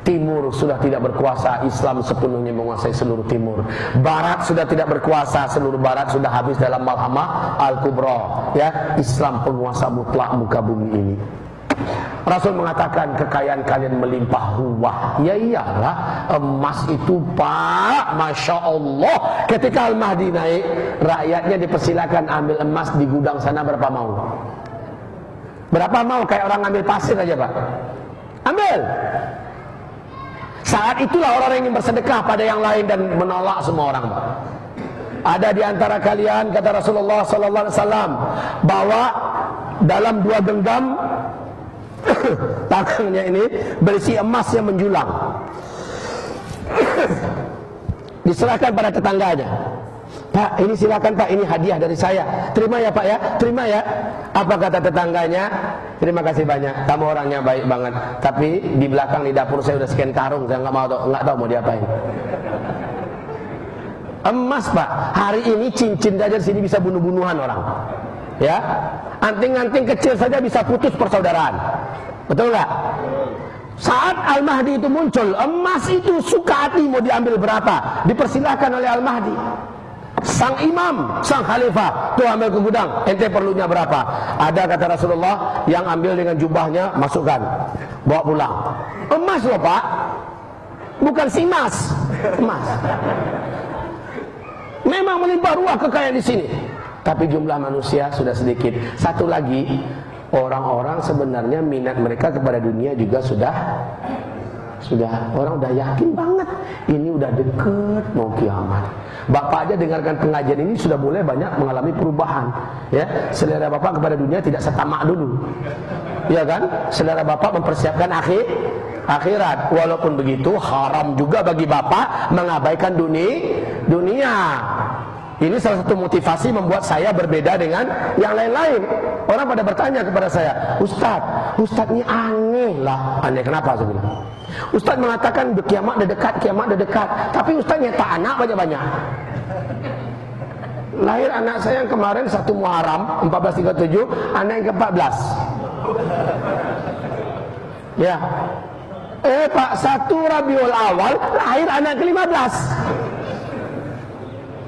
Timur sudah tidak berkuasa, Islam sepenuhnya menguasai seluruh timur. Barat sudah tidak berkuasa, seluruh barat sudah habis dalam malhamah Al-Kubra. Ya, Islam penguasa mutlak muka bumi ini. Rasul mengatakan kekayaan kalian melimpah ruah. Ya iyalah emas itu pak, masya Allah. Ketika Al Mahdi naik, rakyatnya dipersilakan ambil emas di gudang sana berapa mau? Berapa mau kayak orang ambil pasir aja pak? Ambil. Saat itulah orang yang ingin bersedekah pada yang lain dan menolak semua orang pak. Ada di antara kalian kata Rasulullah sallallahu alaihi wasallam bawa dalam dua genggam tangannya ini berisi emas yang menjulang diserahkan pada tetangganya Pak ini silakan Pak. Ini hadiah dari saya. Terima ya Pak ya. Terima ya. Apa kata tetangganya? Terima kasih banyak. Kamu orangnya baik banget. Tapi di belakang di dapur saya udah sekian karung. Saya nggak mau nggak tahu mau diapain. Emas Pak. Hari ini cincin saja sini bisa bunuh-bunuhan orang. Ya? Anting-anting kecil saja bisa putus persaudaraan. Betul nggak? Saat Al-Mahdi itu muncul emas itu suka hati mau diambil berapa? Dipersilahkan oleh Al-Mahdi sang imam, sang khalifah tuh ambil ke gudang, ente perlunya berapa? Ada kata Rasulullah yang ambil dengan jubahnya masukkan. Bawa pulang. Emas loh pak. Bukan simas emas. Memang melimpah ruah kekayaan di sini. Tapi jumlah manusia sudah sedikit. Satu lagi, orang-orang sebenarnya minat mereka kepada dunia juga sudah sudah orang udah yakin banget ini udah deket mau kiamat. Bapak aja dengarkan pengajian ini sudah mulai banyak mengalami perubahan. Ya, selera bapak kepada dunia tidak setamak dulu. Ya kan? Selera bapak mempersiapkan akhir akhirat. Walaupun begitu haram juga bagi bapak mengabaikan dunia dunia. Ini salah satu motivasi membuat saya berbeda dengan yang lain-lain. Orang pada bertanya kepada saya, Ustadz, Ustadz ini aneh lah. Aneh kenapa? Ustadz mengatakan kiamat udah dekat, kiamat dekat. Tapi Ustadz nyetak anak banyak-banyak. Lahir anak saya yang kemarin satu Muharram 1437, anak yang ke-14. Ya. Eh Pak, satu Rabiul Awal lahir anak ke-15.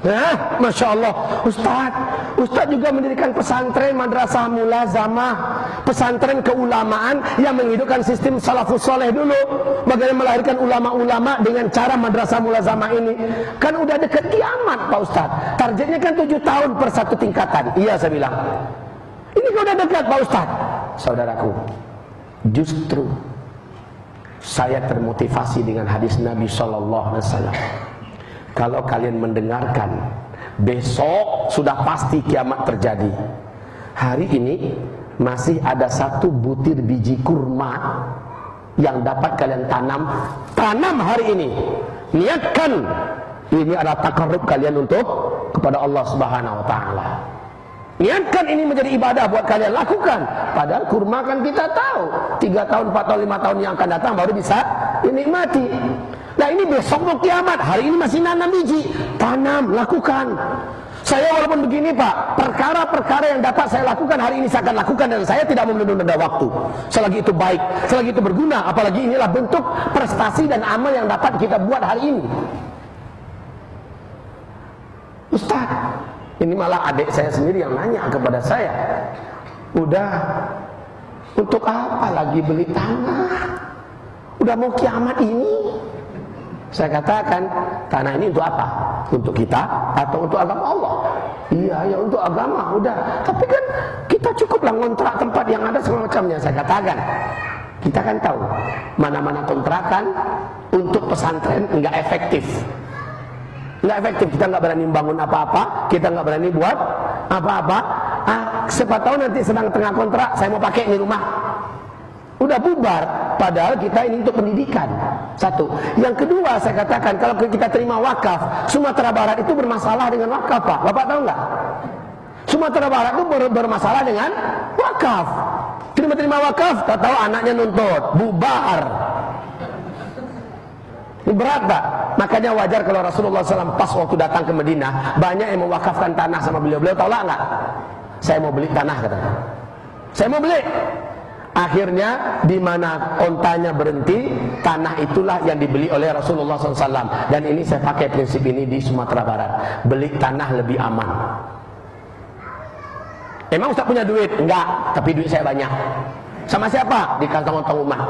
Nah, Masya Allah. Ustaz. Ustaz juga mendirikan pesantren Madrasah Mulazamah. Pesantren keulamaan Yang menghidupkan sistem salafus soleh dulu. Bagaimana melahirkan ulama-ulama Dengan cara Madrasah Mulazamah ini. Kan udah dekat kiamat Pak Ustaz. Targetnya kan tujuh tahun per satu tingkatan. Iya saya bilang. Ini kan udah dekat Pak Ustaz. Saudaraku Justru Saya termotivasi dengan hadis Nabi Sallallahu Alaihi Wasallam kalau kalian mendengarkan besok sudah pasti kiamat terjadi. Hari ini masih ada satu butir biji kurma yang dapat kalian tanam. Tanam hari ini. Niatkan ini adalah takarub kalian untuk kepada Allah Subhanahu wa taala. Niatkan ini menjadi ibadah buat kalian lakukan. Padahal kurma kan kita tahu, tiga tahun, empat tahun, lima tahun yang akan datang baru bisa dinikmati. Nah ini besok mau kiamat, hari ini masih nanam biji, tanam, lakukan. Saya walaupun begini Pak, perkara-perkara yang dapat saya lakukan hari ini saya akan lakukan dan saya tidak menunda-nunda waktu. Selagi itu baik, selagi itu berguna, apalagi inilah bentuk prestasi dan amal yang dapat kita buat hari ini. Ustaz, ini malah adik saya sendiri yang nanya kepada saya. Udah, untuk apa lagi beli tanah? Udah mau kiamat ini? Saya katakan, tanah ini untuk apa? Untuk kita atau untuk agama Allah? Iya, ya untuk agama, udah. Tapi kan kita cukuplah ngontrak tempat yang ada semacamnya. Saya katakan, kita kan tahu mana-mana kontrakan untuk pesantren enggak efektif. Enggak efektif, kita enggak berani bangun apa-apa, kita enggak berani buat apa-apa. Ah, siapa tahu nanti sedang tengah kontrak, saya mau pakai di rumah. Udah bubar, padahal kita ini untuk pendidikan. Satu. Yang kedua saya katakan kalau kita terima wakaf, Sumatera Barat itu bermasalah dengan wakaf, Pak. Bapak tahu nggak? Sumatera Barat itu ber bermasalah dengan wakaf. Terima-terima wakaf, tak tahu anaknya nuntut, bubar. Ini berat tak? Makanya wajar kalau Rasulullah SAW pas waktu datang ke Madinah banyak yang mewakafkan tanah sama beliau. Beliau tolak nggak? Saya mau beli tanah katanya. Saya mau beli. Akhirnya di mana ontanya berhenti, tanah itulah yang dibeli oleh Rasulullah SAW. Dan ini saya pakai prinsip ini di Sumatera Barat. Beli tanah lebih aman. Emang Ustaz punya duit? Enggak, tapi duit saya banyak. Sama siapa? Di kantong-kantong umat.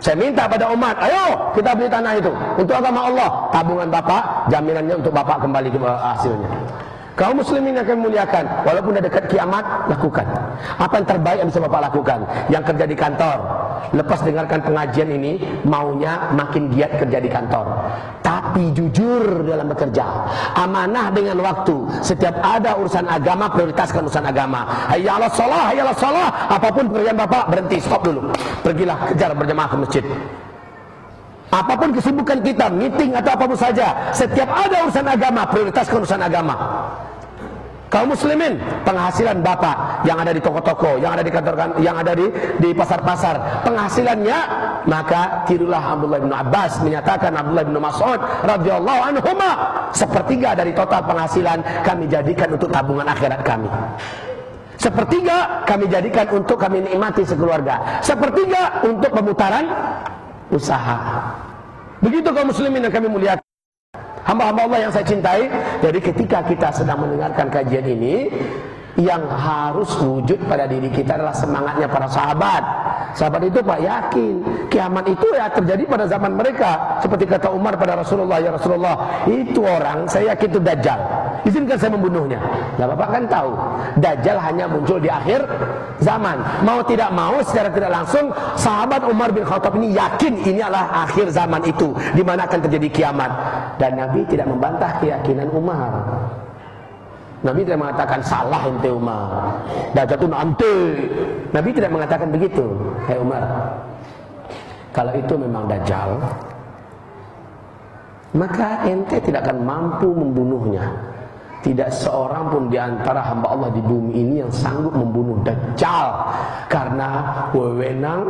Saya minta pada umat, ayo kita beli tanah itu untuk agama Allah. Tabungan bapak, jaminannya untuk bapak kembali ke hasilnya. Kaum muslimin kami muliakan Walaupun dah dekat kiamat Lakukan. Apa yang terbaik yang bisa Bapak lakukan? Yang kerja di kantor. Lepas dengarkan pengajian ini Maunya makin giat kerja di kantor. Tapi jujur dalam bekerja. Amanah dengan waktu. Setiap ada urusan agama Prioritaskan urusan agama. Salah Hayya Allah salah. Apa pun pekerjaan Bapak Berhenti stop dulu. Pergilah kejar berjemaah ke masjid Apa pun kesibukan kita, meeting atau apa pun saja, setiap ada urusan agama, prioritaskan urusan agama. Kaum muslimin, penghasilan bapak yang ada di toko-toko, yang ada di kantor kan, yang ada di di pasar-pasar, penghasilannya maka tirulah Abdullah bin Abbas menyatakan Abdullah bin Mas'ud radhiyallahu anhu sepertiga dari total penghasilan kami jadikan untuk tabungan akhirat kami. Sepertiga kami jadikan untuk kami nikmati sekeluarga. Sepertiga untuk pemutaran usaha. Begitu kaum muslimin yang kami muliakan. Hamba-hamba Allah yang saya cintai. Jadi ketika kita sedang mendengarkan kajian ini, yang harus wujud pada diri kita adalah semangatnya para sahabat. Sahabat itu Pak yakin kiamat itu ya terjadi pada zaman mereka. Seperti kata Umar pada Rasulullah, ya Rasulullah, itu orang saya yakin itu dajjal. Izinkan saya membunuhnya. Nah, Bapak kan tahu, dajjal hanya muncul di akhir zaman. Mau tidak mau secara tidak langsung sahabat Umar bin Khattab ini yakin ini adalah akhir zaman itu di mana akan terjadi kiamat. Dan Nabi tidak membantah keyakinan Umar. Nabi tidak mengatakan salah ente Umar. Dajjal itu nanti. Nabi tidak mengatakan begitu. Hai Umar. Kalau itu memang dajjal, maka ente tidak akan mampu membunuhnya. Tidak seorang pun di antara hamba Allah di bumi ini yang sanggup membunuh Dajjal karena wewenang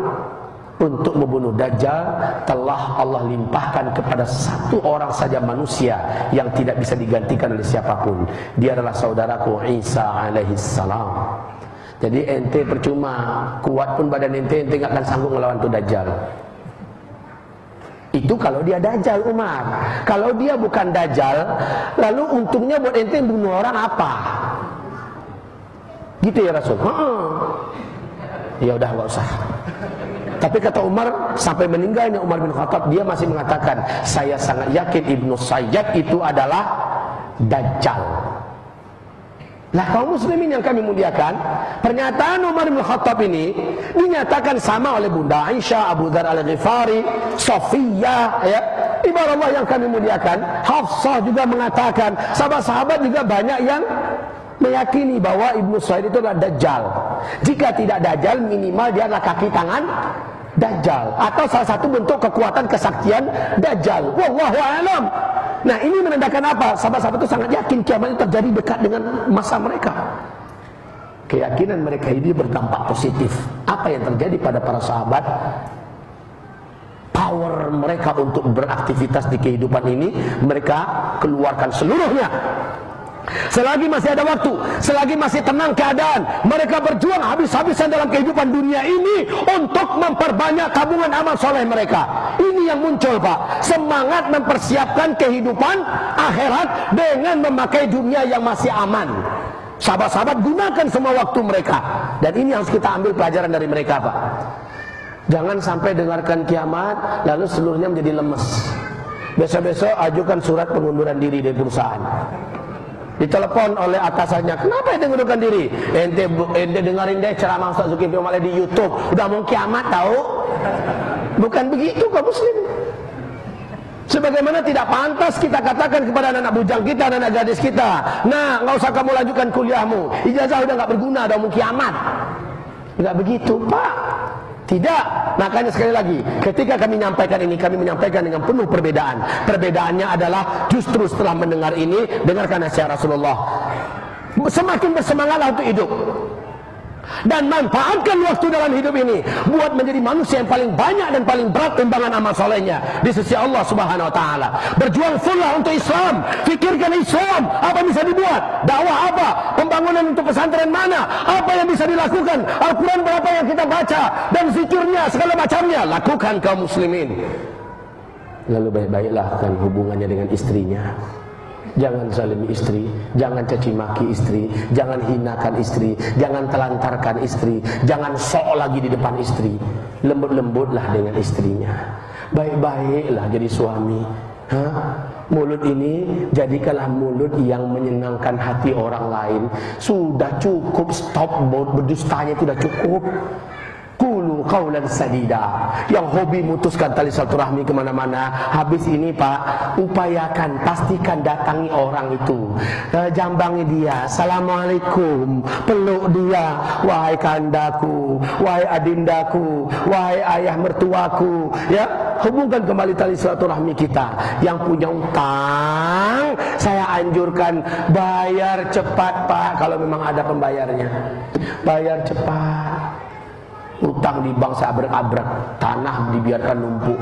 untuk membunuh Dajjal telah Allah limpahkan kepada satu orang saja manusia yang tidak bisa digantikan oleh siapa pun. Dia adalah saudaraku Isa alaihi salam. Jadi ente percuma kuat pun badan ente ente enggak akan sanggup melawan tu Dajjal. Itu kalau dia Dajjal Umar. Kalau dia bukan Dajjal, lalu untungnya buat ente bunuh orang apa? Gitu ya Rasul. Ya udah enggak usah. Tapi kata Umar sampai meninggalnya Umar bin Khattab dia masih mengatakan saya sangat yakin Ibnu Sayyad itu adalah Dajjal. Lah kaum muslimin yang kami muliakan, pernyataan Umar bin Khattab ini dinyatakan sama oleh Bunda Aisyah, Abu Dhar Al-Ghifari, Sofiyah, ya. Ibarat Allah yang kami muliakan, Hafsah juga mengatakan, sahabat-sahabat juga banyak yang meyakini bahwa Ibnu Said itu adalah Dajjal. Jika tidak Dajjal, minimal dia adalah kaki tangan Dajjal atau salah satu bentuk kekuatan kesaktian Dajjal. Wallahu a'lam. Nah, ini menandakan apa? Sahabat-sahabat itu sangat yakin kiamat itu terjadi dekat dengan masa mereka. Keyakinan mereka ini berdampak positif. Apa yang terjadi pada para sahabat? Power mereka untuk beraktivitas di kehidupan ini mereka keluarkan seluruhnya Selagi masih ada waktu, selagi masih tenang keadaan, mereka berjuang habis-habisan dalam kehidupan dunia ini untuk memperbanyak tabungan amal soleh mereka. Ini yang muncul Pak, semangat mempersiapkan kehidupan akhirat dengan memakai dunia yang masih aman. Sahabat-sahabat gunakan semua waktu mereka dan ini harus kita ambil pelajaran dari mereka Pak. Jangan sampai dengarkan kiamat lalu seluruhnya menjadi lemes. Besok-besok ajukan surat pengunduran diri dari perusahaan ditelepon oleh atasannya. Kenapa ente mengundurkan diri? Ente ente dengerin deh ceramah Ustaz Zulkifli Umar di YouTube. Udah mau kiamat tahu bukan begitu kaum muslim. Sebagaimana tidak pantas kita katakan kepada anak-anak bujang kita dan anak gadis kita, nah nggak usah kamu lanjutkan kuliahmu, ijazah udah nggak berguna, udah mau kiamat. Nggak begitu, Pak. Tidak. Makanya sekali lagi, ketika kami menyampaikan ini, kami menyampaikan dengan penuh perbedaan. Perbedaannya adalah justru setelah mendengar ini, dengarkan nasihat Rasulullah. Semakin bersemangatlah untuk hidup. Dan manfaatkan waktu dalam hidup ini buat menjadi manusia yang paling banyak dan paling berat timbangan amal solehnya di sisi Allah Subhanahu wa taala. Berjuang fulllah untuk Islam, fikirkan Islam, apa bisa dibuat, dakwah apa, pembangunan untuk pesantren mana, apa yang bisa dilakukan, Al-Qur'an berapa yang kita baca? Dan zikirnya segala macamnya, lakukan kaum muslimin. Lalu baik-baiklah kan hubungannya dengan istrinya. Jangan zalimi istri, jangan caci maki istri, jangan hinakan istri, jangan telantarkan istri, jangan sok lagi di depan istri. Lembut-lembutlah dengan istrinya. Baik-baiklah jadi suami. Hah? Mulut ini jadikanlah mulut yang menyenangkan hati orang lain. Sudah cukup stop berdustanya sudah cukup. Kulu kaulan sadida. Yang hobi mutuskan tali silaturahmi ke mana-mana. Habis ini pak Upayakan, pastikan datangi orang itu. Uh, Jambangi dia. Assalamualaikum. Peluk dia. Wahai kandaku. Wahai adindaku. Wahai ayah mertuaku. Ya Hubungkan kembali tali silaturahmi kita. Yang punya utang Saya anjurkan Bayar cepat pak Kalau memang ada pembayarnya. Bayar cepat utang di bank seabrek-abrek tanah dibiarkan numpuk.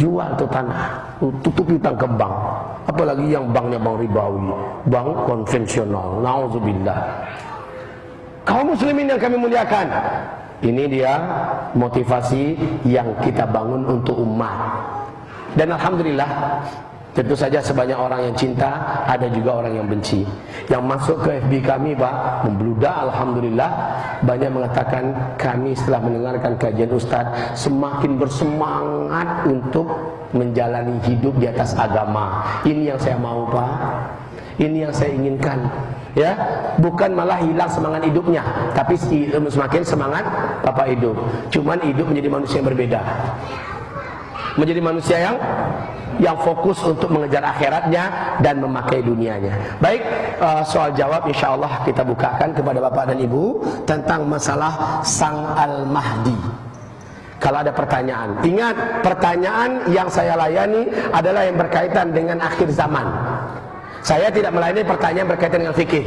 Jual tuh tanah. Tutup utang ke bank. Apalagi yang banknya bank ribawi. Bank konvensional. Nauzubillah. Kaum muslimin yang kami muliakan. Ini dia motivasi yang kita bangun untuk umat. Dan alhamdulillah Tentu saja sebanyak orang yang cinta Ada juga orang yang benci Yang masuk ke FB kami Pak Membludak Alhamdulillah Banyak mengatakan Kami setelah mendengarkan kajian Ustaz Semakin bersemangat Untuk menjalani hidup di atas agama Ini yang saya mau Pak Ini yang saya inginkan Ya, bukan malah hilang semangat hidupnya, tapi semakin semangat Bapak hidup. Cuman hidup menjadi manusia yang berbeda. Menjadi manusia yang yang fokus untuk mengejar akhiratnya dan memakai dunianya. Baik, uh, soal jawab insya Allah kita bukakan kepada Bapak dan Ibu tentang masalah Sang Al-Mahdi. Kalau ada pertanyaan, ingat pertanyaan yang saya layani adalah yang berkaitan dengan akhir zaman. Saya tidak melayani pertanyaan berkaitan dengan fikih.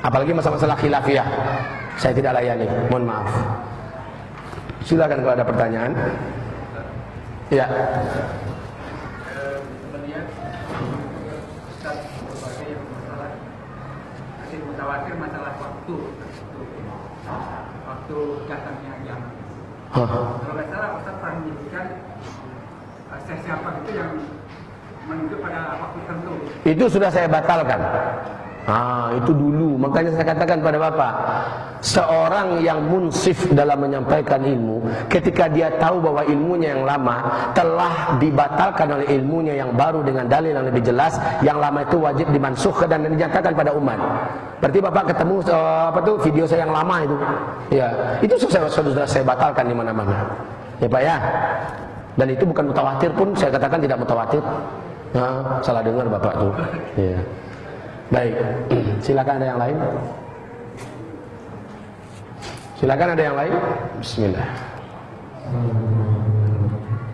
Apalagi masalah-masalah khilafiyah. Saya tidak layani, mohon maaf. Silakan kalau ada pertanyaan. Ya. Khawatir masalah waktu. Waktu datangnya yang kalau nggak salah Ustaz pernah menyebutkan uh, siapa itu yang menunjuk pada waktu tertentu. Itu sudah saya batalkan Ah, itu dulu. Makanya saya katakan pada Bapak, seorang yang munsif dalam menyampaikan ilmu, ketika dia tahu bahwa ilmunya yang lama telah dibatalkan oleh ilmunya yang baru dengan dalil yang lebih jelas, yang lama itu wajib dimansuh dan dinyatakan pada umat. Berarti Bapak ketemu uh, apa tuh video saya yang lama itu. Ya, itu sudah, sudah saya batalkan di mana-mana. Ya Pak ya. Dan itu bukan mutawatir pun saya katakan tidak mutawatir. Nah, salah dengar Bapak tuh. Ya. Baik, silakan ada yang lain. Silakan ada yang lain. Bismillah.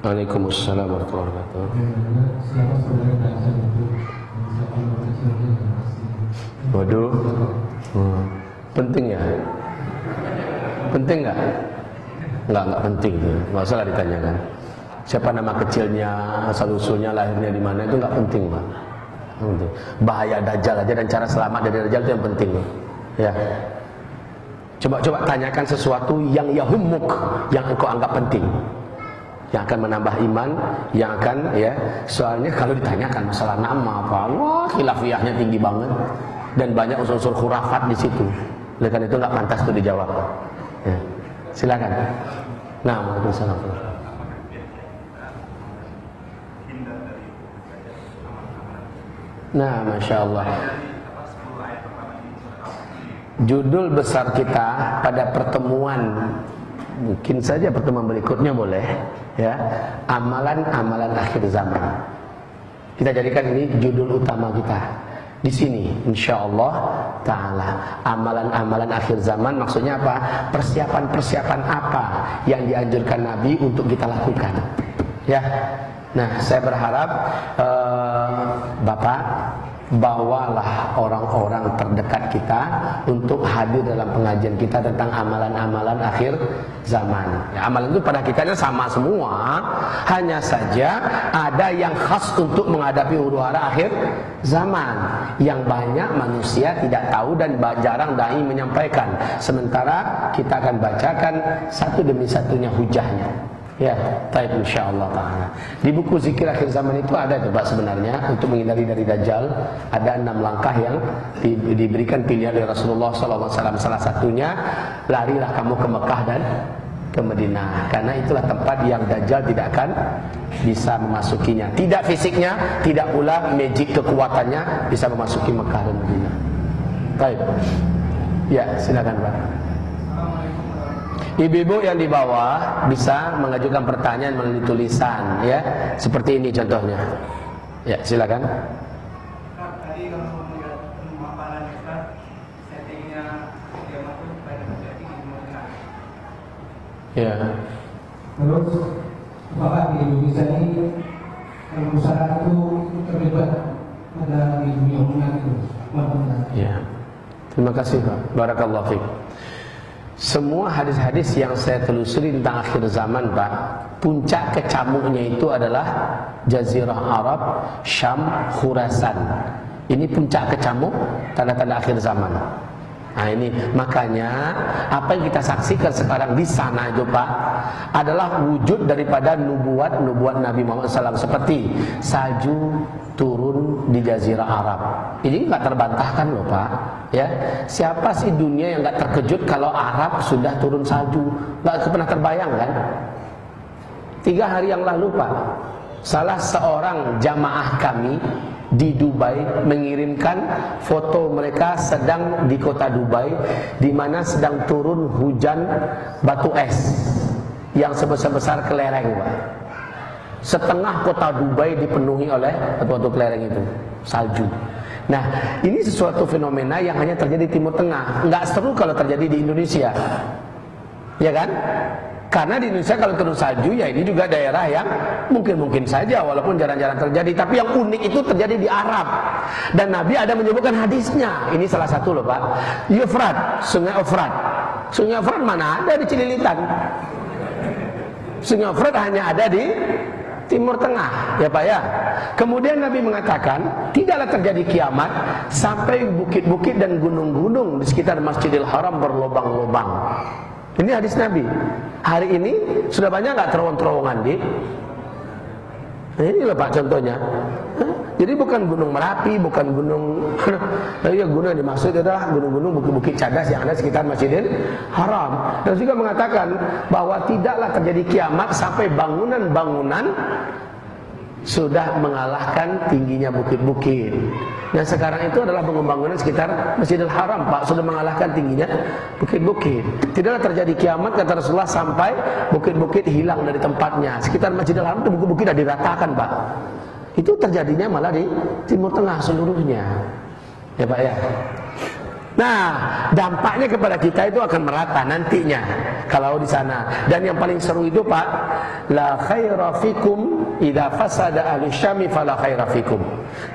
Waalaikumsalam warahmatullahi wabarakatuh. Waduh, hmm. penting ya? Penting nggak? Nggak nggak penting usah ditanyakan. Siapa nama kecilnya, asal usulnya, lahirnya di mana itu nggak penting pak. Bahaya dajjal aja dan cara selamat dari dajjal itu yang penting. Ya. Coba-coba tanyakan sesuatu yang yahumuk, yang engkau anggap penting. Yang akan menambah iman, yang akan ya. Soalnya kalau ditanyakan masalah nama apa, wah khilafiyahnya tinggi banget dan banyak unsur-unsur khurafat di situ. Oleh karena itu nggak pantas itu dijawab. Ya. Silakan. Nah, Waalaikumsalam. Nah, masya Allah. Judul besar kita pada pertemuan mungkin saja pertemuan berikutnya boleh ya. Amalan-amalan akhir zaman. Kita jadikan ini judul utama kita. Di sini insya Allah taala amalan-amalan akhir zaman maksudnya apa? Persiapan-persiapan apa yang dianjurkan Nabi untuk kita lakukan? Ya Nah, saya berharap uh, Bapak bawalah orang-orang terdekat kita untuk hadir dalam pengajian kita tentang amalan-amalan akhir zaman. Ya, amalan itu pada kitanya sama semua, hanya saja ada yang khas untuk menghadapi huru hara akhir zaman. Yang banyak manusia tidak tahu dan jarang dai menyampaikan. Sementara kita akan bacakan satu demi satunya hujahnya. Ya, taib insyaallah taala. Di buku zikir akhir zaman itu ada coba sebenarnya untuk menghindari dari dajjal ada enam langkah yang di, diberikan pilihan oleh Rasulullah SAW. Salah satunya larilah kamu ke Mekah dan ke Madinah karena itulah tempat yang dajjal tidak akan bisa memasukinya. Tidak fisiknya, tidak pula magic kekuatannya bisa memasuki Mekah dan Madinah. Baik. Ya, silakan Pak. Ibu-ibu yang di bawah bisa mengajukan pertanyaan melalui tulisan ya. Seperti ini contohnya. Ya, silakan. Tadi kalau melihat pemaparan Ustaz, settingnya kiamat itu pada terjadi di Timur Tengah. Ya. Terus apakah di Indonesia ini masyarakat itu terlibat pada di dunia umumnya itu? Ya. Terima kasih Pak. Barakallahu fiik. Semua hadis-hadis yang saya telusuri tentang akhir zaman Pak Puncak kecamuknya itu adalah Jazirah Arab, Syam, Khurasan. Ini puncak kecamuk Tanda-tanda akhir zaman Nah ini makanya apa yang kita saksikan sekarang di sana itu Pak adalah wujud daripada nubuat nubuat Nabi Muhammad SAW seperti salju turun di Jazirah Arab. Ini nggak terbantahkan loh Pak. Ya siapa sih dunia yang nggak terkejut kalau Arab sudah turun salju? Nggak pernah terbayang kan? Tiga hari yang lalu Pak, salah seorang jamaah kami di Dubai mengirimkan foto mereka sedang di kota Dubai di mana sedang turun hujan batu es yang sebesar-besar kelereng Pak. Setengah kota Dubai dipenuhi oleh batu kelereng itu, salju. Nah, ini sesuatu fenomena yang hanya terjadi di Timur Tengah. Nggak seru kalau terjadi di Indonesia. Ya kan? Karena di Indonesia kalau turun salju ya ini juga daerah yang mungkin-mungkin saja walaupun jarang-jarang terjadi. Tapi yang unik itu terjadi di Arab. Dan Nabi ada menyebutkan hadisnya. Ini salah satu loh Pak. Yufrat, sungai Efrat. Sungai Efrat mana ada di Cililitan. Sungai Efrat hanya ada di Timur Tengah, ya Pak ya. Kemudian Nabi mengatakan, tidaklah terjadi kiamat sampai bukit-bukit dan gunung-gunung di sekitar Masjidil Haram berlobang-lobang. Ini hadis Nabi. Hari ini sudah banyak nggak terowong-terowongan di? Nah, ini loh Pak contohnya. Jadi bukan gunung Merapi, bukan gunung ya gunung yang dimaksud adalah gunung-gunung bukit-bukit cadas yang ada sekitar Masjidil Haram. Dan juga mengatakan bahwa tidaklah terjadi kiamat sampai bangunan-bangunan sudah mengalahkan tingginya bukit-bukit. Dan sekarang itu adalah bangunan sekitar Masjidil Haram, Pak, sudah mengalahkan tingginya bukit-bukit. Tidaklah terjadi kiamat kata Rasulullah sampai bukit-bukit hilang dari tempatnya. Sekitar Masjidil Haram itu bukit-bukit sudah diratakan, Pak. Itu terjadinya malah di Timur Tengah seluruhnya. Ya, Pak ya. Nah, dampaknya kepada kita itu akan merata nantinya kalau di sana. Dan yang paling seru itu Pak, la khaira fikum idza fasada ahli syami fala khaira fikum.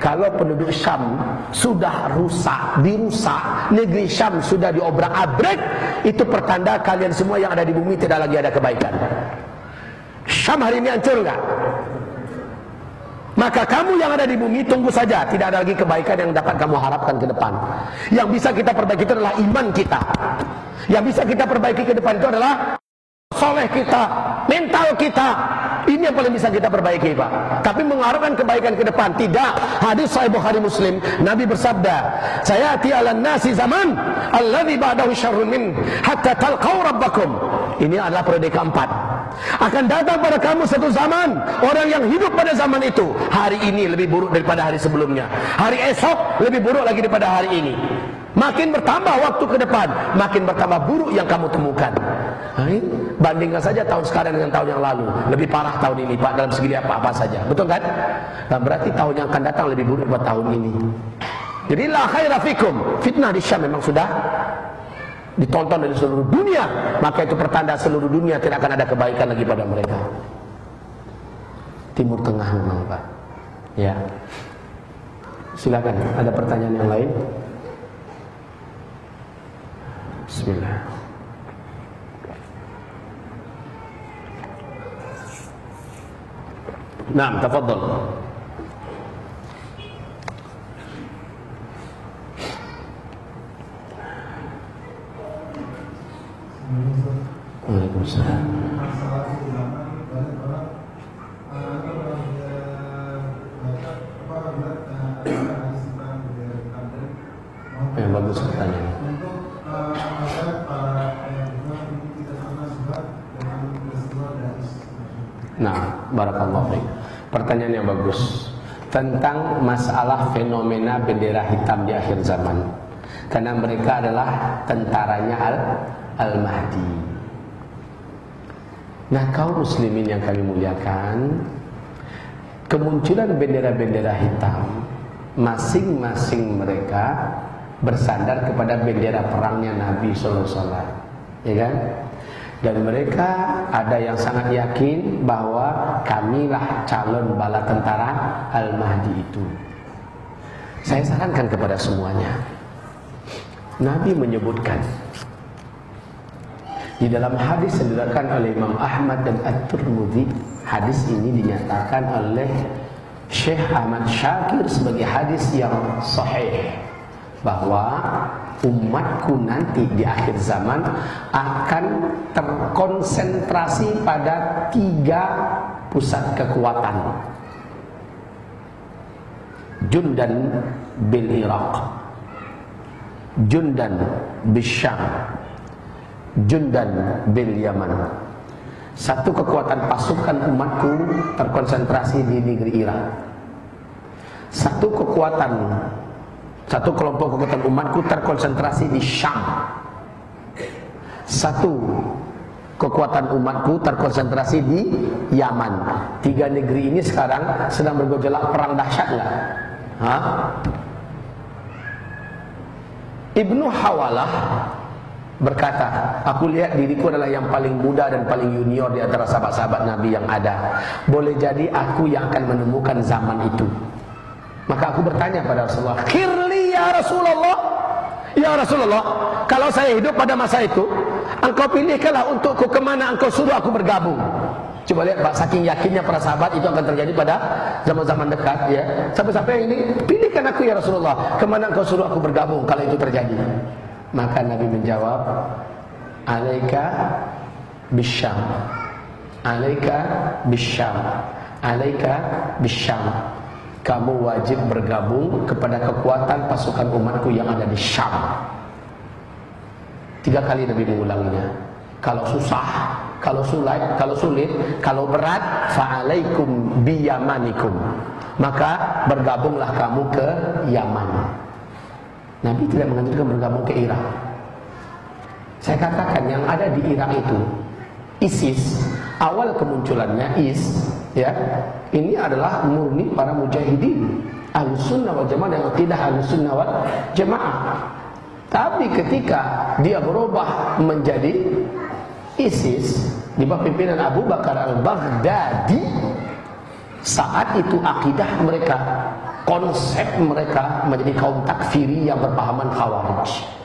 Kalau penduduk Syam sudah rusak, dirusak, negeri Syam sudah diobrak-abrik, itu pertanda kalian semua yang ada di bumi tidak lagi ada kebaikan. Syam hari ini hancur enggak? Maka kamu yang ada di bumi tunggu saja. Tidak ada lagi kebaikan yang dapat kamu harapkan ke depan. Yang bisa kita perbaiki itu adalah iman kita. Yang bisa kita perbaiki ke depan itu adalah Soleh kita, mental kita. Ini yang paling bisa kita perbaiki Pak. Tapi mengharapkan kebaikan ke depan Tidak, hadis Sahih Bukhari Muslim Nabi bersabda Saya ala nasi zaman Alladhi ba'dahu syarrun min Hatta talqaw rabbakum. Ini adalah periode keempat. Akan datang pada kamu satu zaman orang yang hidup pada zaman itu. Hari ini lebih buruk daripada hari sebelumnya. Hari esok lebih buruk lagi daripada hari ini makin bertambah waktu ke depan makin bertambah buruk yang kamu temukan. Bandingkan saja tahun sekarang dengan tahun yang lalu. Lebih parah tahun ini Pak dalam segi apa-apa saja. Betul kan? Nah, berarti tahun yang akan datang lebih buruk daripada tahun ini. Jadi la khairafikum fitnah di Syam memang sudah ditonton dari seluruh dunia. Maka itu pertanda seluruh dunia tidak akan ada kebaikan lagi pada mereka. Timur Tengah memang Pak. Ya. Silakan, ada pertanyaan yang lain? Bismillah. Naam, tafadhal. Masalah ulama banyak barakallahu fiik. Pertanyaan yang bagus tentang masalah fenomena bendera hitam di akhir zaman. Karena mereka adalah tentaranya Al Al-Mahdi. Nah, kaum muslimin yang kami muliakan, kemunculan bendera-bendera hitam masing-masing mereka bersandar kepada bendera perangnya Nabi sallallahu alaihi wasallam. Ya kan? Dan mereka ada yang sangat yakin bahwa kamilah calon bala tentara Al-Mahdi itu. Saya sarankan kepada semuanya. Nabi menyebutkan di dalam hadis yang oleh Imam Ahmad dan At-Tirmidzi, hadis ini dinyatakan oleh Syekh Ahmad Syakir sebagai hadis yang sahih bahwa umatku nanti di akhir zaman akan terkonsentrasi pada tiga pusat kekuatan. Jundan bil Iraq. Jundan bil Syam. Jundan bil Yaman. Satu kekuatan pasukan umatku terkonsentrasi di negeri Irak. Satu kekuatan satu kelompok kekuatan umatku terkonsentrasi di Syam. Satu kekuatan umatku terkonsentrasi di Yaman. Tiga negeri ini sekarang sedang bergejolak perang dahsyat lah. Ibnu Hawalah berkata, aku lihat diriku adalah yang paling muda dan paling junior di antara sahabat-sahabat Nabi yang ada. Boleh jadi aku yang akan menemukan zaman itu. Maka aku bertanya pada Rasulullah, "Kirli ya Rasulullah?" Ya Rasulullah, kalau saya hidup pada masa itu, engkau pilihkanlah untukku ke mana engkau suruh aku bergabung. Coba lihat Pak, saking yakinnya para sahabat itu akan terjadi pada zaman-zaman dekat ya. Sampai-sampai ini, pilihkan aku ya Rasulullah, ke mana engkau suruh aku bergabung kalau itu terjadi. Maka Nabi menjawab, "Alaika bisyam." Alaika bisyam. Alaika bisyam kamu wajib bergabung kepada kekuatan pasukan umatku yang ada di Syam. Tiga kali Nabi mengulanginya. Kalau susah, kalau sulit, kalau sulit, kalau berat, fa'alaikum biyamanikum. Maka bergabunglah kamu ke Yaman. Nabi tidak menganjurkan bergabung ke Irak. Saya katakan yang ada di Irak itu ISIS awal kemunculannya IS ya ini adalah murni para mujahidin al-sunnah wal jamaah yang tidak al-sunnah wal jamaah. Tapi ketika dia berubah menjadi ISIS di bawah pimpinan Abu Bakar al-Baghdadi saat itu akidah mereka konsep mereka menjadi kaum takfiri yang berpahaman khawarij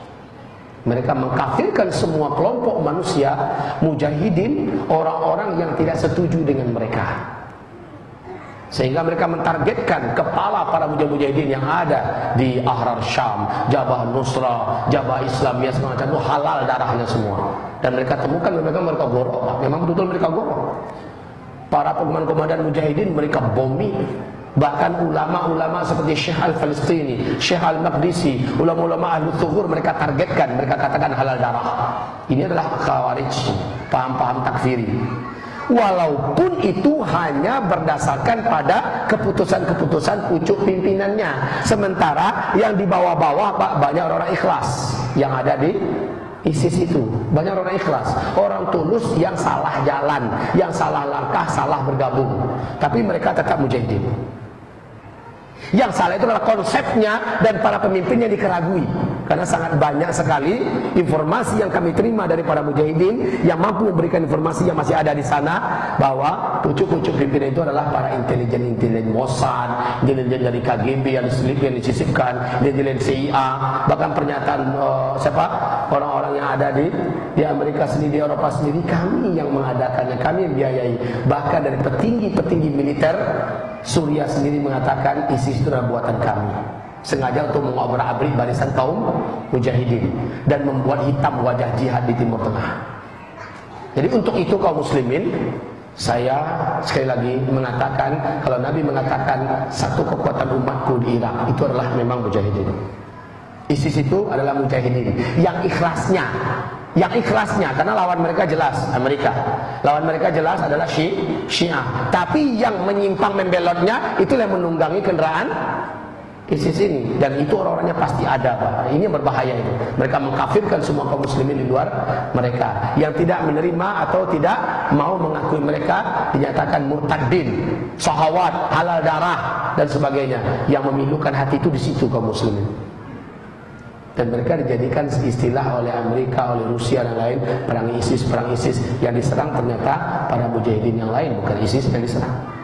mereka mengkafirkan semua kelompok manusia mujahidin orang-orang yang tidak setuju dengan mereka sehingga mereka mentargetkan kepala para mujahidin yang ada di Ahrar Syam, Jabah Nusra, Jabah Islamiyah semacam itu halal darahnya semua. Dan mereka temukan mereka mereka gorok, memang betul mereka gorok. Para komandan-komandan mujahidin mereka bomi Bahkan ulama-ulama seperti Syekh Al-Falistini, Syekh Al-Maqdisi, ulama-ulama Ahlu Thuhur mereka targetkan, mereka katakan halal darah. Ini adalah khawarij, paham-paham takfiri. Walaupun itu hanya berdasarkan pada keputusan-keputusan pucuk pimpinannya. Sementara yang di bawah-bawah banyak orang ikhlas yang ada di ISIS itu banyak orang ikhlas, orang tulus yang salah jalan, yang salah langkah, salah bergabung. Tapi mereka tetap mujahidin. Yang salah itu adalah konsepnya dan para pemimpinnya dikeragui. Karena sangat banyak sekali informasi yang kami terima dari para mujahidin yang mampu memberikan informasi yang masih ada di sana bahwa pucuk-pucuk pimpinan itu adalah para intelijen-intelijen Mossad, intelijen dari KGB yang diselip yang disisipkan, intelijen CIA, bahkan pernyataan uh, siapa orang-orang yang ada di di Amerika sendiri, di Eropa sendiri kami yang mengadakannya, kami yang biayai. Bahkan dari petinggi-petinggi militer Suriah sendiri mengatakan ISIS itu buatan kami sengaja untuk mengobrak-abrik barisan kaum mujahidin dan membuat hitam wajah jihad di Timur Tengah. Jadi untuk itu kaum muslimin saya sekali lagi mengatakan kalau Nabi mengatakan satu kekuatan umatku di Irak itu adalah memang mujahidin. ISIS itu adalah mujahidin yang ikhlasnya yang ikhlasnya karena lawan mereka jelas Amerika lawan mereka jelas adalah Syiah tapi yang menyimpang membelotnya itulah yang menunggangi kendaraan ISIS ini dan itu orang-orangnya pasti ada Pak. Ini yang berbahaya itu. Mereka mengkafirkan semua kaum muslimin di luar mereka yang tidak menerima atau tidak mau mengakui mereka dinyatakan murtadin, sahawat, halal darah dan sebagainya. Yang memilukan hati itu di situ kaum muslimin. Dan mereka dijadikan istilah oleh Amerika, oleh Rusia dan lain perang ISIS, perang ISIS yang diserang ternyata para mujahidin yang lain bukan ISIS yang diserang.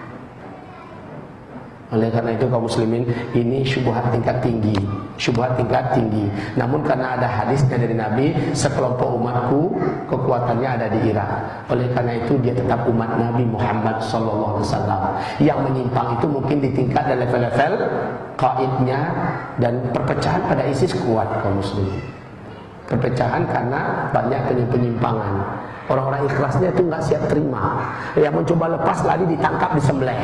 Oleh karena itu kaum muslimin ini syubhat tingkat tinggi, syubhat tingkat tinggi. Namun karena ada hadisnya dari Nabi, sekelompok umatku kekuatannya ada di Irak. Oleh karena itu dia tetap umat Nabi Muhammad sallallahu alaihi wasallam. Yang menyimpang itu mungkin di tingkat dan level-level kaidnya dan perpecahan pada ISIS kuat kaum muslimin. Perpecahan karena banyak penyimpangan. Orang-orang ikhlasnya itu nggak siap terima. Yang mencoba lepas lagi ditangkap disembelih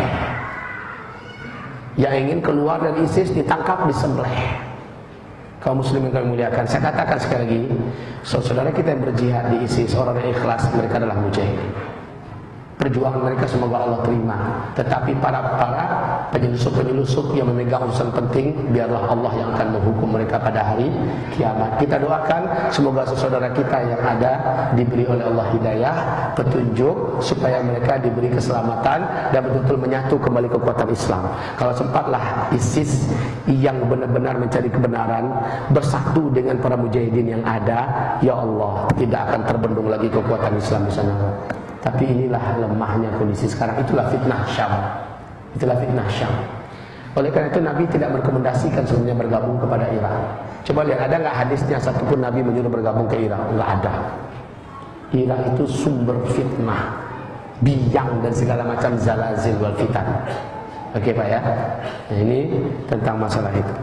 yang ingin keluar dari ISIS ditangkap disembelih. Kaum muslimin kami muliakan saya katakan sekali lagi saudara kita yang berjihad di ISIS orang yang ikhlas mereka adalah mujahidin perjuangan mereka semoga Allah terima. Tetapi para para penyelusup-penyelusup yang memegang urusan penting, biarlah Allah yang akan menghukum mereka pada hari kiamat. Kita doakan semoga saudara kita yang ada diberi oleh Allah hidayah, petunjuk supaya mereka diberi keselamatan dan betul-betul menyatu kembali kekuatan Islam. Kalau sempatlah ISIS yang benar-benar mencari kebenaran bersatu dengan para mujahidin yang ada, ya Allah tidak akan terbendung lagi kekuatan Islam di sana. Tapi inilah lemahnya kondisi sekarang. Itulah fitnah Syam. Itulah fitnah Syam. Oleh karena itu Nabi tidak merekomendasikan sebenarnya bergabung kepada Irak. Coba lihat ada nggak hadisnya satupun Nabi menyuruh bergabung ke Irak? Nggak ada. Irak itu sumber fitnah, biang dan segala macam zalazil wal fitan. Oke Pak ya. Nah, ini tentang masalah itu.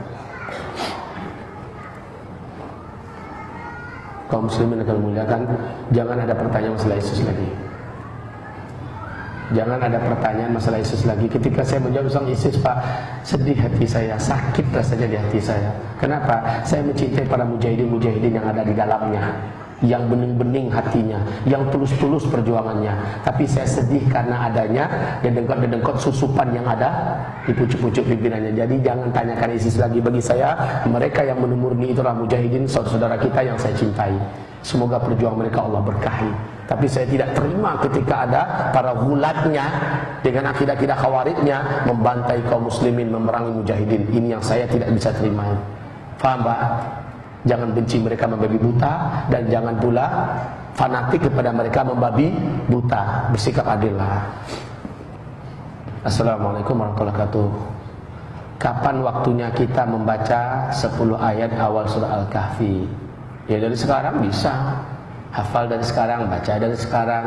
Kaum muslimin akan muliakan, jangan ada pertanyaan masalah ISIS lagi. Jangan ada pertanyaan masalah ISIS lagi. Ketika saya menjawab tentang ISIS, Pak, sedih hati saya, sakit rasanya di hati saya. Kenapa? Saya mencintai para mujahidin-mujahidin yang ada di dalamnya yang bening-bening hatinya, yang tulus-tulus perjuangannya. Tapi saya sedih karena adanya dedengkot-dedengkot susupan yang ada di pucuk-pucuk pimpinannya. Jadi jangan tanyakan ISIS lagi bagi saya. Mereka yang menumurni itulah mujahidin saudara-saudara kita yang saya cintai. Semoga perjuangan mereka Allah berkahi. Tapi saya tidak terima ketika ada para gulatnya dengan akidah-akidah khawaridnya membantai kaum muslimin memerangi mujahidin. Ini yang saya tidak bisa terima. Faham Pak? Jangan benci mereka membabi buta dan jangan pula fanatik kepada mereka membabi buta. Bersikap adillah. Assalamualaikum warahmatullahi wabarakatuh. Kapan waktunya kita membaca 10 ayat awal surah Al-Kahfi? Ya dari sekarang bisa. Hafal dari sekarang, baca dari sekarang,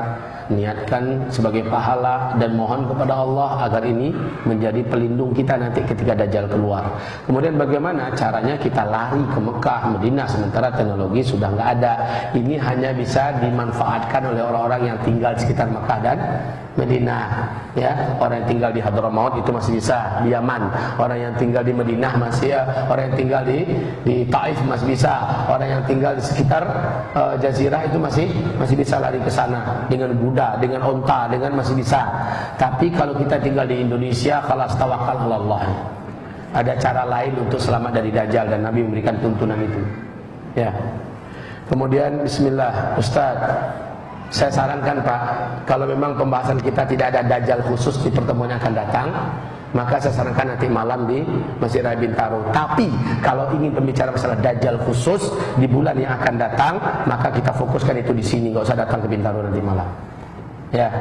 niatkan sebagai pahala dan mohon kepada Allah agar ini menjadi pelindung kita nanti ketika Dajjal keluar. Kemudian bagaimana caranya kita lari ke Mekah, Madinah sementara teknologi sudah nggak ada. Ini hanya bisa dimanfaatkan oleh orang-orang yang tinggal di sekitar Mekah dan Madinah. Ya, orang yang tinggal di Hadramaut itu masih bisa di Yaman. Orang yang tinggal di Madinah masih ya, orang yang tinggal di di Taif masih bisa. Orang yang tinggal di sekitar uh, Jazirah itu masih masih bisa lari ke sana dengan kuda, dengan onta, dengan masih bisa. Tapi kalau kita tinggal di Indonesia, kalau tawakal Allah. Ada cara lain untuk selamat dari dajjal dan Nabi memberikan tuntunan itu. Ya. Kemudian bismillah, Ustaz. Saya sarankan Pak, kalau memang pembahasan kita tidak ada dajjal khusus di pertemuan yang akan datang, Maka saya sarankan nanti malam di Masjid Raya Bintaro. Tapi kalau ingin pembicara masalah Dajjal khusus di bulan yang akan datang, maka kita fokuskan itu di sini, nggak usah datang ke Bintaro nanti malam. Ya.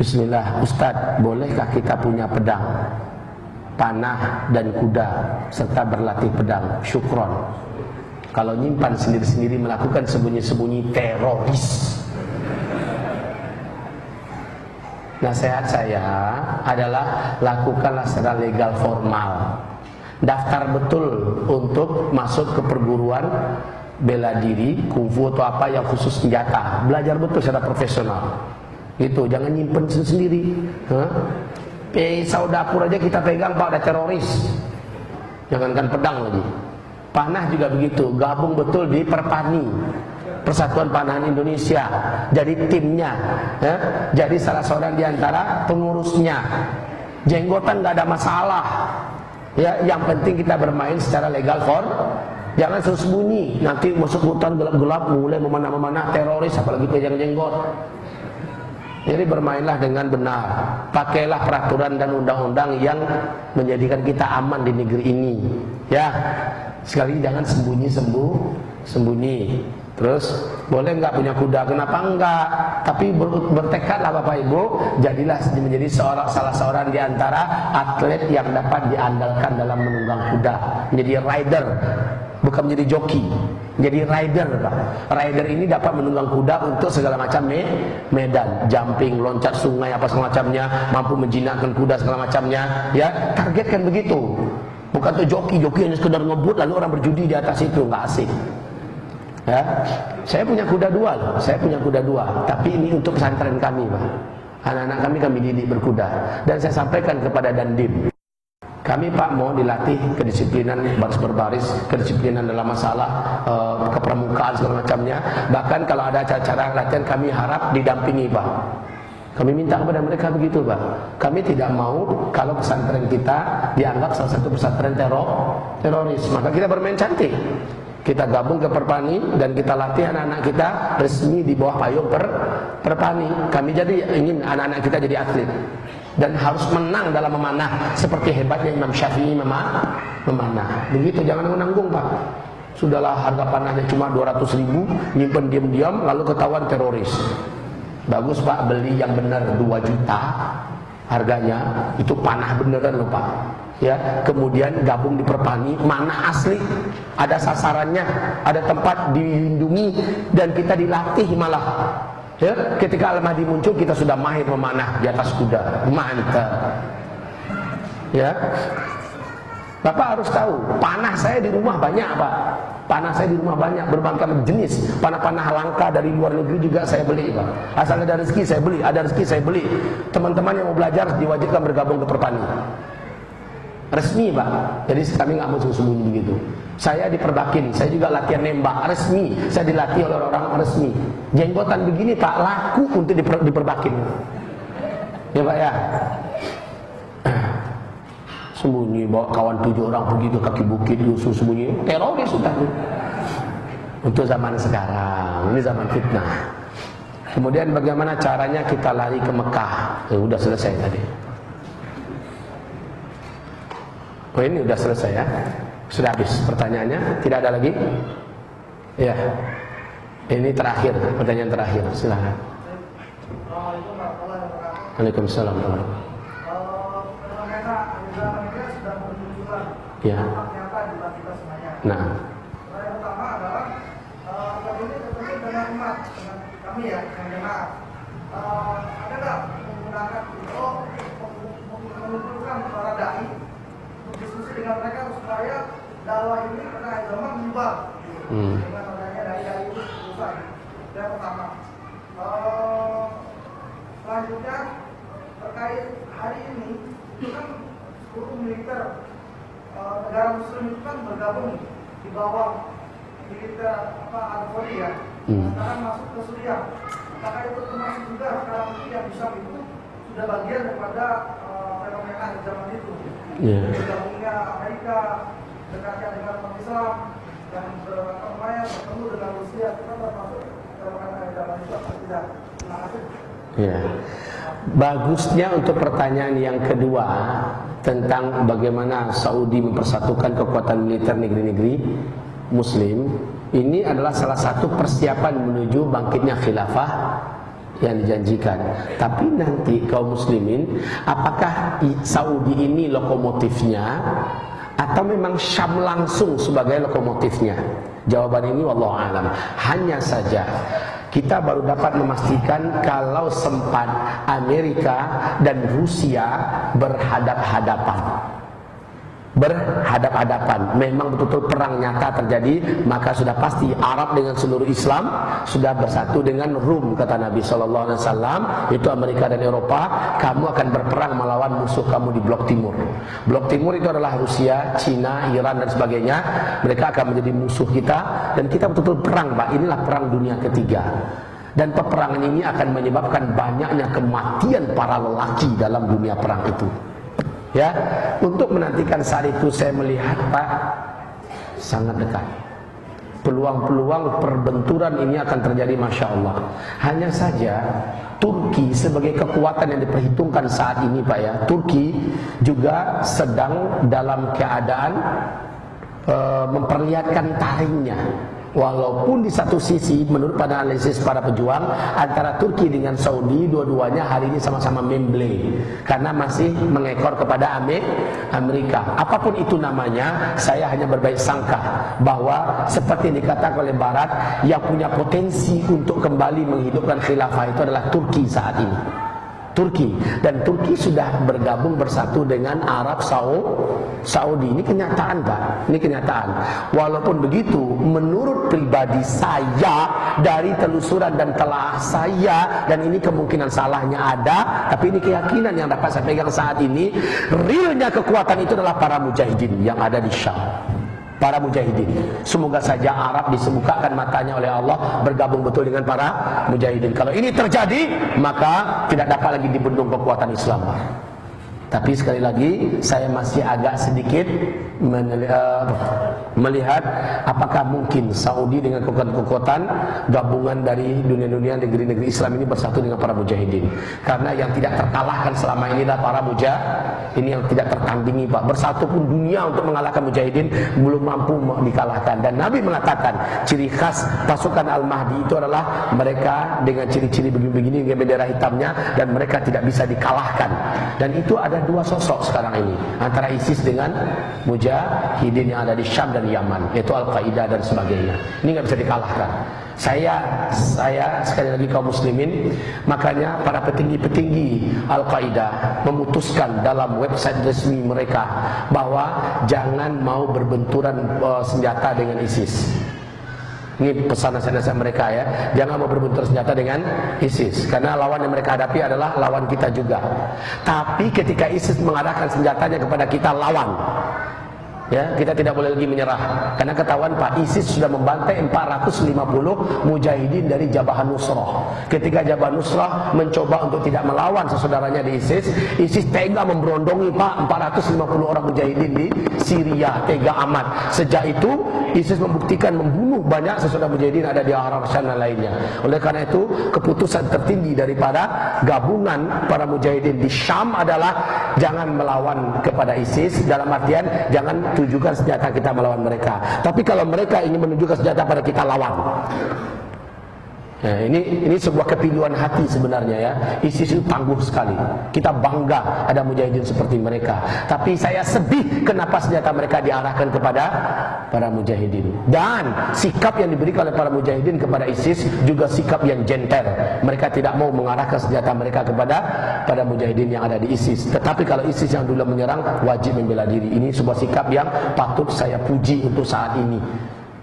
Bismillah, Ustadz, bolehkah kita punya pedang, panah dan kuda serta berlatih pedang? Syukron. Kalau nyimpan sendiri-sendiri melakukan sembunyi-sembunyi teroris. Nasihat saya adalah lakukanlah secara legal formal. Daftar betul untuk masuk ke perguruan bela diri, kungfu atau apa yang khusus senjata. Belajar betul secara profesional. Itu jangan nyimpen sendiri. Pisau dapur aja kita pegang Pak ada teroris. Jangankan pedang lagi. Panah juga begitu, gabung betul di Perpani. Persatuan Panahan Indonesia. Jadi timnya ya? jadi salah seorang di antara pengurusnya. Jenggotan nggak ada masalah. Ya yang penting kita bermain secara legal for jangan sembunyi. Nanti masuk hutan gelap-gelap mulai memanah-memanah teroris apalagi pegang jenggot. Jadi bermainlah dengan benar. Pakailah peraturan dan undang-undang yang menjadikan kita aman di negeri ini. Ya sekali jangan sembunyi sembuh sembunyi Terus boleh nggak punya kuda? Kenapa enggak? Tapi ber, bertekadlah Bapak Ibu, jadilah menjadi seorang salah seorang di antara atlet yang dapat diandalkan dalam menunggang kuda, menjadi rider, bukan menjadi joki, jadi rider Pak. Rider ini dapat menunggang kuda untuk segala macam me medan, jumping, loncat sungai apa segala macamnya, mampu menjinakkan kuda segala macamnya, ya targetkan begitu. Bukan tuh joki, joki hanya sekedar ngebut lalu orang berjudi di atas itu nggak asik. Ya, saya punya kuda dua loh, saya punya kuda dua. Tapi ini untuk pesantren kami, pak. Anak-anak kami kami didik berkuda. Dan saya sampaikan kepada Dandim. Kami Pak mau dilatih kedisiplinan baris berbaris, kedisiplinan dalam masalah uh, kepramukaan segala macamnya. Bahkan kalau ada acara-acara latihan kami harap didampingi Pak. Kami minta kepada mereka begitu Pak. Kami tidak mau kalau pesantren kita dianggap salah satu pesantren teror, teroris. Maka kita bermain cantik kita gabung ke Perpani dan kita latih anak-anak kita resmi di bawah payung per, Perpani. Kami jadi ingin anak-anak kita jadi atlet dan harus menang dalam memanah seperti hebatnya Imam Syafi'i memanah. Begitu jangan menanggung Pak. Sudahlah harga panahnya cuma 200 ribu, nyimpen diam-diam lalu ketahuan teroris. Bagus Pak beli yang benar 2 juta harganya itu panah beneran loh Pak ya kemudian gabung di perpani mana asli ada sasarannya ada tempat dilindungi dan kita dilatih malah ya ketika al-mahdi muncul kita sudah mahir memanah di atas kuda mantap ya Bapak harus tahu, panah saya di rumah banyak Pak. Panah saya di rumah banyak, berbagai jenis. Panah-panah langka dari luar negeri juga saya beli Pak. Asal ada rezeki saya beli, ada rezeki saya beli. Teman-teman yang mau belajar diwajibkan bergabung ke pertani resmi pak. Jadi kami nggak mau sembunyi begitu saya diperbakin. Saya juga latihan nembak. Resmi. Saya dilatih oleh orang resmi. Jenggotan begini pak laku untuk diper, diperbakin. Ya pak ya? Sembunyi bawa kawan tujuh orang ke kaki bukit Yusuf sembunyi. Teroris sudah untuk zaman sekarang. Ini zaman fitnah. Kemudian bagaimana caranya kita lari ke Mekah? Ya, udah selesai tadi Ini sudah selesai ya. Sudah habis pertanyaannya. Tidak ada lagi? Ya. Ini terakhir, pertanyaan terakhir. Silahkan. Waalaikumsalam. Ya. Nah. Yang pertama adalah tentunya dengan umat, dengan kami ya, yang jemaah. Ada nggak menggunakan itu mengumpulkan para dai dengan mereka supaya dakwah ini pada akhir zaman menyebar Hmm. dengan adanya dari dari itu selesai. Itu Yang pertama. Eh, selanjutnya terkait hari ini itu kan seluruh militer eh, negara muslim itu kan bergabung di bawah militer apa Arab ya. Hmm. Sekarang masuk ke Suriah. Apakah itu termasuk juga sekarang ini yang bisa itu sudah bagian daripada eh, fenomena zaman itu Ya. Ya. Bagusnya untuk pertanyaan yang kedua tentang bagaimana Saudi mempersatukan kekuatan militer negeri-negeri Muslim, ini adalah salah satu persiapan menuju bangkitnya khilafah yang dijanjikan. Tapi nanti kaum muslimin, apakah Saudi ini lokomotifnya atau memang Syam langsung sebagai lokomotifnya? Jawaban ini wallahu alam. Hanya saja kita baru dapat memastikan kalau sempat Amerika dan Rusia berhadap-hadapan berhadap-hadapan. Memang betul-betul perang nyata terjadi maka sudah pasti Arab dengan seluruh Islam sudah bersatu dengan Rum kata Nabi sallallahu alaihi wasallam. Itu Amerika dan Eropa. Kamu akan berperang melawan musuh kamu di blok timur. Blok timur itu adalah Rusia Cina Iran dan sebagainya. Mereka akan menjadi musuh kita dan kita betul-betul perang Pak. Inilah perang dunia ketiga. Dan peperangan ini akan menyebabkan banyaknya kematian para lelaki dalam dunia perang itu Ya, untuk menantikan saat itu saya melihat Pak sangat dekat. Peluang-peluang perbenturan ini akan terjadi Masya Allah. Hanya saja Turki sebagai kekuatan yang diperhitungkan saat ini Pak ya. Turki juga sedang dalam keadaan uh, memperlihatkan taringnya Walaupun di satu sisi menurut pada analisis para pejuang antara Turki dengan Saudi dua-duanya hari ini sama-sama memble karena masih mengekor kepada Amerika. Apa pun itu namanya, saya hanya berbaik sangka bahwa seperti yang dikatakan oleh Barat yang punya potensi untuk kembali menghidupkan khilafah itu adalah Turki saat ini. Turki dan Turki sudah bergabung bersatu dengan Arab Saudi. Ini kenyataan, Pak. Ini kenyataan. Walaupun begitu, menurut pribadi saya dari telusuran dan telah saya dan ini kemungkinan salahnya ada, tapi ini keyakinan yang dapat saya pegang saat ini, realnya kekuatan itu adalah para mujahidin yang ada di Syam para mujahidin. Semoga saja Arab disembuhkan matanya oleh Allah bergabung betul dengan para mujahidin. Kalau ini terjadi, maka tidak dapat lagi dibendung kekuatan Islam. Tapi sekali lagi saya masih agak sedikit eh, melihat apakah mungkin Saudi dengan kekuatan-kekuatan gabungan dari dunia-dunia negeri-negeri Islam ini bersatu dengan para mujahidin. Karena yang tidak terkalahkan selama ini adalah para mujah ini yang tidak tertandingi Pak. Bersatu pun dunia untuk mengalahkan mujahidin belum mampu dikalahkan. Dan Nabi mengatakan ciri khas pasukan Al-Mahdi itu adalah mereka dengan ciri-ciri begini-begini dengan bendera hitamnya dan mereka tidak bisa dikalahkan. Dan itu ada ada dua sosok sekarang ini. Antara ISIS dengan mujahidin yang ada di Syam dan Yaman yaitu Al-Qaeda dan sebagainya. Ini nggak bisa dikalahkan. Saya saya sekali lagi kaum muslimin makanya para petinggi-petinggi Al-Qaeda memutuskan dalam website resmi mereka bahwa jangan mau berbenturan uh, senjata dengan ISIS ini pesan nasihat mereka ya. Jangan mau berbentur senjata dengan ISIS. Karena lawan yang mereka hadapi adalah lawan kita juga. Tapi ketika ISIS mengarahkan senjatanya kepada kita lawan, Ya, kita tidak boleh lagi menyerah karena ketahuan Pak ISIS sudah membantai 450 mujahidin dari Jabah Nusrah. Ketika Jabah Nusrah mencoba untuk tidak melawan sesaudaranya di ISIS, ISIS tega memberondongi Pak 450 orang mujahidin di Syria, tega amat. Sejak itu ISIS membuktikan membunuh banyak sesaudara mujahidin ada di Arab dan lainnya. Oleh karena itu, keputusan tertinggi daripada gabungan para mujahidin di Syam adalah jangan melawan kepada ISIS dalam artian jangan tujukan senjata kita melawan mereka. Tapi kalau mereka ingin menunjukkan senjata pada kita lawan. Ya, ini ini sebuah kepinduan hati sebenarnya ya. ISIS itu tangguh sekali. Kita bangga ada mujahidin seperti mereka. Tapi saya sedih kenapa senjata mereka diarahkan kepada para mujahidin. Dan sikap yang diberikan oleh para mujahidin kepada ISIS juga sikap yang jenter. Mereka tidak mau mengarahkan senjata mereka kepada pada mujahidin yang ada di ISIS. Tetapi kalau ISIS yang dulu menyerang wajib membela diri. Ini sebuah sikap yang patut saya puji untuk saat ini.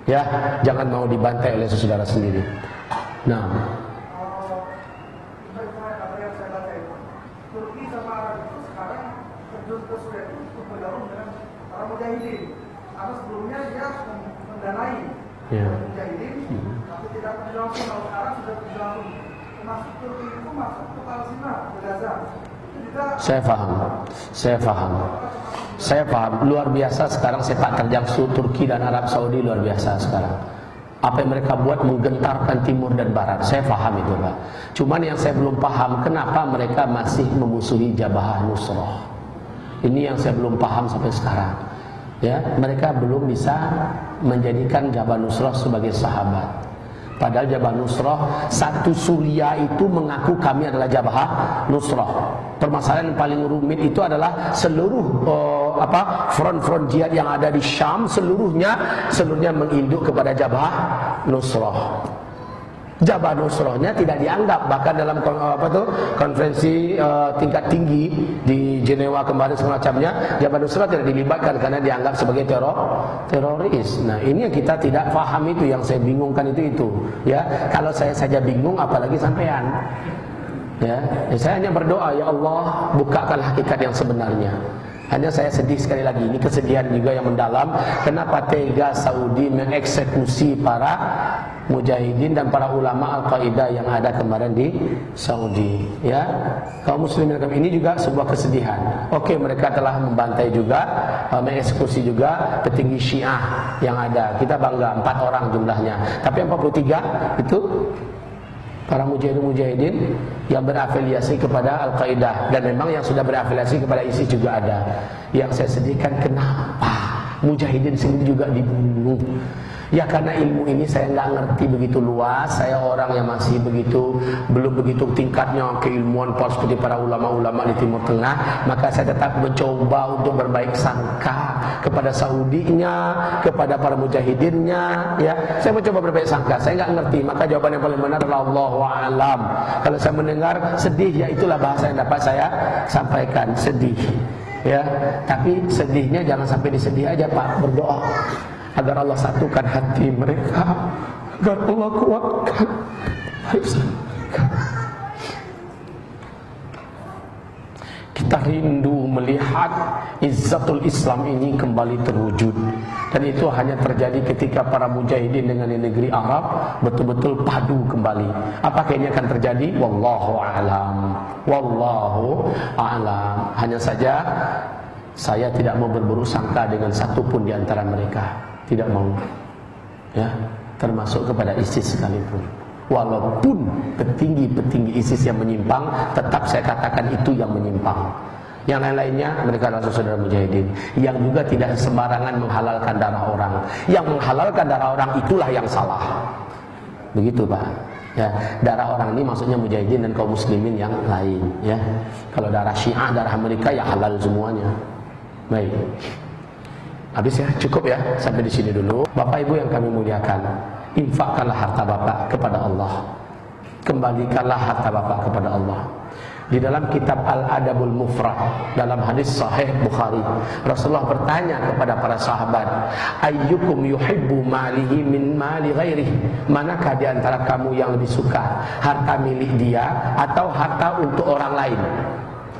Ya, jangan mau dibantai oleh saudara sendiri. Nah. Turki sama Arab itu sekarang terjun ke Suriah itu untuk bergabung dengan para mujahidin. Karena sebelumnya dia mendanai yeah. mujahidin, hmm. tapi tidak terjun Kalau sekarang sudah terjun termasuk Turki itu masuk ke Palestina, ke Gaza. Saya paham, saya paham. Saya paham, luar biasa sekarang sepak terjang Turki dan Arab Saudi luar biasa sekarang. Apa yang mereka buat menggentarkan timur dan barat. Saya paham itu, Pak. Cuman yang saya belum paham kenapa mereka masih memusuhi Jabahah Nusrah. Ini yang saya belum paham sampai sekarang. Ya, mereka belum bisa menjadikan Jabah Nusrah sebagai sahabat. Padahal Jabah Nusrah satu Suria itu mengaku kami adalah Jabah Nusrah. Permasalahan yang paling rumit itu adalah seluruh uh, apa front-front jihad yang ada di Syam seluruhnya seluruhnya menginduk kepada Jabah Nusrah. Jabah Nusrahnya tidak dianggap bahkan dalam apa tuh konferensi uh, tingkat tinggi di Jenewa kemarin semacamnya Jabah Nusrah tidak dilibatkan karena dianggap sebagai teror teroris. Nah ini yang kita tidak paham itu yang saya bingungkan itu itu ya kalau saya saja bingung apalagi sampean ya, ya saya hanya berdoa ya Allah bukakan hakikat yang sebenarnya. Hanya saya sedih sekali lagi ini kesedihan juga yang mendalam. Kenapa tega Saudi mengeksekusi para mujahidin dan para ulama Al-Qaeda yang ada kemarin di Saudi ya? Kaum muslimin ini juga sebuah kesedihan. Oke mereka telah membantai juga uh, mengeksekusi juga petinggi Syiah yang ada. Kita bangga empat orang jumlahnya. Tapi 43 itu para mujahidin-mujahidin yang berafiliasi kepada Al-Qaeda dan memang yang sudah berafiliasi kepada ISIS juga ada. Yang saya sedihkan kenapa mujahidin sendiri juga dibunuh Ya karena ilmu ini saya nggak ngerti begitu luas. Saya orang yang masih begitu belum begitu tingkatnya keilmuan seperti para ulama-ulama di Timur Tengah. Maka saya tetap mencoba untuk berbaik sangka kepada Saudinya, kepada para mujahidinnya. Ya, saya mencoba berbaik sangka. Saya nggak ngerti. Maka jawaban yang paling benar adalah Allah alam. Kalau saya mendengar sedih, ya itulah bahasa yang dapat saya sampaikan. Sedih. Ya, tapi sedihnya jangan sampai disedih aja Pak. Berdoa agar Allah satukan hati mereka. Agar Allah kuatkan. Kita rindu melihat izzatul Islam ini kembali terwujud. Dan itu hanya terjadi ketika para mujahidin dengan negeri Arab betul-betul padu kembali. Apakah ini akan terjadi? Wallahu alam. Wallahu alam. Hanya saja saya tidak mau berburuk sangka dengan satupun di antara mereka tidak mau ya termasuk kepada ISIS sekalipun. Walaupun petinggi-petinggi ISIS yang menyimpang tetap saya katakan itu yang menyimpang. Yang lain-lainnya mereka adalah saudara mujahidin. Yang juga tidak sembarangan menghalalkan darah orang. Yang menghalalkan darah orang itulah yang salah. Begitu Pak. Ya darah orang ini maksudnya mujahidin dan kaum muslimin yang lain ya. Kalau darah syiah darah mereka ya halal semuanya. Baik Habis ya, cukup ya sampai di sini dulu. Bapak Ibu yang kami muliakan, infakkanlah harta Bapak kepada Allah. Kembalikanlah harta Bapak kepada Allah. Di dalam kitab Al-Adabul Mufrad dalam hadis sahih Bukhari, Rasulullah bertanya kepada para sahabat, "Ayyukum yuhibbu malihi min mali ghairi?" Manakah di antara kamu yang lebih suka harta milik dia atau harta untuk orang lain?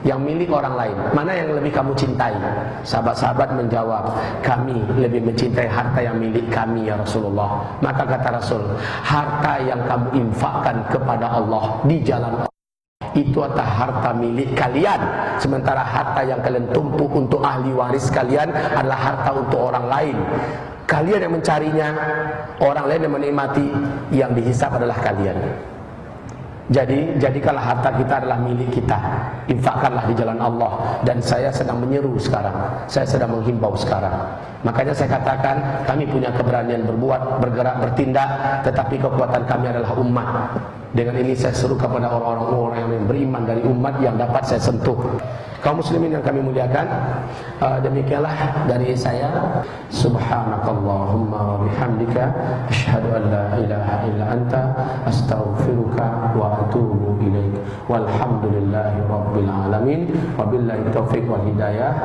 Yang milik orang lain. Mana yang lebih kamu cintai? Sahabat-sahabat menjawab kami lebih mencintai harta yang milik kami ya Rasulullah. Maka kata Rasul harta yang kamu infakkan kepada Allah di jalan Allah itu adalah harta milik kalian. Sementara harta yang kalian tumpuk untuk ahli waris kalian adalah harta untuk orang lain. Kalian yang mencarinya orang lain yang menikmati yang dihisap adalah kalian jadi jadikanlah harta kita adalah milik kita. Infakkanlah di jalan Allah dan saya sedang menyeru sekarang. Saya sedang menghimbau sekarang. Makanya saya katakan kami punya keberanian berbuat, bergerak, bertindak, tetapi kekuatan kami adalah umat. Dengan ini saya seru kepada orang-orang yang beriman dari umat yang dapat saya sentuh. Kaum muslimin yang kami muliakan, uh, demikianlah dari saya. Subhanakallahumma bihamdika asyhadu an la ilaha illa anta astaghfiruka wa atubu ilaik. Walhamdulillahi rabbil alamin. Wabillahi taufiq wal hidayah.